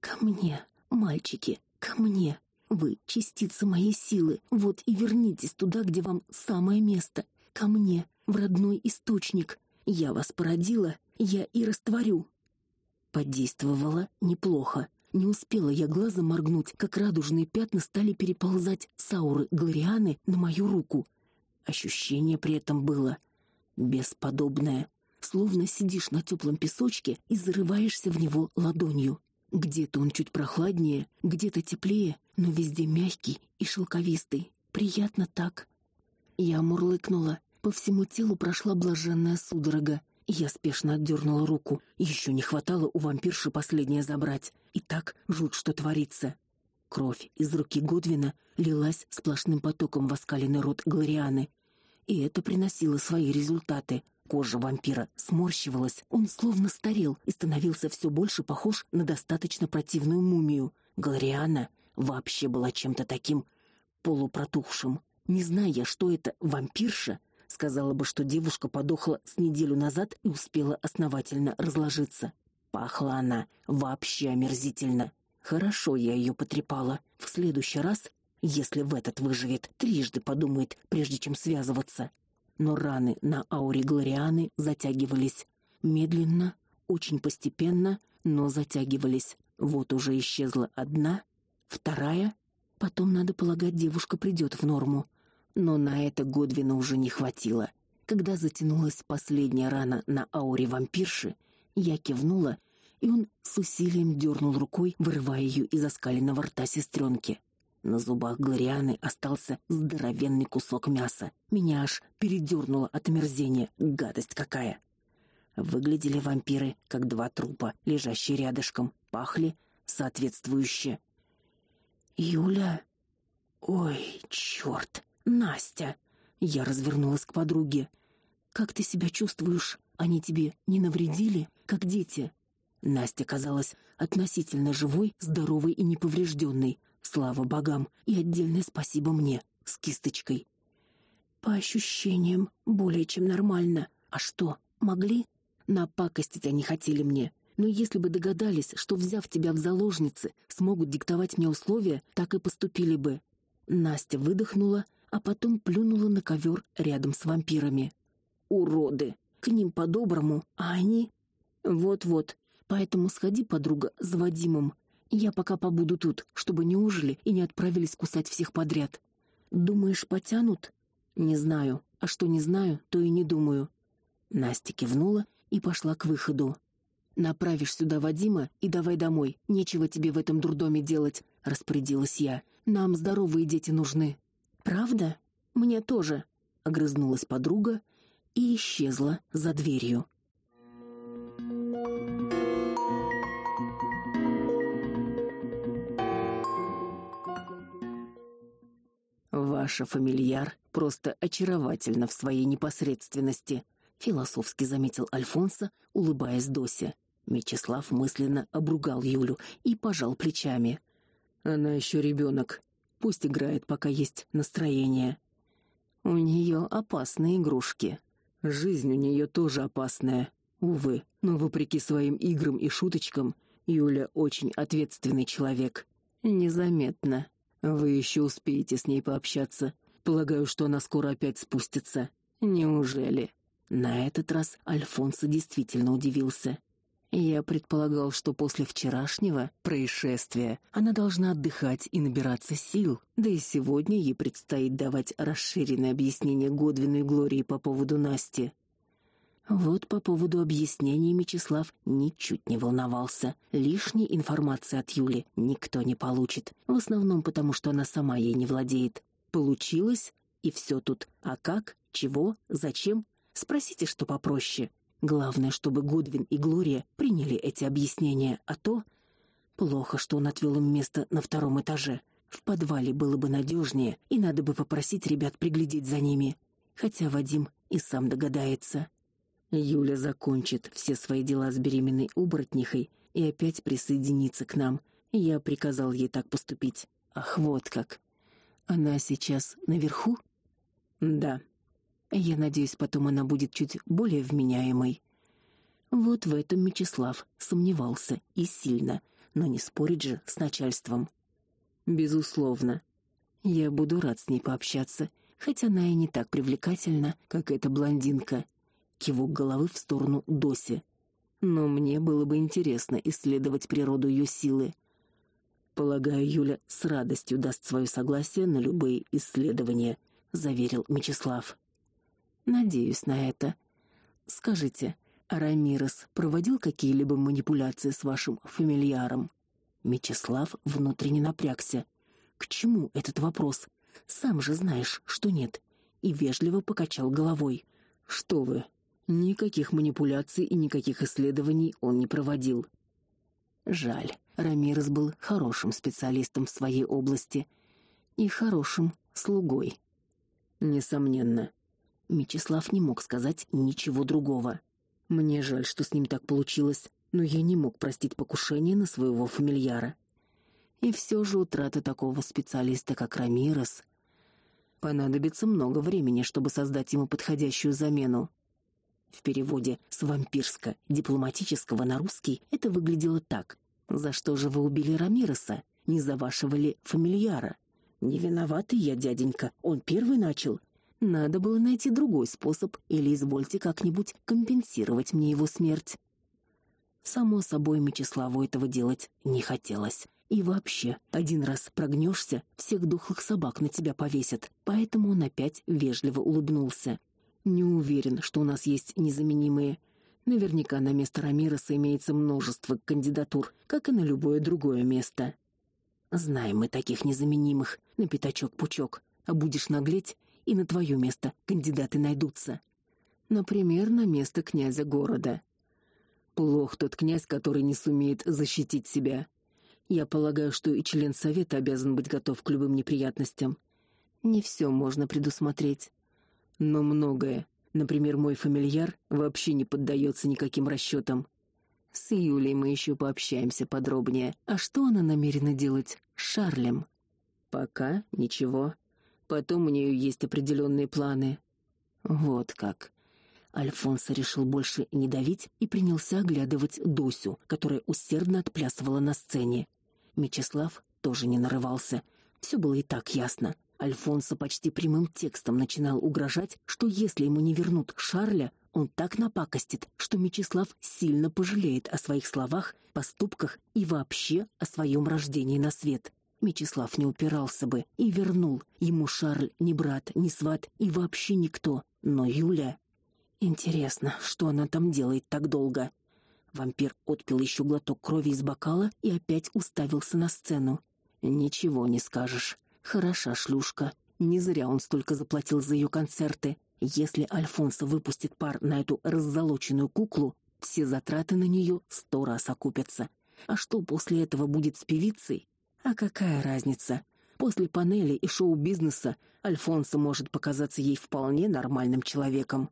Ко мне, мальчики, ко мне. Вы частица моей силы. Вот и вернитесь туда, где вам самое место. Ко мне, в родной источник. Я вас породила, я и растворю. Подействовало неплохо. Не успела я глазом моргнуть, как радужные пятна стали переползать с ауры Глорианы на мою руку. Ощущение при этом было бесподобное, словно сидишь на теплом песочке и зарываешься в него ладонью. Где-то он чуть прохладнее, где-то теплее, но везде мягкий и шелковистый. Приятно так. Я мурлыкнула. По всему телу прошла блаженная судорога. Я спешно отдернула руку. Еще не хватало у вампирши последнее забрать. И так жуть, что творится. Кровь из руки Годвина лилась сплошным потоком в оскаленный рот Глорианы. И это приносило свои результаты. Кожа вампира сморщивалась, он словно старел и становился все больше похож на достаточно противную мумию. Глориана вообще была чем-то таким полупротухшим. Не зная, что это вампирша, сказала бы, что девушка подохла с неделю назад и успела основательно разложиться. Пахла она вообще омерзительно. Хорошо я ее потрепала. В следующий раз, если в этот выживет, трижды подумает, прежде чем связываться. Но раны на ауре Глорианы затягивались медленно, очень постепенно, но затягивались. Вот уже исчезла одна, вторая, потом надо полагать, девушка придет в норму. Но на это Годвина уже не хватило. Когда затянулась последняя рана на ауре вампирши, я кивнула, и он с усилием дернул рукой, вырывая ее из оскаленного рта сестренки. На зубах Глорианы остался здоровенный кусок мяса. Меня аж передернуло от мерзения. Гадость какая! Выглядели вампиры как два трупа, лежащие рядышком, пахли соответствующе. Юля. Ой, черт, Настя. Я развернулась к подруге. Как ты себя чувствуешь? Они тебе не навредили, как дети? Настя казалась относительно живой, здоровой и неповрежденной. Слава богам, и отдельное спасибо мне с кисточкой. По ощущениям, более чем нормально. А что, могли? Напакостить они хотели мне. Но если бы догадались, что взяв тебя в заложницы, смогут диктовать мне условия, так и поступили бы. Настя выдохнула, а потом плюнула на ковер рядом с вампирами. Уроды. К ним по-доброму, а они Вот-вот. Поэтому сходи, подруга, за Вадимом. Я пока побуду тут, чтобы не ужили и не отправились кусать всех подряд. Думаешь, потянут? Не знаю. А что не знаю, то и не думаю. Настя кивнула и пошла к выходу. Направишь сюда Вадима и давай домой. Нечего тебе в этом дурдоме делать, распорядилась я. Нам здоровые дети нужны. Правда? Мне тоже, огрызнулась подруга и исчезла за дверью. Ваша фамильяр просто очаровательна в своей непосредственности, философски заметил Альфонсо, улыбаясь Досе. Мечислав мысленно обругал Юлю и пожал плечами. Она еще ребенок. Пусть играет, пока есть настроение. У нее опасные игрушки. Жизнь у нее тоже опасная. Увы, но вопреки своим играм и шуточкам, Юля очень ответственный человек. Незаметно. Вы еще успеете с ней пообщаться. Полагаю, что она скоро опять спустится. Неужели? На этот раз Альфонсо действительно удивился. Я предполагал, что после вчерашнего происшествия она должна отдыхать и набираться сил. Да и сегодня ей предстоит давать расширенное объяснение Годвину и Глории по поводу Насти. Вот по поводу объяснений Мечислав ничуть не волновался. Лишней информации от Юли никто не получит, в основном потому, что она сама ей не владеет. Получилось, и все тут. А как, чего, зачем Спросите, что попроще. Главное, чтобы Годвин и Глория приняли эти объяснения, а то плохо, что он отвел им место на втором этаже. В подвале было бы надежнее, и надо бы попросить ребят приглядеть за ними. Хотя Вадим и сам догадается. Юля закончит все свои дела с беременной оборотнихой и опять присоединится к нам. Я приказал ей так поступить. Ах, вот как. Она сейчас наверху? Да. Я надеюсь, потом она будет чуть более вменяемой. Вот в этом Мечислав сомневался и сильно, но не спорить же с начальством. Безусловно. Я буду рад с ней пообщаться, хотя она и не так привлекательна, как эта блондинка. Кивок головы в сторону Доси. Но мне было бы интересно исследовать природу ее силы. Полагаю, Юля с радостью даст свое согласие на любые исследования, заверил Мечислав. Надеюсь на это. Скажите, Арамирес проводил какие-либо манипуляции с вашим фамильяром? Мечислав внутренне напрягся. К чему этот вопрос? Сам же знаешь, что нет. И вежливо покачал головой. Что вы? Никаких манипуляций и никаких исследований он не проводил. Жаль. Рамирес был хорошим специалистом в своей области и хорошим слугой. Несомненно. Мечислав не мог сказать ничего другого. Мне жаль, что с ним так получилось, но я не мог простить покушение на своего фамильяра. И все же утрата такого специалиста, как Рамирес, понадобится много времени, чтобы создать ему подходящую замену. В переводе с вампирско-дипломатического на русский это выглядело так: "За что же вы убили Рамиреса? Не за вашего ли фамильяра?" "Не виноватый я, дяденька, он первый начал. Надо было найти другой способ или извольте как-нибудь компенсировать мне его смерть". Само собой, Мечиславу этого делать не хотелось. И вообще, один раз прогнешься, всех дохлых собак на тебя повесят. Поэтому он опять вежливо улыбнулся. Не уверен, что у нас есть незаменимые. Наверняка на место Рамиреса имеется множество кандидатур, как и на любое другое место. Знаем мы таких незаменимых, на пятачок-пучок. А будешь наглеть, и на твое место кандидаты найдутся. Например, на место князя города. Плох тот князь, который не сумеет защитить себя. Я полагаю, что и член совета обязан быть готов к любым неприятностям. Не все можно предусмотреть но многое. Например, мой фамильяр вообще не поддается никаким расчетам. С Юлей мы еще пообщаемся подробнее. А что она намерена делать с Шарлем? Пока ничего. Потом у нее есть определенные планы. Вот как. Альфонсо решил больше не давить и принялся оглядывать Досю, которая усердно отплясывала на сцене. Мечислав тоже не нарывался. Все было и так ясно. Альфонсо почти прямым текстом начинал угрожать, что если ему не вернут Шарля, он так напакостит, что Мечислав сильно пожалеет о своих словах, поступках и вообще о своем рождении на свет. Мечислав не упирался бы и вернул. Ему Шарль ни брат, ни сват и вообще никто. Но Юля... Интересно, что она там делает так долго? Вампир отпил еще глоток крови из бокала и опять уставился на сцену. Ничего не скажешь. Хороша шлюшка. Не зря он столько заплатил за ее концерты. Если Альфонсо выпустит пар на эту раззолоченную куклу, все затраты на нее сто раз окупятся. А что после этого будет с певицей? А какая разница? После панели и шоу-бизнеса Альфонсо может показаться ей вполне нормальным человеком.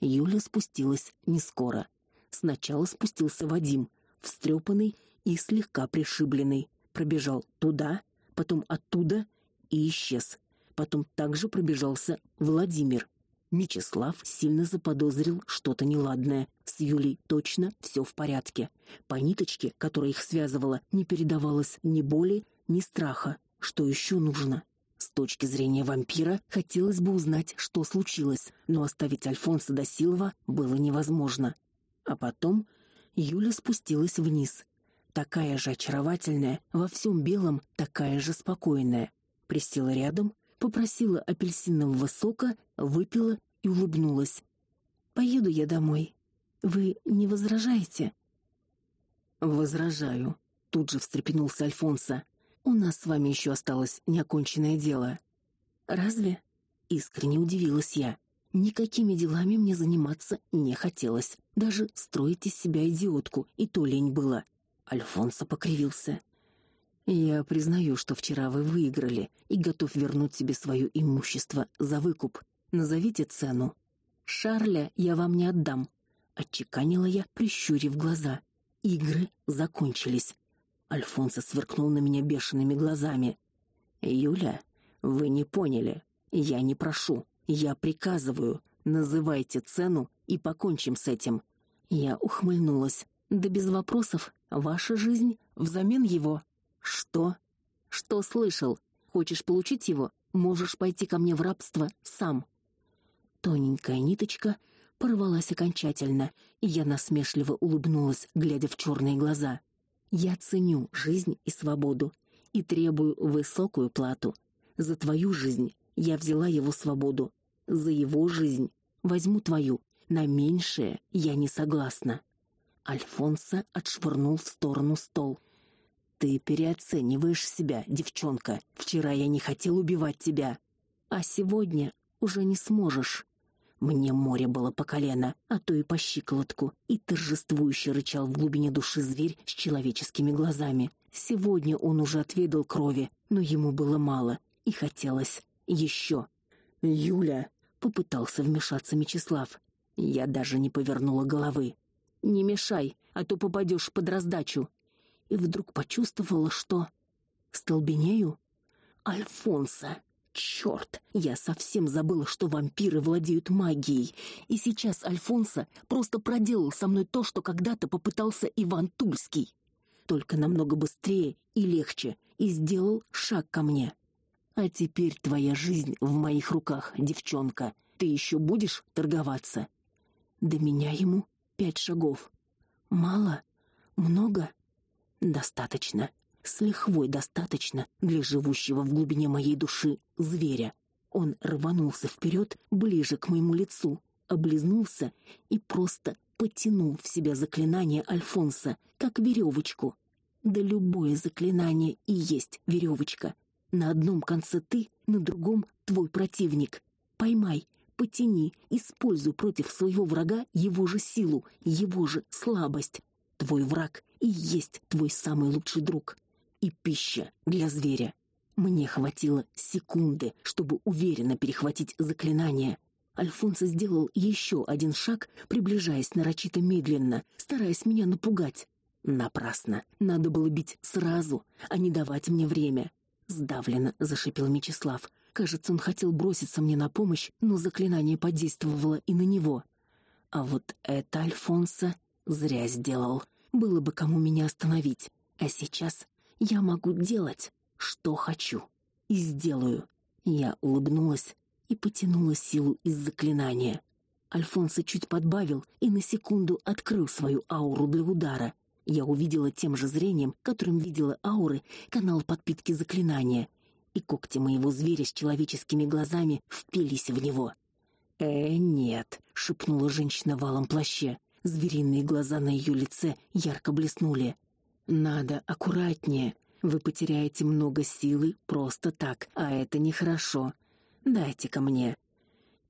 Юля спустилась не скоро. Сначала спустился Вадим, встрепанный и слегка пришибленный, пробежал туда, потом оттуда и исчез. Потом также пробежался Владимир. Мечислав сильно заподозрил что-то неладное. С Юлей точно все в порядке. По ниточке, которая их связывала, не передавалось ни боли, ни страха. Что еще нужно? С точки зрения вампира хотелось бы узнать, что случилось, но оставить Альфонса до Силва было невозможно. А потом Юля спустилась вниз, такая же очаровательная, во всем белом такая же спокойная. Присела рядом, попросила апельсинового сока, выпила и улыбнулась. Поеду я домой. Вы не возражаете? Возражаю. Тут же встрепенулся Альфонсо. У нас с вами еще осталось неоконченное дело. Разве? Искренне удивилась я. Никакими делами мне заниматься не хотелось. Даже строить из себя идиотку и то лень было. Альфонсо покривился. Я признаю, что вчера вы выиграли и готов вернуть себе свое имущество за выкуп. Назовите цену. Шарля я вам не отдам, отчеканила я, прищурив глаза. Игры закончились. Альфонсо сверкнул на меня бешеными глазами. Юля, вы не поняли. Я не прошу, я приказываю. Называйте цену и покончим с этим. Я ухмыльнулась. Да без вопросов. Ваша жизнь взамен его. Что? Что слышал? Хочешь получить его? Можешь пойти ко мне в рабство сам. Тоненькая ниточка порвалась окончательно, и я насмешливо улыбнулась, глядя в черные глаза. Я ценю жизнь и свободу и требую высокую плату. За твою жизнь я взяла его свободу, за его жизнь возьму твою. На меньшее я не согласна. Альфонсо отшвырнул в сторону стол. Ты переоцениваешь себя, девчонка. Вчера я не хотел убивать тебя, а сегодня уже не сможешь. Мне море было по колено, а то и по щиколотку, и торжествующе рычал в глубине души зверь с человеческими глазами. Сегодня он уже отведал крови, но ему было мало, и хотелось еще. Юля попытался вмешаться Мечислав. Я даже не повернула головы. Не мешай, а то попадешь под раздачу. И вдруг почувствовала, что столбенею. Альфонса, Черт, я совсем забыла, что вампиры владеют магией, и сейчас Альфонсо просто проделал со мной то, что когда-то попытался Иван Тульский, только намного быстрее и легче, и сделал шаг ко мне. А теперь твоя жизнь в моих руках, девчонка. Ты еще будешь торговаться? До меня ему пять шагов. Мало? Много? Достаточно с лихвой достаточно для живущего в глубине моей души зверя. Он рванулся вперед, ближе к моему лицу, облизнулся и просто потянул в себя заклинание Альфонса, как веревочку. Да любое заклинание и есть веревочка. На одном конце ты, на другом твой противник. Поймай, потяни, используй против своего врага его же силу, его же слабость. Твой враг и есть твой самый лучший друг и пища для зверя. Мне хватило секунды, чтобы уверенно перехватить заклинание. Альфонсо сделал еще один шаг, приближаясь нарочито медленно, стараясь меня напугать. Напрасно. Надо было бить сразу, а не давать мне время. Сдавленно зашипел Мечислав. Кажется, он хотел броситься мне на помощь, но заклинание подействовало и на него. А вот это Альфонсо зря сделал. Было бы кому меня остановить. А сейчас я могу делать, что хочу, и сделаю. Я улыбнулась и потянула силу из заклинания. Альфонсо чуть подбавил и на секунду открыл свою ауру для удара. Я увидела тем же зрением, которым видела ауры, канал подпитки заклинания, и когти моего зверя с человеческими глазами впились в него. «Э, нет», — шепнула женщина в алом плаще. Звериные глаза на ее лице ярко блеснули. Надо аккуратнее. Вы потеряете много силы просто так, а это нехорошо. дайте ко мне.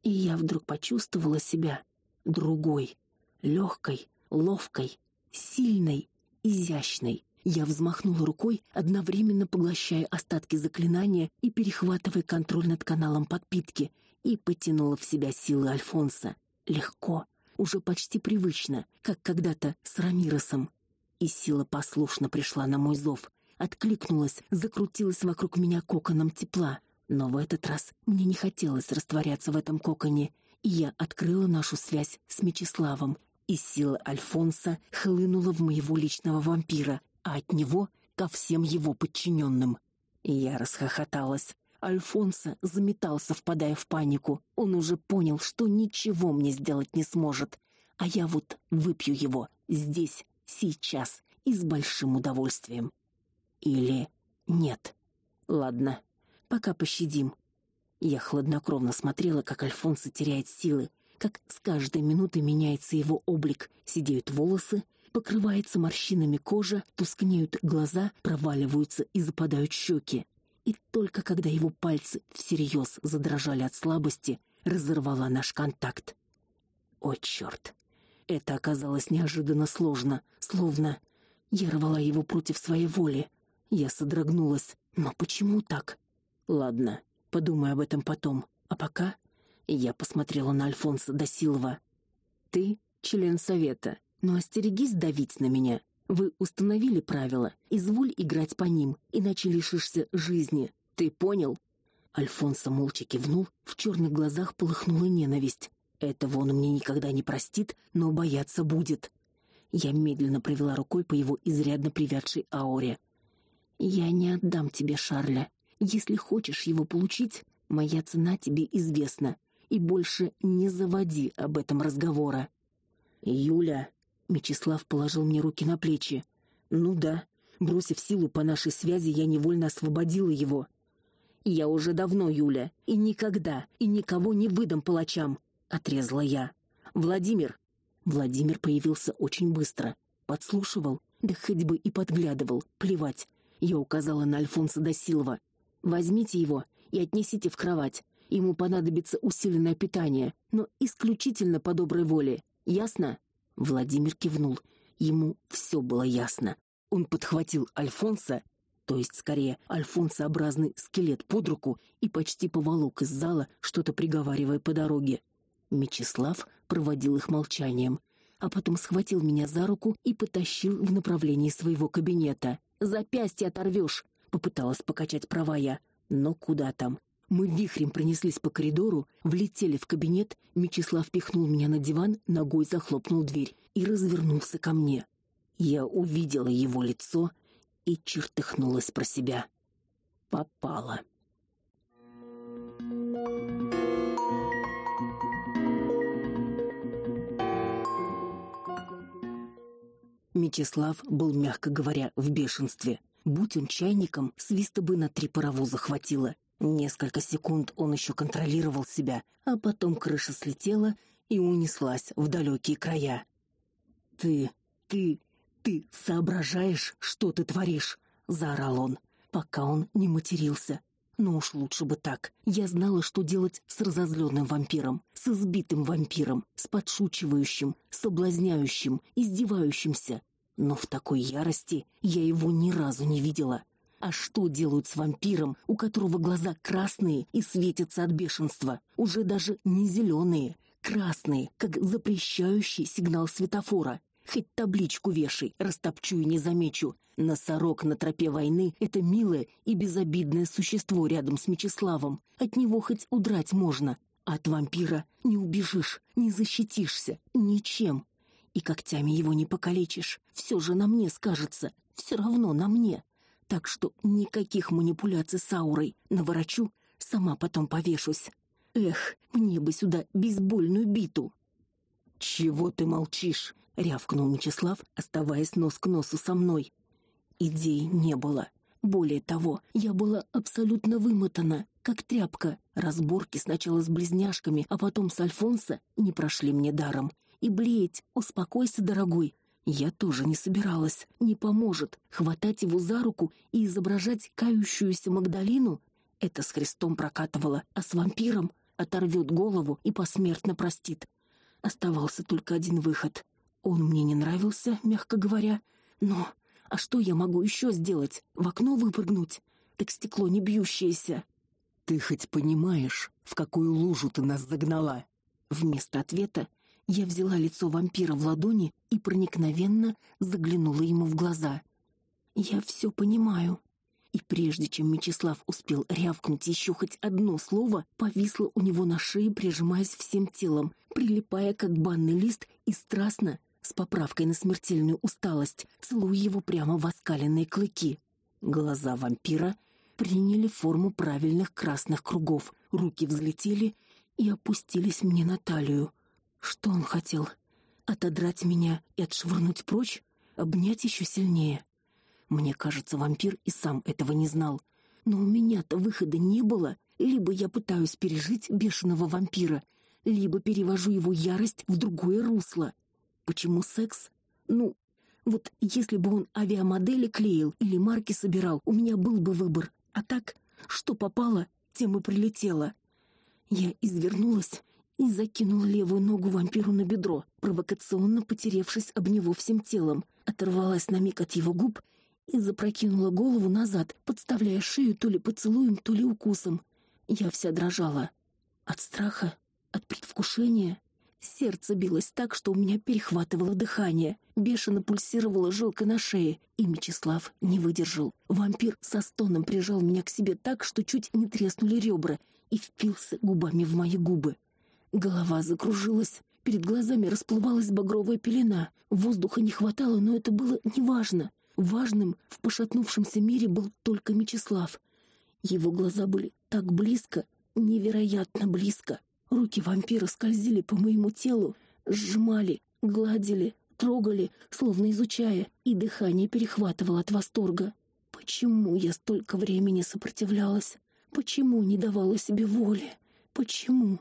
И я вдруг почувствовала себя другой, легкой, ловкой, сильной, изящной. Я взмахнула рукой, одновременно поглощая остатки заклинания и перехватывая контроль над каналом подпитки, и потянула в себя силы Альфонса. Легко, уже почти привычно, как когда-то с Рамиросом и сила послушно пришла на мой зов, откликнулась, закрутилась вокруг меня коконом тепла. Но в этот раз мне не хотелось растворяться в этом коконе, и я открыла нашу связь с Мечиславом, и сила Альфонса хлынула в моего личного вампира, а от него ко всем его подчиненным. И я расхохоталась. Альфонсо заметался, впадая в панику. Он уже понял, что ничего мне сделать не сможет, а я вот выпью его здесь, сейчас и с большим удовольствием. Или нет. Ладно, пока пощадим. Я хладнокровно смотрела, как Альфонсо теряет силы, как с каждой минутой меняется его облик, сидеют волосы, покрывается морщинами кожа, тускнеют глаза, проваливаются и западают щеки. И только когда его пальцы всерьез задрожали от слабости, разорвала наш контакт. О чёрт! Это оказалось неожиданно сложно, словно я рвала его против своей воли. Я содрогнулась. Но почему так? Ладно, подумай об этом потом. А пока я посмотрела на Альфонса да Силва. Ты член совета, но остерегись давить на меня. Вы установили правила, изволь играть по ним, иначе лишишься жизни. Ты понял? Альфонсо молча кивнул, в черных глазах полыхнула ненависть. Этого он мне никогда не простит, но бояться будет. Я медленно провела рукой по его изрядно привядшей ауре. Я не отдам тебе Шарля. Если хочешь его получить, моя цена тебе известна, и больше не заводи об этом разговора. Юля, Мечислав положил мне руки на плечи. Ну да, бросив силу по нашей связи, я невольно освободила его. Я уже давно, Юля, и никогда и никого не выдам палачам отрезала я. Владимир. Владимир появился очень быстро, подслушивал, да хоть бы и подглядывал. Плевать. Я указала на Альфонса да. Возьмите его и отнесите в кровать. Ему понадобится усиленное питание, но исключительно по доброй воле. Ясно? Владимир кивнул. Ему все было ясно. Он подхватил Альфонса, то есть скорее альфонсообразный скелет под руку и почти поволок из зала, что-то приговаривая по дороге. Мечислав проводил их молчанием, а потом схватил меня за руку и потащил в направлении своего кабинета. Запястье оторвешь, попыталась покачать права я, но куда там? Мы вихрем пронеслись по коридору, влетели в кабинет, Мечислав пихнул меня на диван, ногой захлопнул дверь и развернулся ко мне. Я увидела его лицо и чертыхнулась про себя. Попала. Мечислав был, мягко говоря, в бешенстве. Будь он чайником, свиста бы на три паровоза хватило. Несколько секунд он еще контролировал себя, а потом крыша слетела и унеслась в далекие края. Ты, ты, ты соображаешь, что ты творишь, заорал он, пока он не матерился. Но уж лучше бы так. Я знала, что делать с разозленным вампиром, с избитым вампиром, с подшучивающим, соблазняющим, издевающимся. Но в такой ярости я его ни разу не видела. А что делают с вампиром, у которого глаза красные и светятся от бешенства, уже даже не зеленые, красные, как запрещающий сигнал светофора? Хоть табличку вешай, растопчу и не замечу. Носорог на тропе войны это милое и безобидное существо рядом с Мечиславом. От него хоть удрать можно, а от вампира не убежишь, не защитишься ничем. И когтями его не покалечишь. Все же на мне скажется, все равно на мне. Так что никаких манипуляций с аурой. Наворочу, сама потом повешусь. Эх, мне бы сюда бейсбольную биту. Чего ты молчишь? рявкнул Мечислав, оставаясь нос к носу со мной. Идей не было. Более того, я была абсолютно вымотана, как тряпка. Разборки сначала с близняшками, а потом с Альфонсо не прошли мне даром. И блеять, успокойся, дорогой, я тоже не собиралась. Не поможет хватать его за руку и изображать кающуюся Магдалину. Это с Христом прокатывало, а с вампиром оторвет голову и посмертно простит. Оставался только один выход. Он мне не нравился, мягко говоря, но а что я могу еще сделать? В окно выпрыгнуть? Так стекло не бьющееся. Ты хоть понимаешь, в какую лужу ты нас загнала? Вместо ответа я взяла лицо вампира в ладони и проникновенно заглянула ему в глаза. Я все понимаю. И прежде чем Мечислав успел рявкнуть еще хоть одно слово, повисла у него на шее, прижимаясь всем телом, прилипая как банный лист и страстно, с поправкой на смертельную усталость, целуя его прямо в оскаленные клыки. Глаза вампира приняли форму правильных красных кругов, руки взлетели и опустились мне на талию. Что он хотел? Отодрать меня и отшвырнуть прочь, обнять еще сильнее. Мне кажется, вампир и сам этого не знал. Но у меня-то выхода не было. Либо я пытаюсь пережить бешеного вампира, либо перевожу его ярость в другое русло. Почему секс? Ну, вот если бы он авиамодели клеил или марки собирал, у меня был бы выбор. А так, что попало, тем и прилетело. Я извернулась и закинула левую ногу вампиру на бедро, провокационно потеревшись об него всем телом, оторвалась на миг от его губ и запрокинула голову назад, подставляя шею то ли поцелуем, то ли укусом. Я вся дрожала от страха, от предвкушения. Сердце билось так, что у меня перехватывало дыхание, бешено пульсировала жилка на шее, и Мечислав не выдержал. Вампир со стоном прижал меня к себе так, что чуть не треснули ребра, и впился губами в мои губы. Голова закружилась, перед глазами расплывалась багровая пелена. Воздуха не хватало, но это было неважно. Важным в пошатнувшемся мире был только Мечислав. Его глаза были так близко, невероятно близко. Руки вампира скользили по моему телу, сжимали, гладили, трогали, словно изучая, и дыхание перехватывало от восторга. Почему я столько времени сопротивлялась? Почему не давала себе воли? Почему?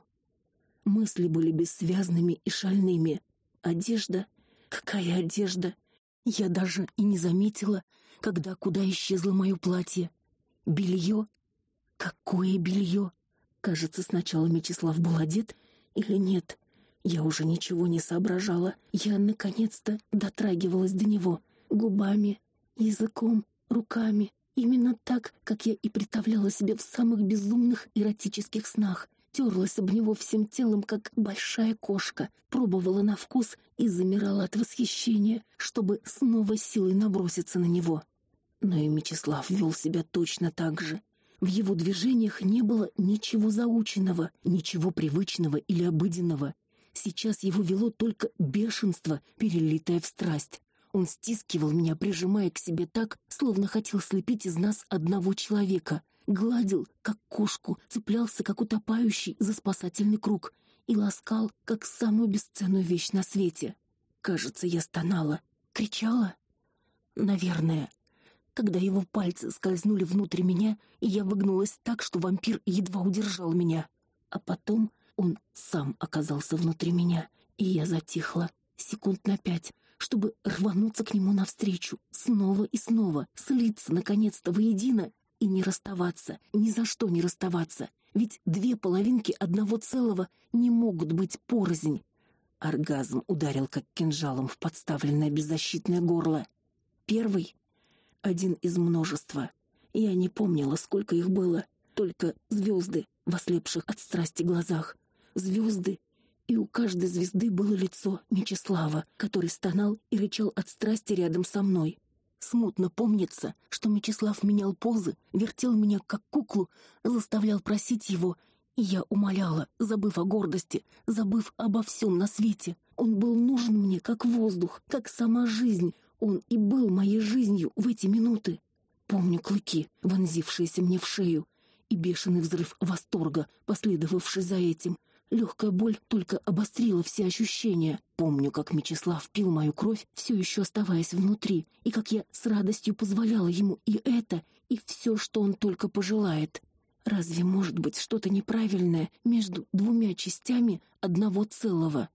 Мысли были бессвязными и шальными. Одежда? Какая одежда? Я даже и не заметила, когда куда исчезло мое платье. Белье? Какое белье? Кажется, сначала Мечислав был одет или нет. Я уже ничего не соображала. Я наконец-то дотрагивалась до него губами, языком, руками, именно так, как я и представляла себе в самых безумных эротических снах терлась об него всем телом, как большая кошка, пробовала на вкус и замирала от восхищения, чтобы снова силой наброситься на него. Но и Мечислав вел себя точно так же. В его движениях не было ничего заученного, ничего привычного или обыденного. Сейчас его вело только бешенство, перелитое в страсть. Он стискивал меня, прижимая к себе так, словно хотел слепить из нас одного человека. Гладил, как кошку, цеплялся, как утопающий за спасательный круг, и ласкал, как самую бесценную вещь на свете. Кажется, я стонала, кричала. Наверное. Когда его пальцы скользнули внутрь меня, и я выгнулась так, что вампир едва удержал меня. А потом он сам оказался внутри меня, и я затихла секунд на пять, чтобы рвануться к нему навстречу, снова и снова, слиться наконец-то воедино и не расставаться, ни за что не расставаться. Ведь две половинки одного целого не могут быть порознь. Оргазм ударил как кинжалом в подставленное беззащитное горло. Первый один из множества. Я не помнила, сколько их было, только звезды в ослепших от страсти глазах. Звезды и у каждой звезды было лицо Мечислава, который стонал и рычал от страсти рядом со мной. Смутно помнится, что Мечислав менял позы, вертел меня как куклу, заставлял просить его, и я умоляла, забыв о гордости, забыв обо всем на свете. Он был нужен мне как воздух, как сама жизнь. Он и был моей жизнью в эти минуты. Помню клыки, вонзившиеся мне в шею, и бешеный взрыв восторга, последовавший за этим. Легкая боль только обострила все ощущения. Помню, как Мечислав пил мою кровь, все еще оставаясь внутри, и как я с радостью позволяла ему и это, и все, что он только пожелает. Разве может быть что-то неправильное между двумя частями одного целого?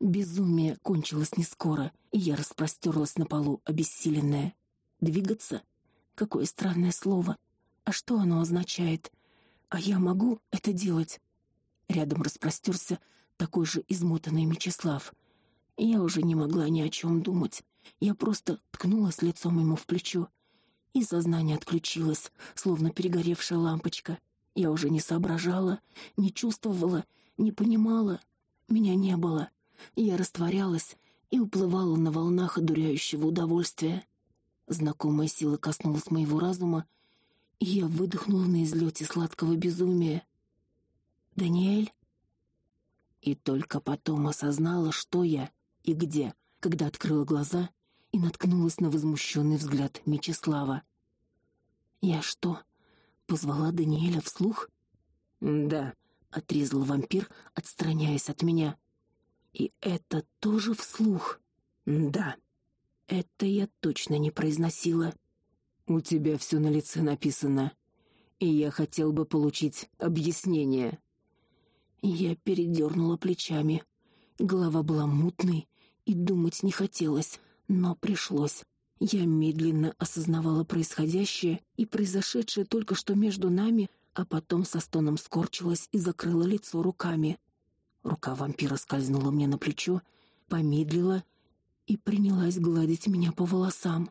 Безумие кончилось не скоро, и я распростерлась на полу, обессиленная. Двигаться? Какое странное слово. А что оно означает? А я могу это делать? Рядом распростерся такой же измотанный Мечислав. Я уже не могла ни о чем думать. Я просто ткнулась лицом ему в плечо, и сознание отключилось, словно перегоревшая лампочка. Я уже не соображала, не чувствовала, не понимала. Меня не было. Я растворялась и уплывала на волнах одуряющего удовольствия. Знакомая сила коснулась моего разума, и я выдохнула на излете сладкого безумия. Даниэль. И только потом осознала, что я и где, когда открыла глаза и наткнулась на возмущенный взгляд Мечислава. Я что, позвала Даниэля вслух? Да, отрезал вампир, отстраняясь от меня. И это тоже вслух. Да. Это я точно не произносила. У тебя все на лице написано, и я хотел бы получить объяснение. Я передернула плечами. Голова была мутной, и думать не хотелось, но пришлось. Я медленно осознавала происходящее и произошедшее только что между нами, а потом со стоном скорчилась и закрыла лицо руками. Рука вампира скользнула мне на плечо, помедлила и принялась гладить меня по волосам.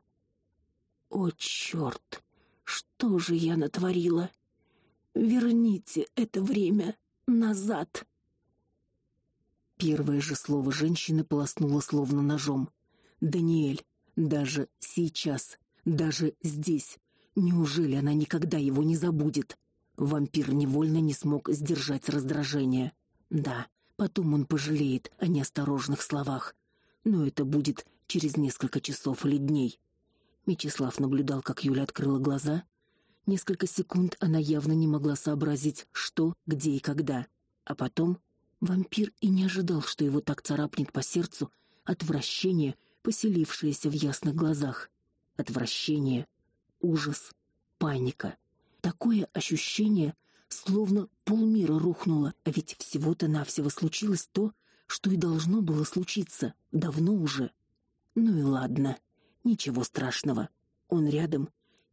О чёрт! Что же я натворила? Верните это время назад. Первое же слово женщины полоснуло словно ножом. Даниэль, даже сейчас, даже здесь. Неужели она никогда его не забудет? Вампир невольно не смог сдержать раздражение. Да, потом он пожалеет о неосторожных словах, но это будет через несколько часов или дней. Мечислав наблюдал, как Юля открыла глаза, Несколько секунд она явно не могла сообразить, что, где и когда. А потом вампир и не ожидал, что его так царапнет по сердцу отвращение, поселившееся в ясных глазах. Отвращение, ужас, паника. Такое ощущение, словно полмира рухнуло, а ведь всего-то навсего случилось то, что и должно было случиться давно уже. Ну и ладно, ничего страшного. Он рядом,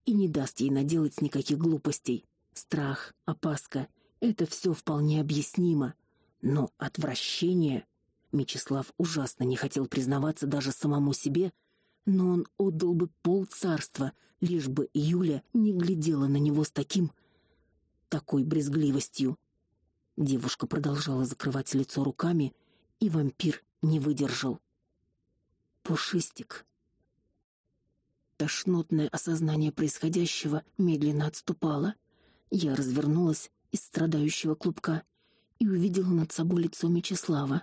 и не даст ей наделать никаких глупостей. Страх, опаска это все вполне объяснимо, но отвращение Мечислав ужасно не хотел признаваться даже самому себе, но он отдал бы пол царства, лишь бы Юля не глядела на него с таким такой брезгливостью. Девушка продолжала закрывать лицо руками, и вампир не выдержал. Пушистик, Тошнотное осознание происходящего медленно отступало. Я развернулась из страдающего клубка и увидела над собой лицо Мечислава,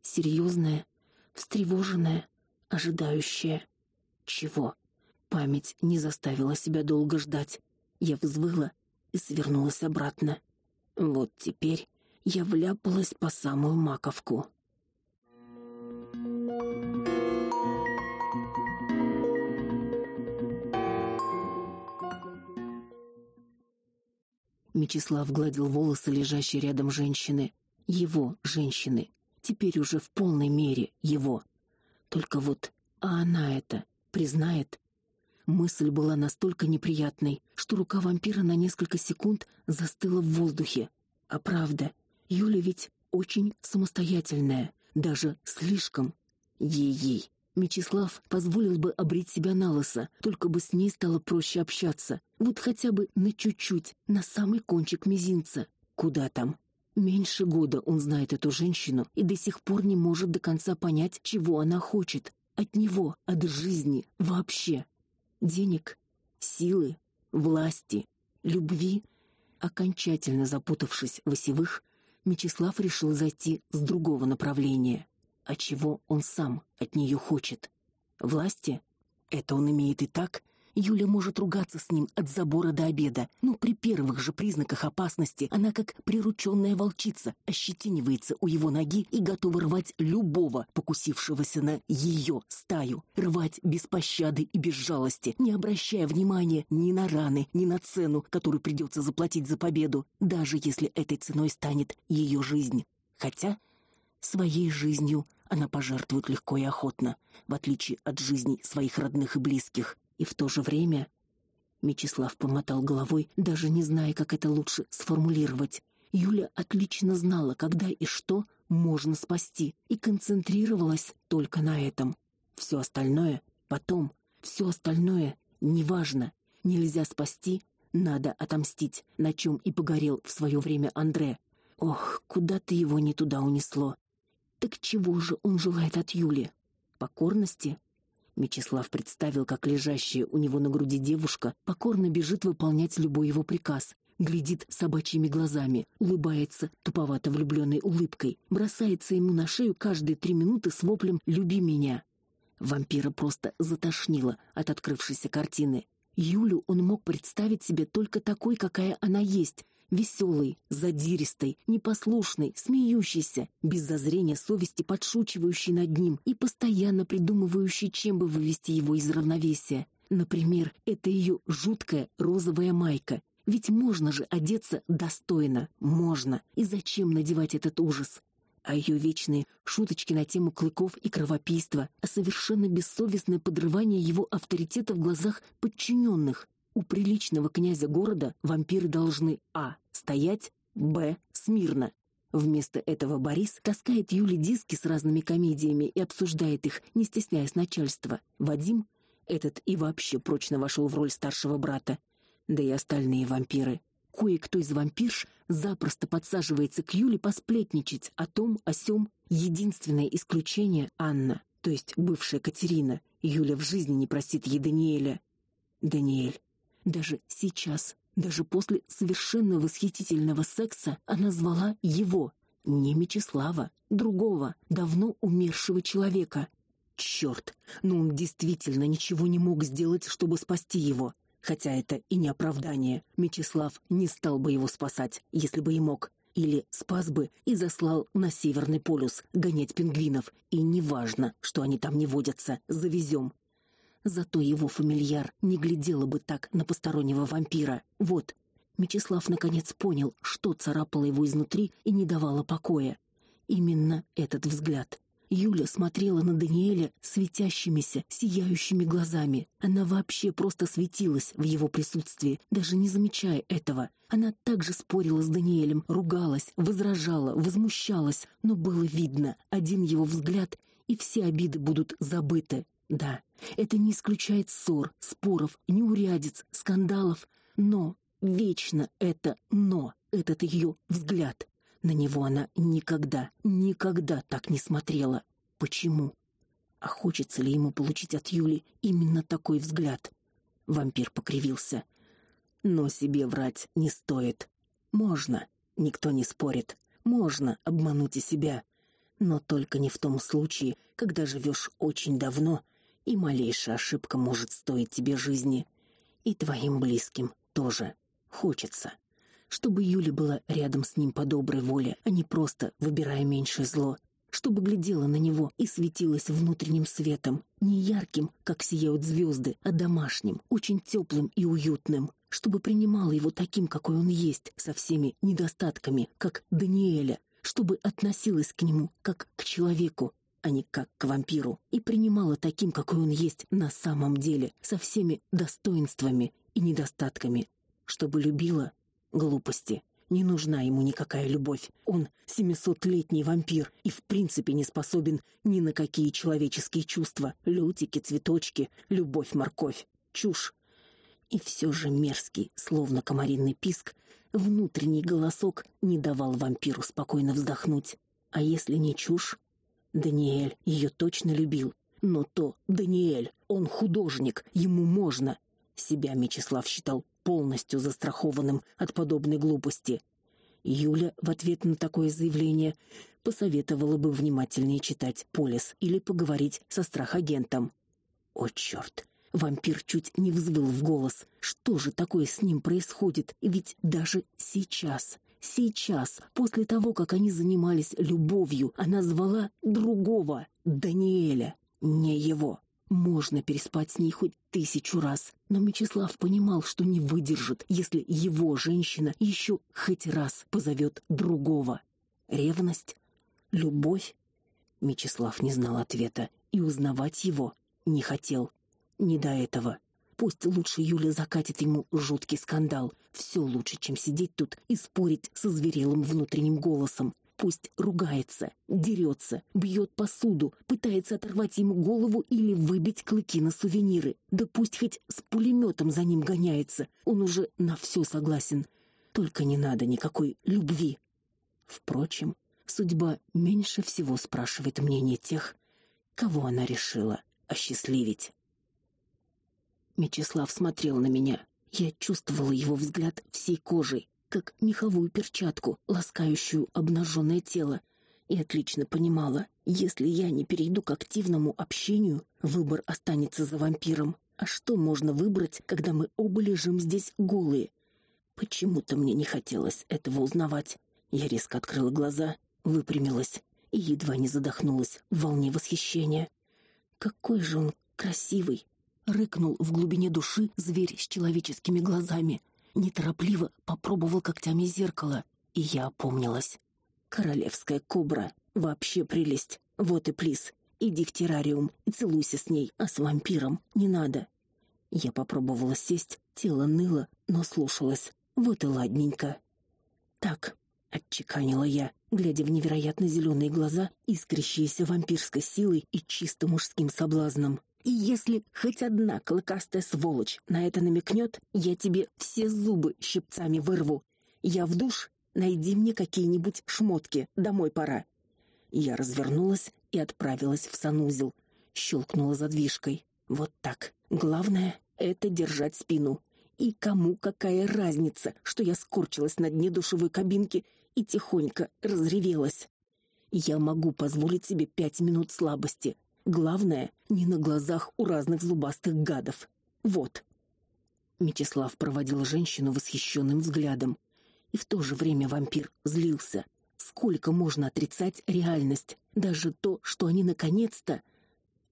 серьезное, встревоженное, ожидающее. Чего? Память не заставила себя долго ждать. Я взвыла и свернулась обратно. Вот теперь я вляпалась по самую маковку. Мечислав гладил волосы лежащей рядом женщины, его женщины, теперь уже в полной мере его. Только вот, а она это признает? Мысль была настолько неприятной, что рука вампира на несколько секунд застыла в воздухе. А правда, Юля ведь очень самостоятельная, даже слишком. Ей-ей. Мечислав позволил бы обрить себя на лысо, только бы с ней стало проще общаться. Вот хотя бы на чуть-чуть, на самый кончик мизинца. Куда там? Меньше года он знает эту женщину и до сих пор не может до конца понять, чего она хочет. От него, от жизни, вообще. Денег, силы, власти, любви. Окончательно запутавшись в осевых, Мечислав решил зайти с другого направления а чего он сам от нее хочет. Власти? Это он имеет и так. Юля может ругаться с ним от забора до обеда, но при первых же признаках опасности она как прирученная волчица ощетинивается у его ноги и готова рвать любого покусившегося на ее стаю, рвать без пощады и без жалости, не обращая внимания ни на раны, ни на цену, которую придется заплатить за победу, даже если этой ценой станет ее жизнь. Хотя своей жизнью она пожертвует легко и охотно, в отличие от жизней своих родных и близких. И в то же время Мечислав помотал головой, даже не зная, как это лучше сформулировать. Юля отлично знала, когда и что можно спасти, и концентрировалась только на этом. Все остальное потом, все остальное неважно. Нельзя спасти, надо отомстить, на чем и погорел в свое время Андре. Ох, куда ты его не туда унесло. Так чего же он желает от Юли? Покорности? Мечислав представил, как лежащая у него на груди девушка покорно бежит выполнять любой его приказ, глядит собачьими глазами, улыбается туповато влюбленной улыбкой, бросается ему на шею каждые три минуты с воплем «Люби меня». Вампира просто затошнило от открывшейся картины. Юлю он мог представить себе только такой, какая она есть, веселый, задиристый, непослушный, смеющийся, без зазрения совести подшучивающий над ним и постоянно придумывающий, чем бы вывести его из равновесия. Например, это ее жуткая розовая майка. Ведь можно же одеться достойно, можно. И зачем надевать этот ужас? А ее вечные шуточки на тему клыков и кровопийства, а совершенно бессовестное подрывание его авторитета в глазах подчиненных. У приличного князя города вампиры должны а стоять, б смирно. Вместо этого Борис таскает Юле диски с разными комедиями и обсуждает их, не стесняясь начальства. Вадим, этот и вообще прочно вошел в роль старшего брата, да и остальные вампиры. Кое-кто из вампирш запросто подсаживается к Юле посплетничать о том, о сём. Единственное исключение Анна, то есть бывшая Катерина. Юля в жизни не простит ей Даниэля. Даниэль даже сейчас, даже после совершенно восхитительного секса, она звала его, не Мечислава, другого, давно умершего человека. Черт, но он действительно ничего не мог сделать, чтобы спасти его. Хотя это и не оправдание. Мечислав не стал бы его спасать, если бы и мог. Или спас бы и заслал на Северный полюс гонять пингвинов. И неважно, что они там не водятся, завезем. Зато его фамильяр не глядела бы так на постороннего вампира. Вот. Мечислав наконец понял, что царапало его изнутри и не давало покоя. Именно этот взгляд. Юля смотрела на Даниэля светящимися, сияющими глазами. Она вообще просто светилась в его присутствии, даже не замечая этого. Она также спорила с Даниэлем, ругалась, возражала, возмущалась, но было видно, один его взгляд и все обиды будут забыты. Да, это не исключает ссор, споров, неурядиц, скандалов, но вечно это но, этот ее взгляд. На него она никогда, никогда так не смотрела. Почему? А хочется ли ему получить от Юли именно такой взгляд? Вампир покривился. но себе врать не стоит. Можно, никто не спорит. Можно обмануть и себя, но только не в том случае, когда живешь очень давно, и малейшая ошибка может стоить тебе жизни. И твоим близким тоже. Хочется, чтобы Юля была рядом с ним по доброй воле, а не просто выбирая меньшее зло, чтобы глядела на него и светилась внутренним светом, не ярким, как сияют звезды, а домашним, очень теплым и уютным, чтобы принимала его таким, какой он есть, со всеми недостатками, как Даниэля, чтобы относилась к нему как к человеку, а не как к вампиру, и принимала таким, какой он есть на самом деле, со всеми достоинствами и недостатками, чтобы любила глупости. Не нужна ему никакая любовь. Он семисотлетний вампир и в принципе не способен ни на какие человеческие чувства. Лютики, цветочки, любовь-морковь. Чушь. И все же мерзкий, словно комариный писк, внутренний голосок не давал вампиру спокойно вздохнуть. А если не чушь? Даниэль ее точно любил. Но то Даниэль, он художник, ему можно. Себя Мечислав считал полностью застрахованным от подобной глупости. Юля в ответ на такое заявление посоветовала бы внимательнее читать Полис или поговорить со страхагентом. О чёрт! Вампир чуть не взвыл в голос. Что же такое с ним происходит? Ведь даже сейчас, сейчас, после того, как они занимались любовью, она звала другого, Даниэля, не его. Можно переспать с ней хоть тысячу раз, но Мечислав понимал, что не выдержит, если его женщина еще хоть раз позовет другого. Ревность, любовь. Мечислав не знал ответа и узнавать его не хотел. Не до этого. Пусть лучше Юля закатит ему жуткий скандал. Все лучше, чем сидеть тут и спорить со зверелым внутренним голосом. Пусть ругается, дерется, бьет посуду, пытается оторвать ему голову или выбить клыки на сувениры. Да пусть хоть с пулеметом за ним гоняется. Он уже на все согласен. Только не надо никакой любви. Впрочем, судьба меньше всего спрашивает мнение тех, кого она решила осчастливить. Мечислав смотрел на меня. Я чувствовала его взгляд всей кожей как меховую перчатку, ласкающую обнаженное тело, и отлично понимала, если я не перейду к активному общению, выбор останется за вампиром. А что можно выбрать, когда мы оба лежим здесь голые? Почему-то мне не хотелось этого узнавать. Я резко открыла глаза, выпрямилась и едва не задохнулась в волне восхищения. Какой же он красивый, рыкнул в глубине души зверь с человеческими глазами неторопливо попробовал когтями зеркало, и я опомнилась. Королевская кобра, вообще прелесть. Вот и плиз. Иди в террариум и целуйся с ней, а с вампиром не надо. Я попробовала сесть, тело ныло, но слушалось. Вот и ладненько. Так, отчеканила я, глядя в невероятно зеленые глаза, искрящиеся вампирской силой и чисто мужским соблазном. И если хоть одна клыкастая сволочь на это намекнет, я тебе все зубы щипцами вырву. Я в душ, найди мне какие-нибудь шмотки, домой пора. Я развернулась и отправилась в санузел. Щелкнула задвижкой. Вот так. Главное это держать спину. И кому какая разница, что я скорчилась на дне душевой кабинки и тихонько разревелась. Я могу позволить себе пять минут слабости, Главное, не на глазах у разных зубастых гадов. Вот. Мечислав проводил женщину восхищенным взглядом, и в то же время вампир злился. Сколько можно отрицать реальность, даже то, что они наконец-то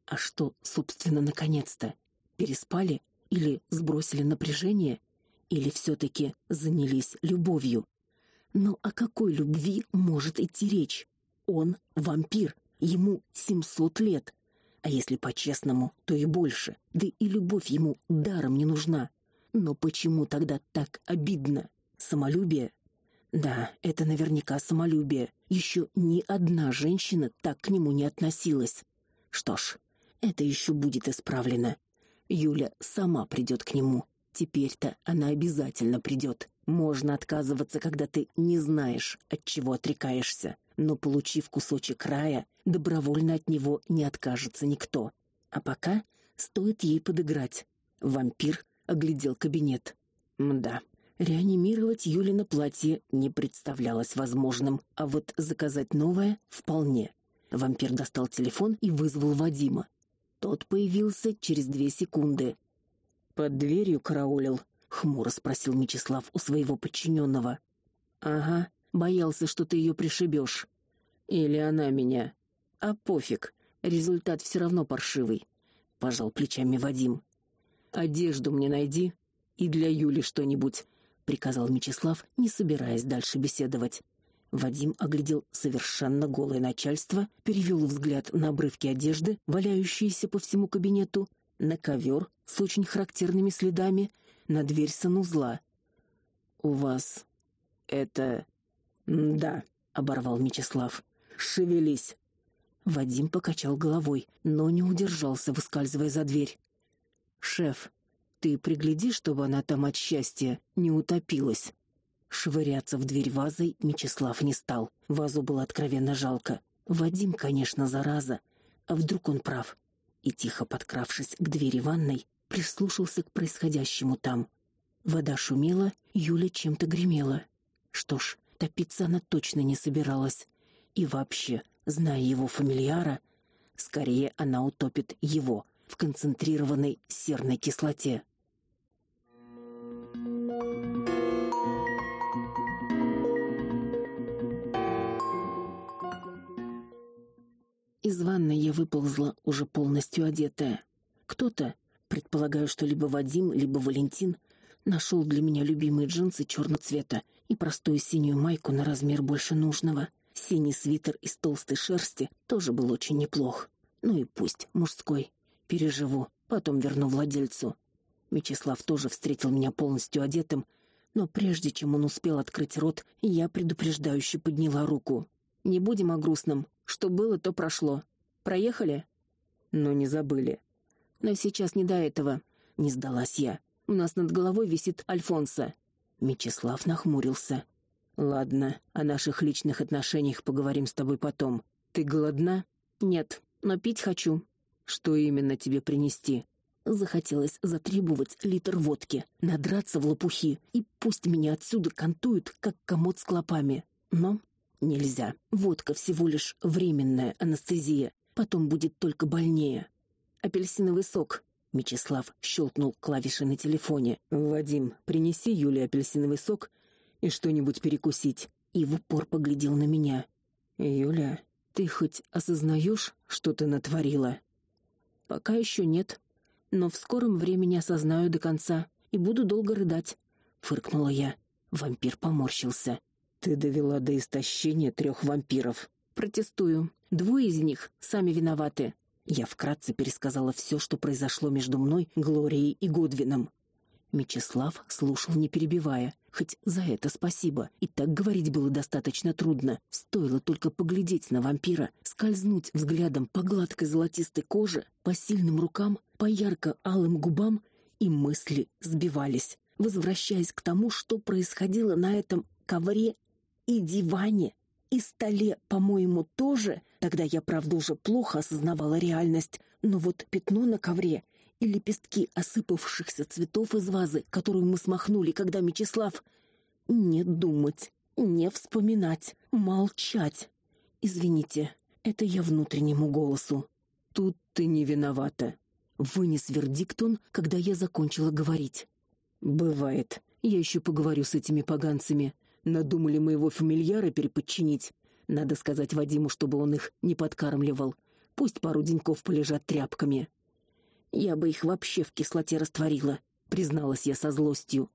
А что, собственно, наконец-то? Переспали или сбросили напряжение, или все таки занялись любовью? Но о какой любви может идти речь? Он вампир, ему 700 лет. А если по-честному, то и больше. Да и любовь ему даром не нужна. Но почему тогда так обидно? Самолюбие? Да, это наверняка самолюбие. Еще ни одна женщина так к нему не относилась. Что ж, это еще будет исправлено. Юля сама придет к нему. Теперь-то она обязательно придет. Можно отказываться, когда ты не знаешь, от чего отрекаешься но получив кусочек рая, добровольно от него не откажется никто. А пока стоит ей подыграть. Вампир оглядел кабинет. Мда. Реанимировать Юлина платье не представлялось возможным, а вот заказать новое вполне. Вампир достал телефон и вызвал Вадима. Тот появился через две секунды. Под дверью караулил, хмуро спросил Мечислав у своего подчиненного. Ага, боялся, что ты ее пришибешь. Или она меня. А пофиг, результат все равно паршивый, пожал плечами Вадим. Одежду мне найди и для Юли что-нибудь, приказал Мечислав, не собираясь дальше беседовать. Вадим оглядел совершенно голое начальство, перевел взгляд на обрывки одежды, валяющиеся по всему кабинету, на ковер с очень характерными следами, на дверь санузла. У вас это да, оборвал Мечислав. Шевелись. Вадим покачал головой, но не удержался, выскальзывая за дверь. Шеф, ты пригляди, чтобы она там от счастья не утопилась. Швыряться в дверь вазой Мечислав не стал. Вазу было откровенно жалко. Вадим, конечно, зараза. А вдруг он прав? И тихо подкравшись к двери ванной, прислушался к происходящему там. Вода шумела, Юля чем-то гремела. Что ж, топиться она точно не собиралась. И вообще, зная его фамильяра, скорее она утопит его в концентрированной серной кислоте. Из ванной я выползла уже полностью одетая. Кто-то, предполагаю, что либо Вадим, либо Валентин, нашел для меня любимые джинсы черного цвета и простую синюю майку на размер больше нужного. Синий свитер из толстой шерсти тоже был очень неплох. Ну и пусть, мужской. Переживу, потом верну владельцу. Мечислав тоже встретил меня полностью одетым, но прежде чем он успел открыть рот, я предупреждающе подняла руку. Не будем о грустном. Что было, то прошло. Проехали? Но не забыли. Но сейчас не до этого, не сдалась я. У нас над головой висит Альфонсо. Мечислав нахмурился. Ладно, о наших личных отношениях поговорим с тобой потом. Ты голодна? Нет, но пить хочу. Что именно тебе принести? Захотелось затребовать литр водки, надраться в лопухи, и пусть меня отсюда кантуют, как комод с клопами. Но нельзя. Водка всего лишь временная анестезия, потом будет только больнее. Апельсиновый сок, Мечислав щелкнул клавишей на телефоне. Вадим, принеси Юле апельсиновый сок и что-нибудь перекусить. И в упор поглядел на меня. Юля, ты хоть осознаешь, что ты натворила? Пока еще нет, но в скором времени осознаю до конца и буду долго рыдать, фыркнула я. Вампир поморщился. Ты довела до истощения трех вампиров. Протестую. Двое из них сами виноваты. Я вкратце пересказала все, что произошло между мной, Глорией и Годвином. Мечислав слушал, не перебивая. Хоть за это спасибо. И так говорить было достаточно трудно. Стоило только поглядеть на вампира, скользнуть взглядом по гладкой золотистой коже, по сильным рукам, по ярко-алым губам, и мысли сбивались, возвращаясь к тому, что происходило на этом ковре и диване и столе, по-моему, тоже. Тогда я, правда, уже плохо осознавала реальность, но вот пятно на ковре и лепестки осыпавшихся цветов из вазы, которую мы смахнули, когда Мечислав не думать, не вспоминать, молчать. Извините, это я внутреннему голосу. Тут ты не виновата. Вынес вердикт он, когда я закончила говорить. Бывает. Я еще поговорю с этими поганцами. Надумали моего фамильяра переподчинить. Надо сказать Вадиму, чтобы он их не подкармливал. Пусть пару деньков полежат тряпками. Я бы их вообще в кислоте растворила, призналась я со злостью.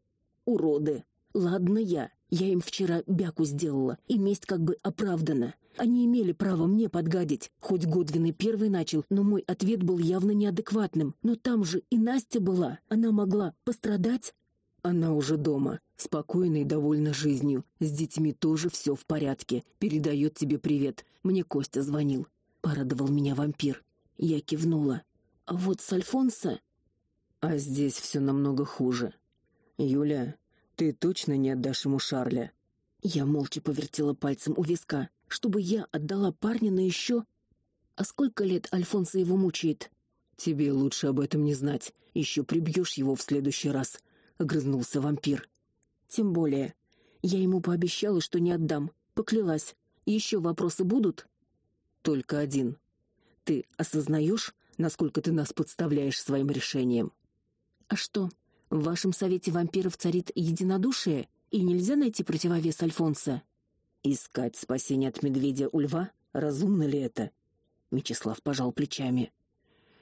Уроды. Ладно я. Я им вчера бяку сделала, и месть как бы оправдана. Они имели право мне подгадить. Хоть Годвин и первый начал, но мой ответ был явно неадекватным. Но там же и Настя была. Она могла пострадать. Она уже дома, спокойна и довольна жизнью. С детьми тоже все в порядке. Передает тебе привет. Мне Костя звонил. Порадовал меня вампир. Я кивнула. А вот с Альфонсо... А здесь все намного хуже. Юля, ты точно не отдашь ему Шарля? Я молча повертела пальцем у виска, чтобы я отдала парня на еще... А сколько лет Альфонсо его мучает? Тебе лучше об этом не знать. Еще прибьешь его в следующий раз огрызнулся вампир. Тем более, я ему пообещала, что не отдам, поклялась. Еще вопросы будут? Только один. Ты осознаешь, насколько ты нас подставляешь своим решением? А что? В вашем совете вампиров царит единодушие, и нельзя найти противовес Альфонса? Искать спасение от медведя у льва? Разумно ли это? Мечислав пожал плечами.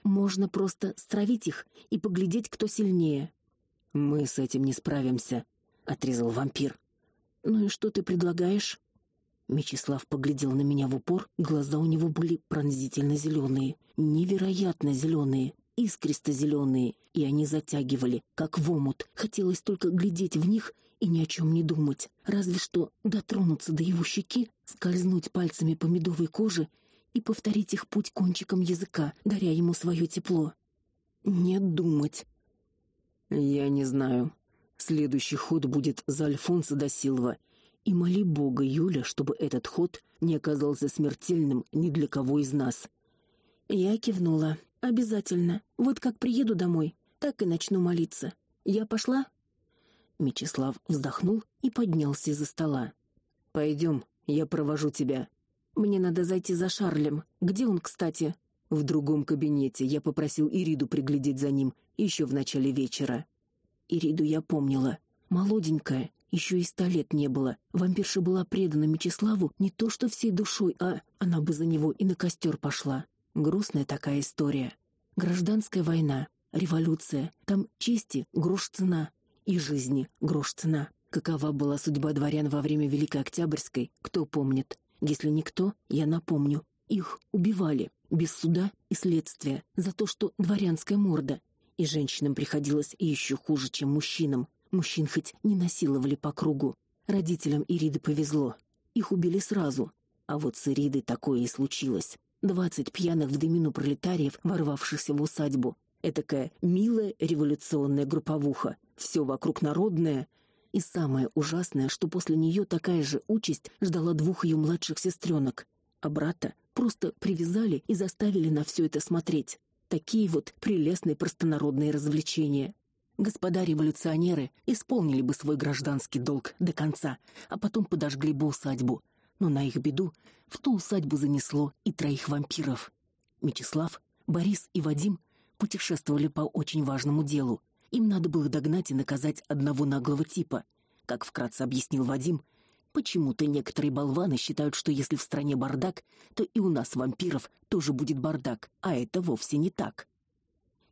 Можно просто стравить их и поглядеть, кто сильнее. Мы с этим не справимся, отрезал вампир. Ну и что ты предлагаешь? Мечислав поглядел на меня в упор, глаза у него были пронзительно зеленые, невероятно зеленые, искристо зеленые, и они затягивали, как в омут. Хотелось только глядеть в них и ни о чем не думать, разве что дотронуться до его щеки, скользнуть пальцами по медовой коже и повторить их путь кончиком языка, даря ему свое тепло. Не думать. Я не знаю. Следующий ход будет за Альфонсо да Силва. И моли Бога, Юля, чтобы этот ход не оказался смертельным ни для кого из нас. Я кивнула. Обязательно. Вот как приеду домой, так и начну молиться. Я пошла. Мечислав вздохнул и поднялся из-за стола. Пойдем, я провожу тебя. Мне надо зайти за Шарлем. Где он, кстати? В другом кабинете. Я попросил Ириду приглядеть за ним еще в начале вечера. Ириду я помнила. Молоденькая, еще и ста лет не было. Вампирша была предана Мечиславу не то что всей душой, а она бы за него и на костер пошла. Грустная такая история. Гражданская война, революция. Там чести грош цена и жизни грош цена. Какова была судьба дворян во время Великой Октябрьской, кто помнит? Если никто, я напомню. Их убивали без суда и следствия за то, что дворянская морда. И женщинам приходилось еще хуже, чем мужчинам. Мужчин хоть не насиловали по кругу. Родителям Ириды повезло. Их убили сразу. А вот с Иридой такое и случилось. Двадцать пьяных в дымину пролетариев, ворвавшихся в усадьбу. Этакая милая революционная групповуха. Все вокруг народное, и самое ужасное, что после нее такая же участь ждала двух ее младших сестренок, а брата просто привязали и заставили на все это смотреть. Такие вот прелестные простонародные развлечения. Господа революционеры исполнили бы свой гражданский долг до конца, а потом подожгли бы усадьбу. Но на их беду в ту усадьбу занесло и троих вампиров. Мечислав, Борис и Вадим путешествовали по очень важному делу. Им надо было догнать и наказать одного наглого типа. Как вкратце объяснил Вадим, почему-то некоторые болваны считают, что если в стране бардак, то и у нас вампиров тоже будет бардак, а это вовсе не так.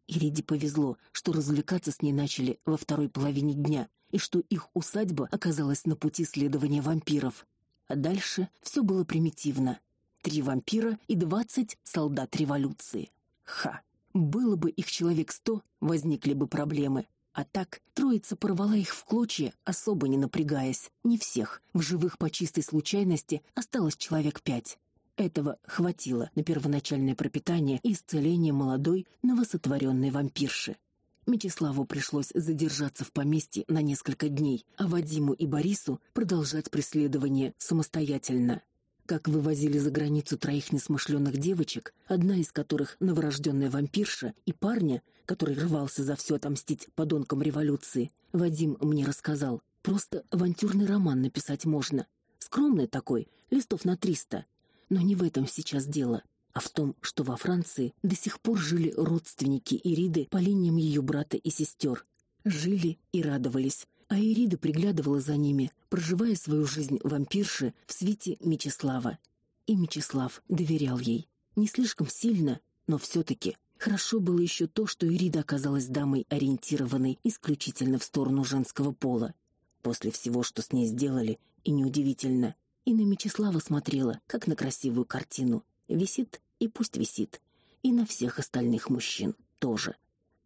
Ириде повезло, что развлекаться с ней начали во второй половине дня, и что их усадьба оказалась на пути следования вампиров. А дальше все было примитивно. Три вампира и двадцать солдат революции. Ха. Было бы их человек сто, возникли бы проблемы. А так троица порвала их в клочья, особо не напрягаясь. Не всех. В живых по чистой случайности осталось человек пять. Этого хватило на первоначальное пропитание и исцеление молодой новосотворенной вампирши. Мечиславу пришлось задержаться в поместье на несколько дней, а Вадиму и Борису продолжать преследование самостоятельно как вывозили за границу троих несмышленных девочек, одна из которых новорожденная вампирша, и парня, который рвался за все отомстить подонкам революции. Вадим мне рассказал. Просто авантюрный роман написать можно. Скромный такой, листов на триста. Но не в этом сейчас дело, а в том, что во Франции до сих пор жили родственники Ириды по линиям ее брата и сестер. Жили и радовались, а Ирида приглядывала за ними, проживая свою жизнь вампирши в свете Мечислава. И Мечислав доверял ей. Не слишком сильно, но все таки Хорошо было еще то, что Ирида оказалась дамой, ориентированной исключительно в сторону женского пола. После всего, что с ней сделали, и неудивительно, и на Мечислава смотрела, как на красивую картину. Висит и пусть висит. И на всех остальных мужчин тоже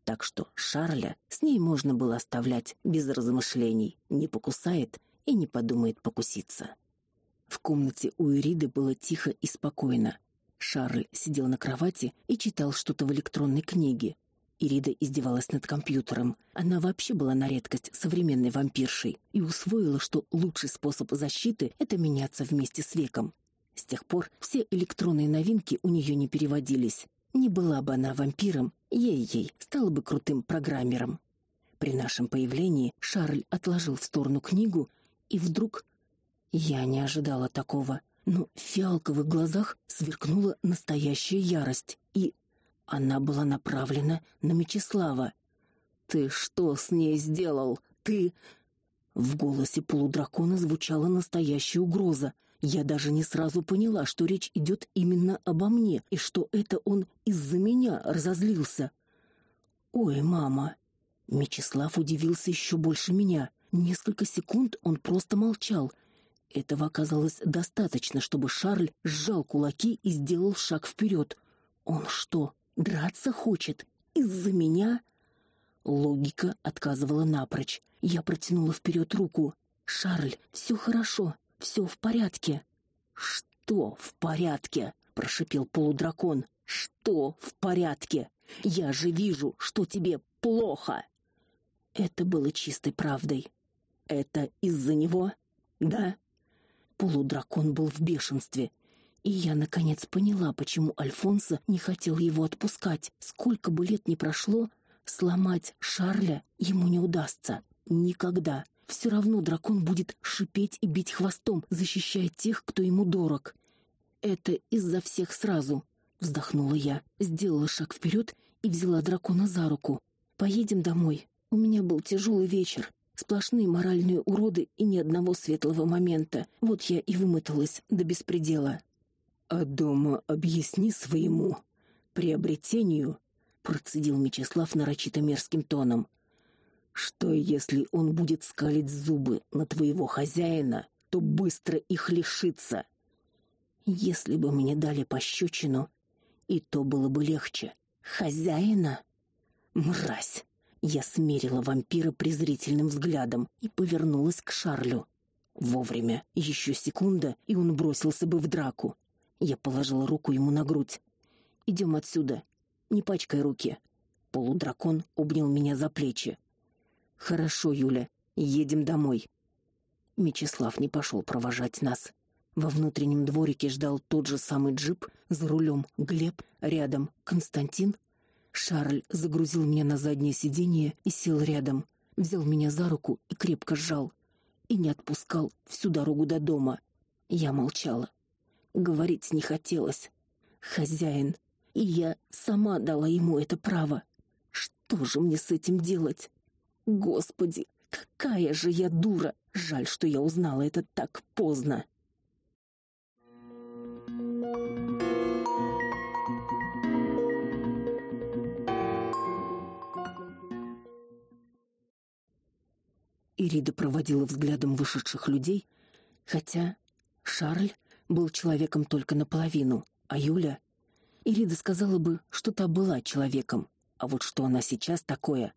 так что Шарля с ней можно было оставлять без размышлений, не покусает и не подумает покуситься. В комнате у Ириды было тихо и спокойно. Шарль сидел на кровати и читал что-то в электронной книге. Ирида издевалась над компьютером. Она вообще была на редкость современной вампиршей и усвоила, что лучший способ защиты это меняться вместе с веком. С тех пор все электронные новинки у нее не переводились. Не была бы она вампиром, ей-ей стала бы крутым программером. При нашем появлении Шарль отложил в сторону книгу, и вдруг я не ожидала такого, но в фиалковых глазах сверкнула настоящая ярость, и она была направлена на Мечислава. Ты что с ней сделал? Ты В голосе полудракона звучала настоящая угроза. Я даже не сразу поняла, что речь идет именно обо мне, и что это он из-за меня разозлился. Ой, мама. Мечислав удивился еще больше меня. Несколько секунд он просто молчал. Этого оказалось достаточно, чтобы Шарль сжал кулаки и сделал шаг вперед. Он что, драться хочет из-за меня? Логика отказывала напрочь. Я протянула вперед руку. Шарль, все хорошо, все в порядке. Что в порядке? прошипел полудракон. Что в порядке? Я же вижу, что тебе плохо. Это было чистой правдой. Это из-за него? Да. Полудракон был в бешенстве, и я наконец поняла, почему Альфонсо не хотел его отпускать. Сколько бы лет ни прошло, сломать Шарля ему не удастся никогда. Все равно дракон будет шипеть и бить хвостом, защищая тех, кто ему дорог. Это из-за всех сразу, вздохнула я, сделала шаг вперед и взяла дракона за руку. Поедем домой. У меня был тяжелый вечер, сплошные моральные уроды и ни одного светлого момента. Вот я и вымоталась до беспредела. А дома объясни своему приобретению, процедил Мечислав нарочито мерзким тоном. Что если он будет скалить зубы на твоего хозяина, то быстро их лишится. Если бы мне дали пощечину, и то было бы легче. Хозяина? Мразь. Я смерила вампира презрительным взглядом и повернулась к Шарлю. Вовремя. Еще секунда, и он бросился бы в драку. Я положила руку ему на грудь. Идем отсюда. Не пачкай руки. Полудракон обнял меня за плечи. Хорошо, Юля, едем домой. Мечислав не пошел провожать нас. Во внутреннем дворике ждал тот же самый джип, за рулем Глеб, рядом Константин, Шарль загрузил меня на заднее сиденье и сел рядом, взял меня за руку и крепко сжал, и не отпускал всю дорогу до дома. Я молчала. Говорить не хотелось. Хозяин, и я сама дала ему это право. Что же мне с этим делать? Господи, какая же я дура! Жаль, что я узнала это так поздно. Ирида проводила взглядом вышедших людей, хотя Шарль был человеком только наполовину, а Юля Ирида сказала бы, что та была человеком, а вот что она сейчас такое,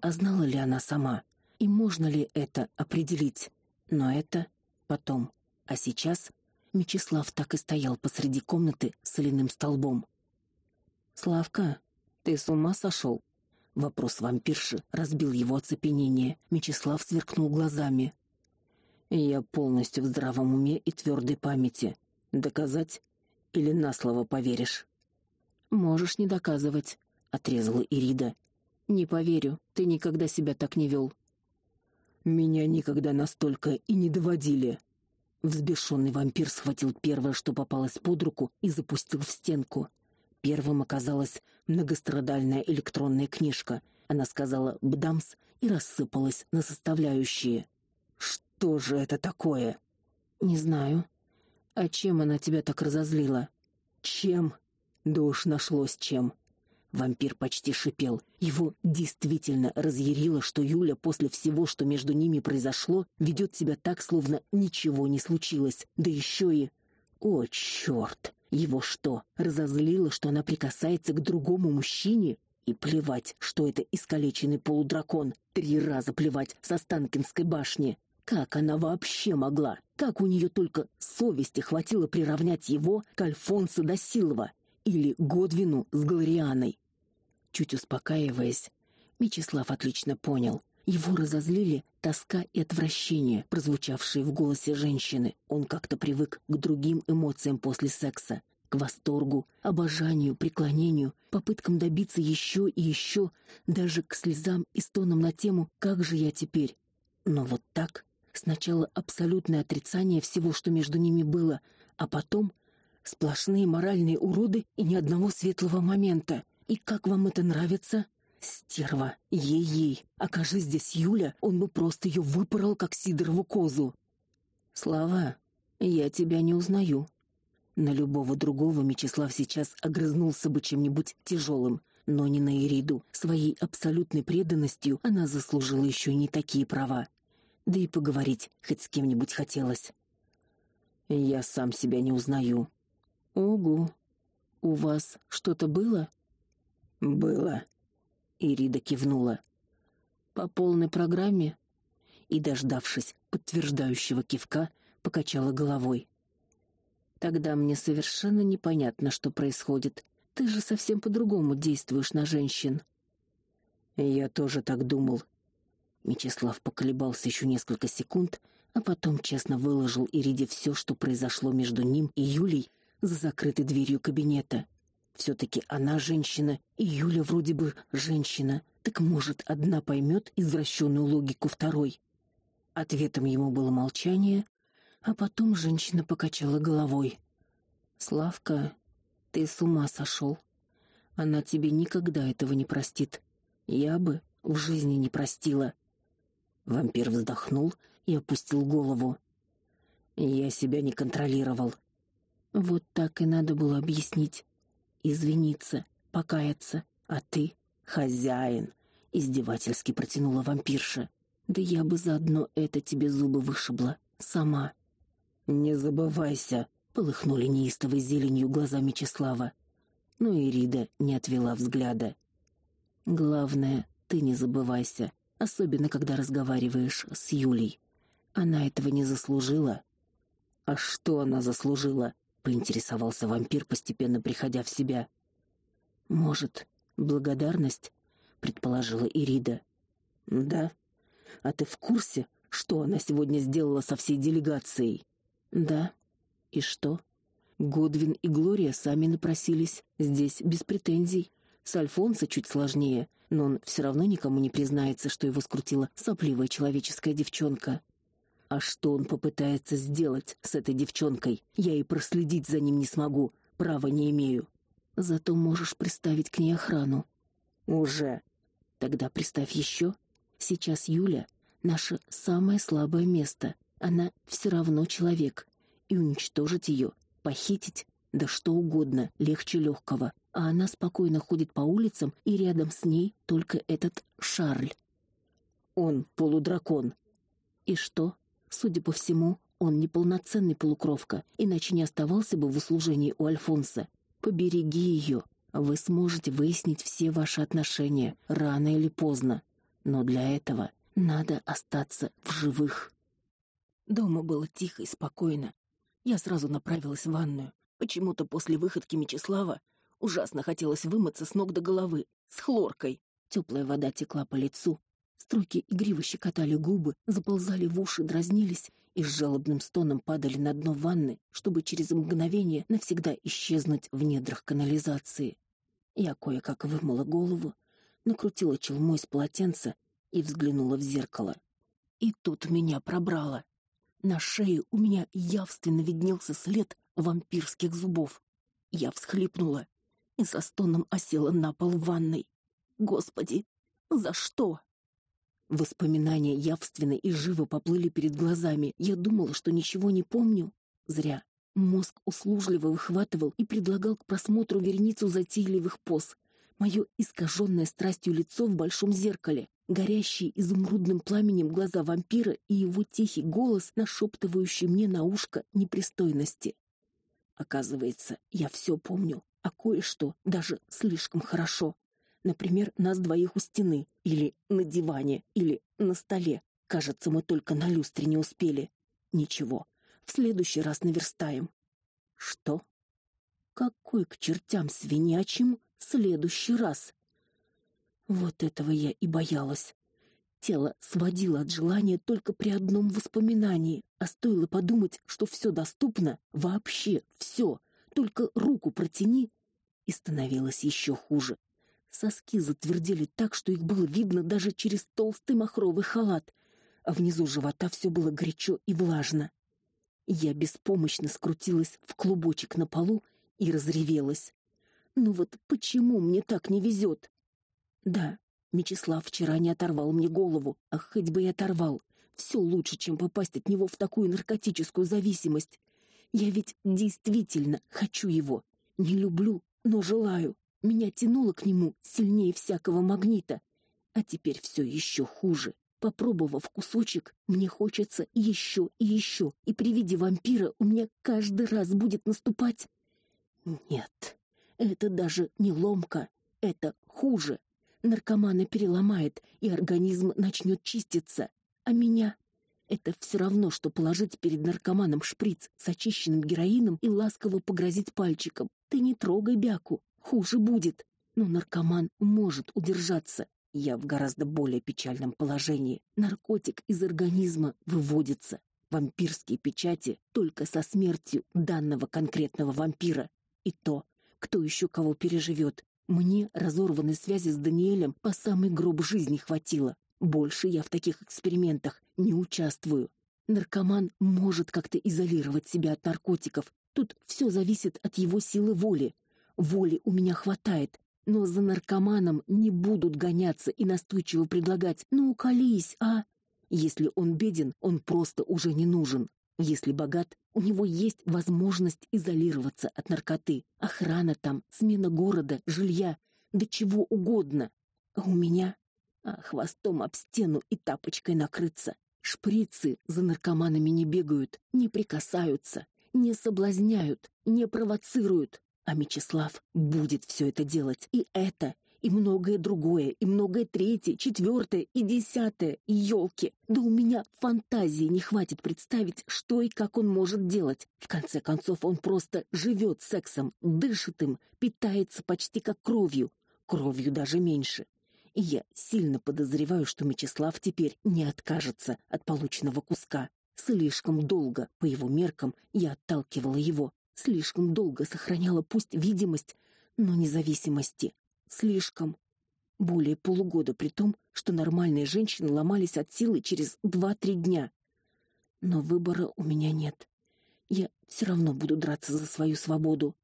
а знала ли она сама, и можно ли это определить? Но это потом. А сейчас Мечислав так и стоял посреди комнаты с соляным столбом. Славка, ты с ума сошел? Вопрос вампирши разбил его оцепенение. Мечислав сверкнул глазами. Я полностью в здравом уме и твердой памяти. Доказать или на слово поверишь? Можешь не доказывать, отрезала Ирида. Не поверю, ты никогда себя так не вел. Меня никогда настолько и не доводили. Взбешенный вампир схватил первое, что попалось под руку, и запустил в стенку. Первым оказалась многострадальная электронная книжка. Она сказала «бдамс» и рассыпалась на составляющие. «Что же это такое?» «Не знаю. А чем она тебя так разозлила?» «Чем?» «Да уж нашлось чем». Вампир почти шипел. Его действительно разъярило, что Юля после всего, что между ними произошло, ведет себя так, словно ничего не случилось. Да еще и... О, черт! Его что, разозлило, что она прикасается к другому мужчине? И плевать, что это искалеченный полудракон. Три раза плевать со Станкинской башни. Как она вообще могла? Как у нее только совести хватило приравнять его к Альфонсо да Силва или Годвину с Глорианой? Чуть успокаиваясь, Мечислав отлично понял. Его разозлили тоска и отвращение, прозвучавшие в голосе женщины. Он как-то привык к другим эмоциям после секса, к восторгу, обожанию, преклонению, попыткам добиться еще и еще, даже к слезам и стонам на тему «Как же я теперь?». Но вот так, сначала абсолютное отрицание всего, что между ними было, а потом сплошные моральные уроды и ни одного светлого момента. И как вам это нравится? Стерва, ей-ей. Окажись здесь Юля, он бы просто ее выпорол, как Сидорову козу. Слава, я тебя не узнаю. На любого другого Мечислав сейчас огрызнулся бы чем-нибудь тяжелым, но не на Ириду. Своей абсолютной преданностью она заслужила еще не такие права. Да и поговорить хоть с кем-нибудь хотелось. Я сам себя не узнаю. Угу. У вас что-то было? Было. Ирида кивнула. По полной программе и, дождавшись подтверждающего кивка, покачала головой. Тогда мне совершенно непонятно, что происходит. Ты же совсем по-другому действуешь на женщин. Я тоже так думал. Мечислав поколебался еще несколько секунд, а потом честно выложил Ириде все, что произошло между ним и Юлей за закрытой дверью кабинета. все таки она женщина, и Юля вроде бы женщина. Так может, одна поймет извращенную логику второй? Ответом ему было молчание, а потом женщина покачала головой. Славка, ты с ума сошел. Она тебе никогда этого не простит. Я бы в жизни не простила. Вампир вздохнул и опустил голову. Я себя не контролировал. Вот так и надо было объяснить, извиниться, покаяться, а ты хозяин, издевательски протянула вампирша. Да я бы заодно это тебе зубы вышибла сама. Не забывайся, полыхнули неистовой зеленью глаза Мечислава. Но Ирида не отвела взгляда. Главное, ты не забывайся, особенно когда разговариваешь с Юлей. Она этого не заслужила. А что она заслужила? поинтересовался вампир, постепенно приходя в себя. Может, благодарность, предположила Ирида. Да. А ты в курсе, что она сегодня сделала со всей делегацией? Да. И что? Годвин и Глория сами напросились. Здесь без претензий. С Альфонсо чуть сложнее, но он все равно никому не признается, что его скрутила сопливая человеческая девчонка. А что он попытается сделать с этой девчонкой, я и проследить за ним не смогу, права не имею. Зато можешь приставить к ней охрану. Уже. Тогда приставь еще. Сейчас Юля наше самое слабое место. Она все равно человек, и уничтожить ее, похитить, да что угодно, легче легкого. А она спокойно ходит по улицам, и рядом с ней только этот Шарль. Он полудракон. И что? Судя по всему, он неполноценный полукровка, иначе не оставался бы в услужении у Альфонса. Побереги ее. Вы сможете выяснить все ваши отношения рано или поздно. Но для этого надо остаться в живых. Дома было тихо и спокойно. Я сразу направилась в ванную. Почему-то после выходки Мечислава ужасно хотелось вымыться с ног до головы с хлоркой. Теплая вода текла по лицу, струйки игриво щекотали губы, заползали в уши, дразнились и с жалобным стоном падали на дно ванны, чтобы через мгновение навсегда исчезнуть в недрах канализации. Я кое-как вымыла голову, накрутила челмой с полотенца и взглянула в зеркало. И тут меня пробрало. На шее у меня явственно виднелся след вампирских зубов. Я всхлипнула и со стоном осела на пол ванной. Господи, за что? Воспоминания явственно и живо поплыли перед глазами. Я думала, что ничего не помню. Зря. Мозг услужливо выхватывал и предлагал к просмотру верницу затейливых поз. Мое искаженное страстью лицо в большом зеркале, горящие изумрудным пламенем глаза вампира и его тихий голос, нашептывающий мне на ушко непристойности. Оказывается, я все помню, а кое-что даже слишком хорошо. Например, нас двоих у стены, или на диване, или на столе. Кажется, мы только на люстре не успели. Ничего, в следующий раз наверстаем. Что? Какой к чертям свинячим следующий раз? Вот этого я и боялась. Тело сводило от желания только при одном воспоминании, а стоило подумать, что все доступно, вообще все, только руку протяни, и становилось еще хуже. Соски затвердели так, что их было видно даже через толстый махровый халат, а внизу живота все было горячо и влажно. Я беспомощно скрутилась в клубочек на полу и разревелась. Ну вот почему мне так не везет? Да, Мечислав вчера не оторвал мне голову, а хоть бы и оторвал. Все лучше, чем попасть от него в такую наркотическую зависимость. Я ведь действительно хочу его. Не люблю, но желаю. Меня тянуло к нему сильнее всякого магнита. А теперь все еще хуже. Попробовав кусочек, мне хочется еще и еще, и при виде вампира у меня каждый раз будет наступать. Нет, это даже не ломка, это хуже. Наркомана переломает, и организм начнет чиститься. А меня это все равно что положить перед наркоманом шприц с очищенным героином и ласково погрозить пальчиком: "Ты не трогай бяку, хуже будет". Но наркоман может удержаться. Я в гораздо более печальном положении. Наркотик из организма выводится. Вампирские печати только со смертью данного конкретного вампира. И то, кто еще кого переживет. Мне разорванной связи с Даниэлем по самый гроб жизни хватило. Больше я в таких экспериментах не участвую. Наркоман может как-то изолировать себя от наркотиков. Тут все зависит от его силы воли. Воли у меня хватает, но за наркоманом не будут гоняться и настойчиво предлагать: "Ну, уколись, а?" Если он беден, он просто уже не нужен. Если богат, у него есть возможность изолироваться от наркоты. Охрана там, смена города, жилья, да чего угодно. А у меня а хвостом об стену и тапочкой накрыться. Шприцы за наркоманами не бегают, не прикасаются, не соблазняют, не провоцируют. А Мечислав будет все это делать. И это, и многое другое, и многое третье, четвертое и десятое. Ёлки, да у меня фантазии не хватит представить, что и как он может делать. В конце концов, он просто живет сексом, дышит им, питается почти как кровью, кровью даже меньше. Я сильно подозреваю, что Мечислав теперь не откажется от полученного куска. Слишком долго, по его меркам, я отталкивала его, слишком долго сохраняла пусть видимость, но независимости. Слишком. Более полугода при том, что нормальные женщины ломались от силы через два-три дня. Но выбора у меня нет. Я все равно буду драться за свою свободу,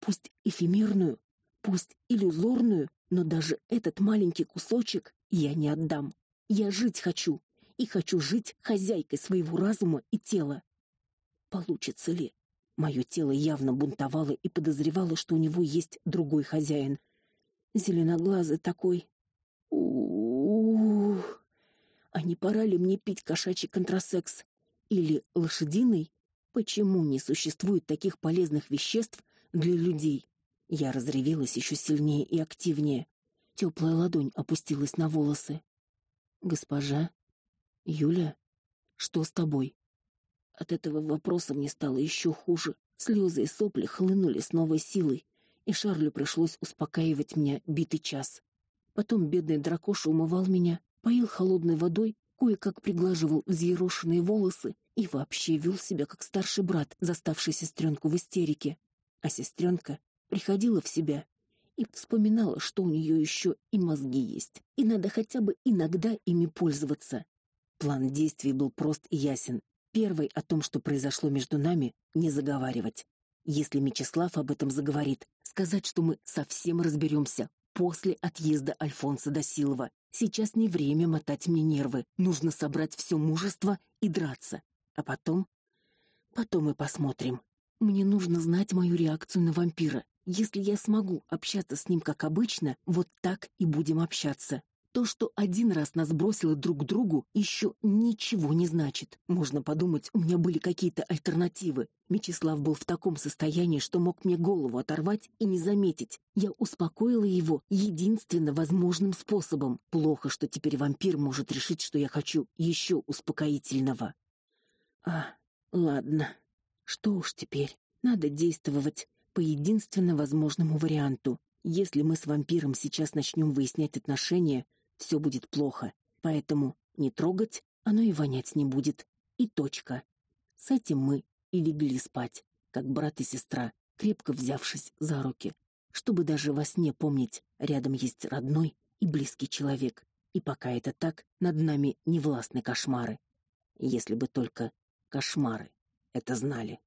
пусть эфемерную, пусть иллюзорную, но даже этот маленький кусочек я не отдам. Я жить хочу, и хочу жить хозяйкой своего разума и тела. Получится ли? Мое тело явно бунтовало и подозревало, что у него есть другой хозяин. Зеленоглазый такой. У, -у, А не пора ли мне пить кошачий контрасекс или лошадиный? Почему не существует таких полезных веществ для людей? Я разревелась еще сильнее и активнее. Теплая ладонь опустилась на волосы. Госпожа Юля, что с тобой? От этого вопроса мне стало еще хуже. Слезы и сопли хлынули с новой силой и Шарлю пришлось успокаивать меня битый час. Потом бедный дракоша умывал меня, поил холодной водой, кое-как приглаживал взъерошенные волосы и вообще вел себя как старший брат, заставший сестренку в истерике. А сестренка приходила в себя и вспоминала, что у нее еще и мозги есть, и надо хотя бы иногда ими пользоваться. План действий был прост и ясен. Первый о том, что произошло между нами, не заговаривать. Если Мечислав об этом заговорит, сказать, что мы совсем разберемся после отъезда Альфонса до Силова. Сейчас не время мотать мне нервы. Нужно собрать все мужество и драться. А потом потом мы посмотрим. Мне нужно знать мою реакцию на вампира. Если я смогу общаться с ним как обычно, вот так и будем общаться. То, что один раз нас бросило друг к другу, еще ничего не значит. Можно подумать, у меня были какие-то альтернативы. Мечислав был в таком состоянии, что мог мне голову оторвать и не заметить. Я успокоила его единственно возможным способом. Плохо, что теперь вампир может решить, что я хочу еще успокоительного. А, ладно. Что уж теперь? Надо действовать по единственно возможному варианту. Если мы с вампиром сейчас начнем выяснять отношения, все будет плохо. Поэтому не трогать, оно и вонять не будет. И точка. С этим мы и легли спать, как брат и сестра, крепко взявшись за руки, чтобы даже во сне помнить, рядом есть родной и близкий человек. И пока это так, над нами не властны кошмары. Если бы только кошмары это знали.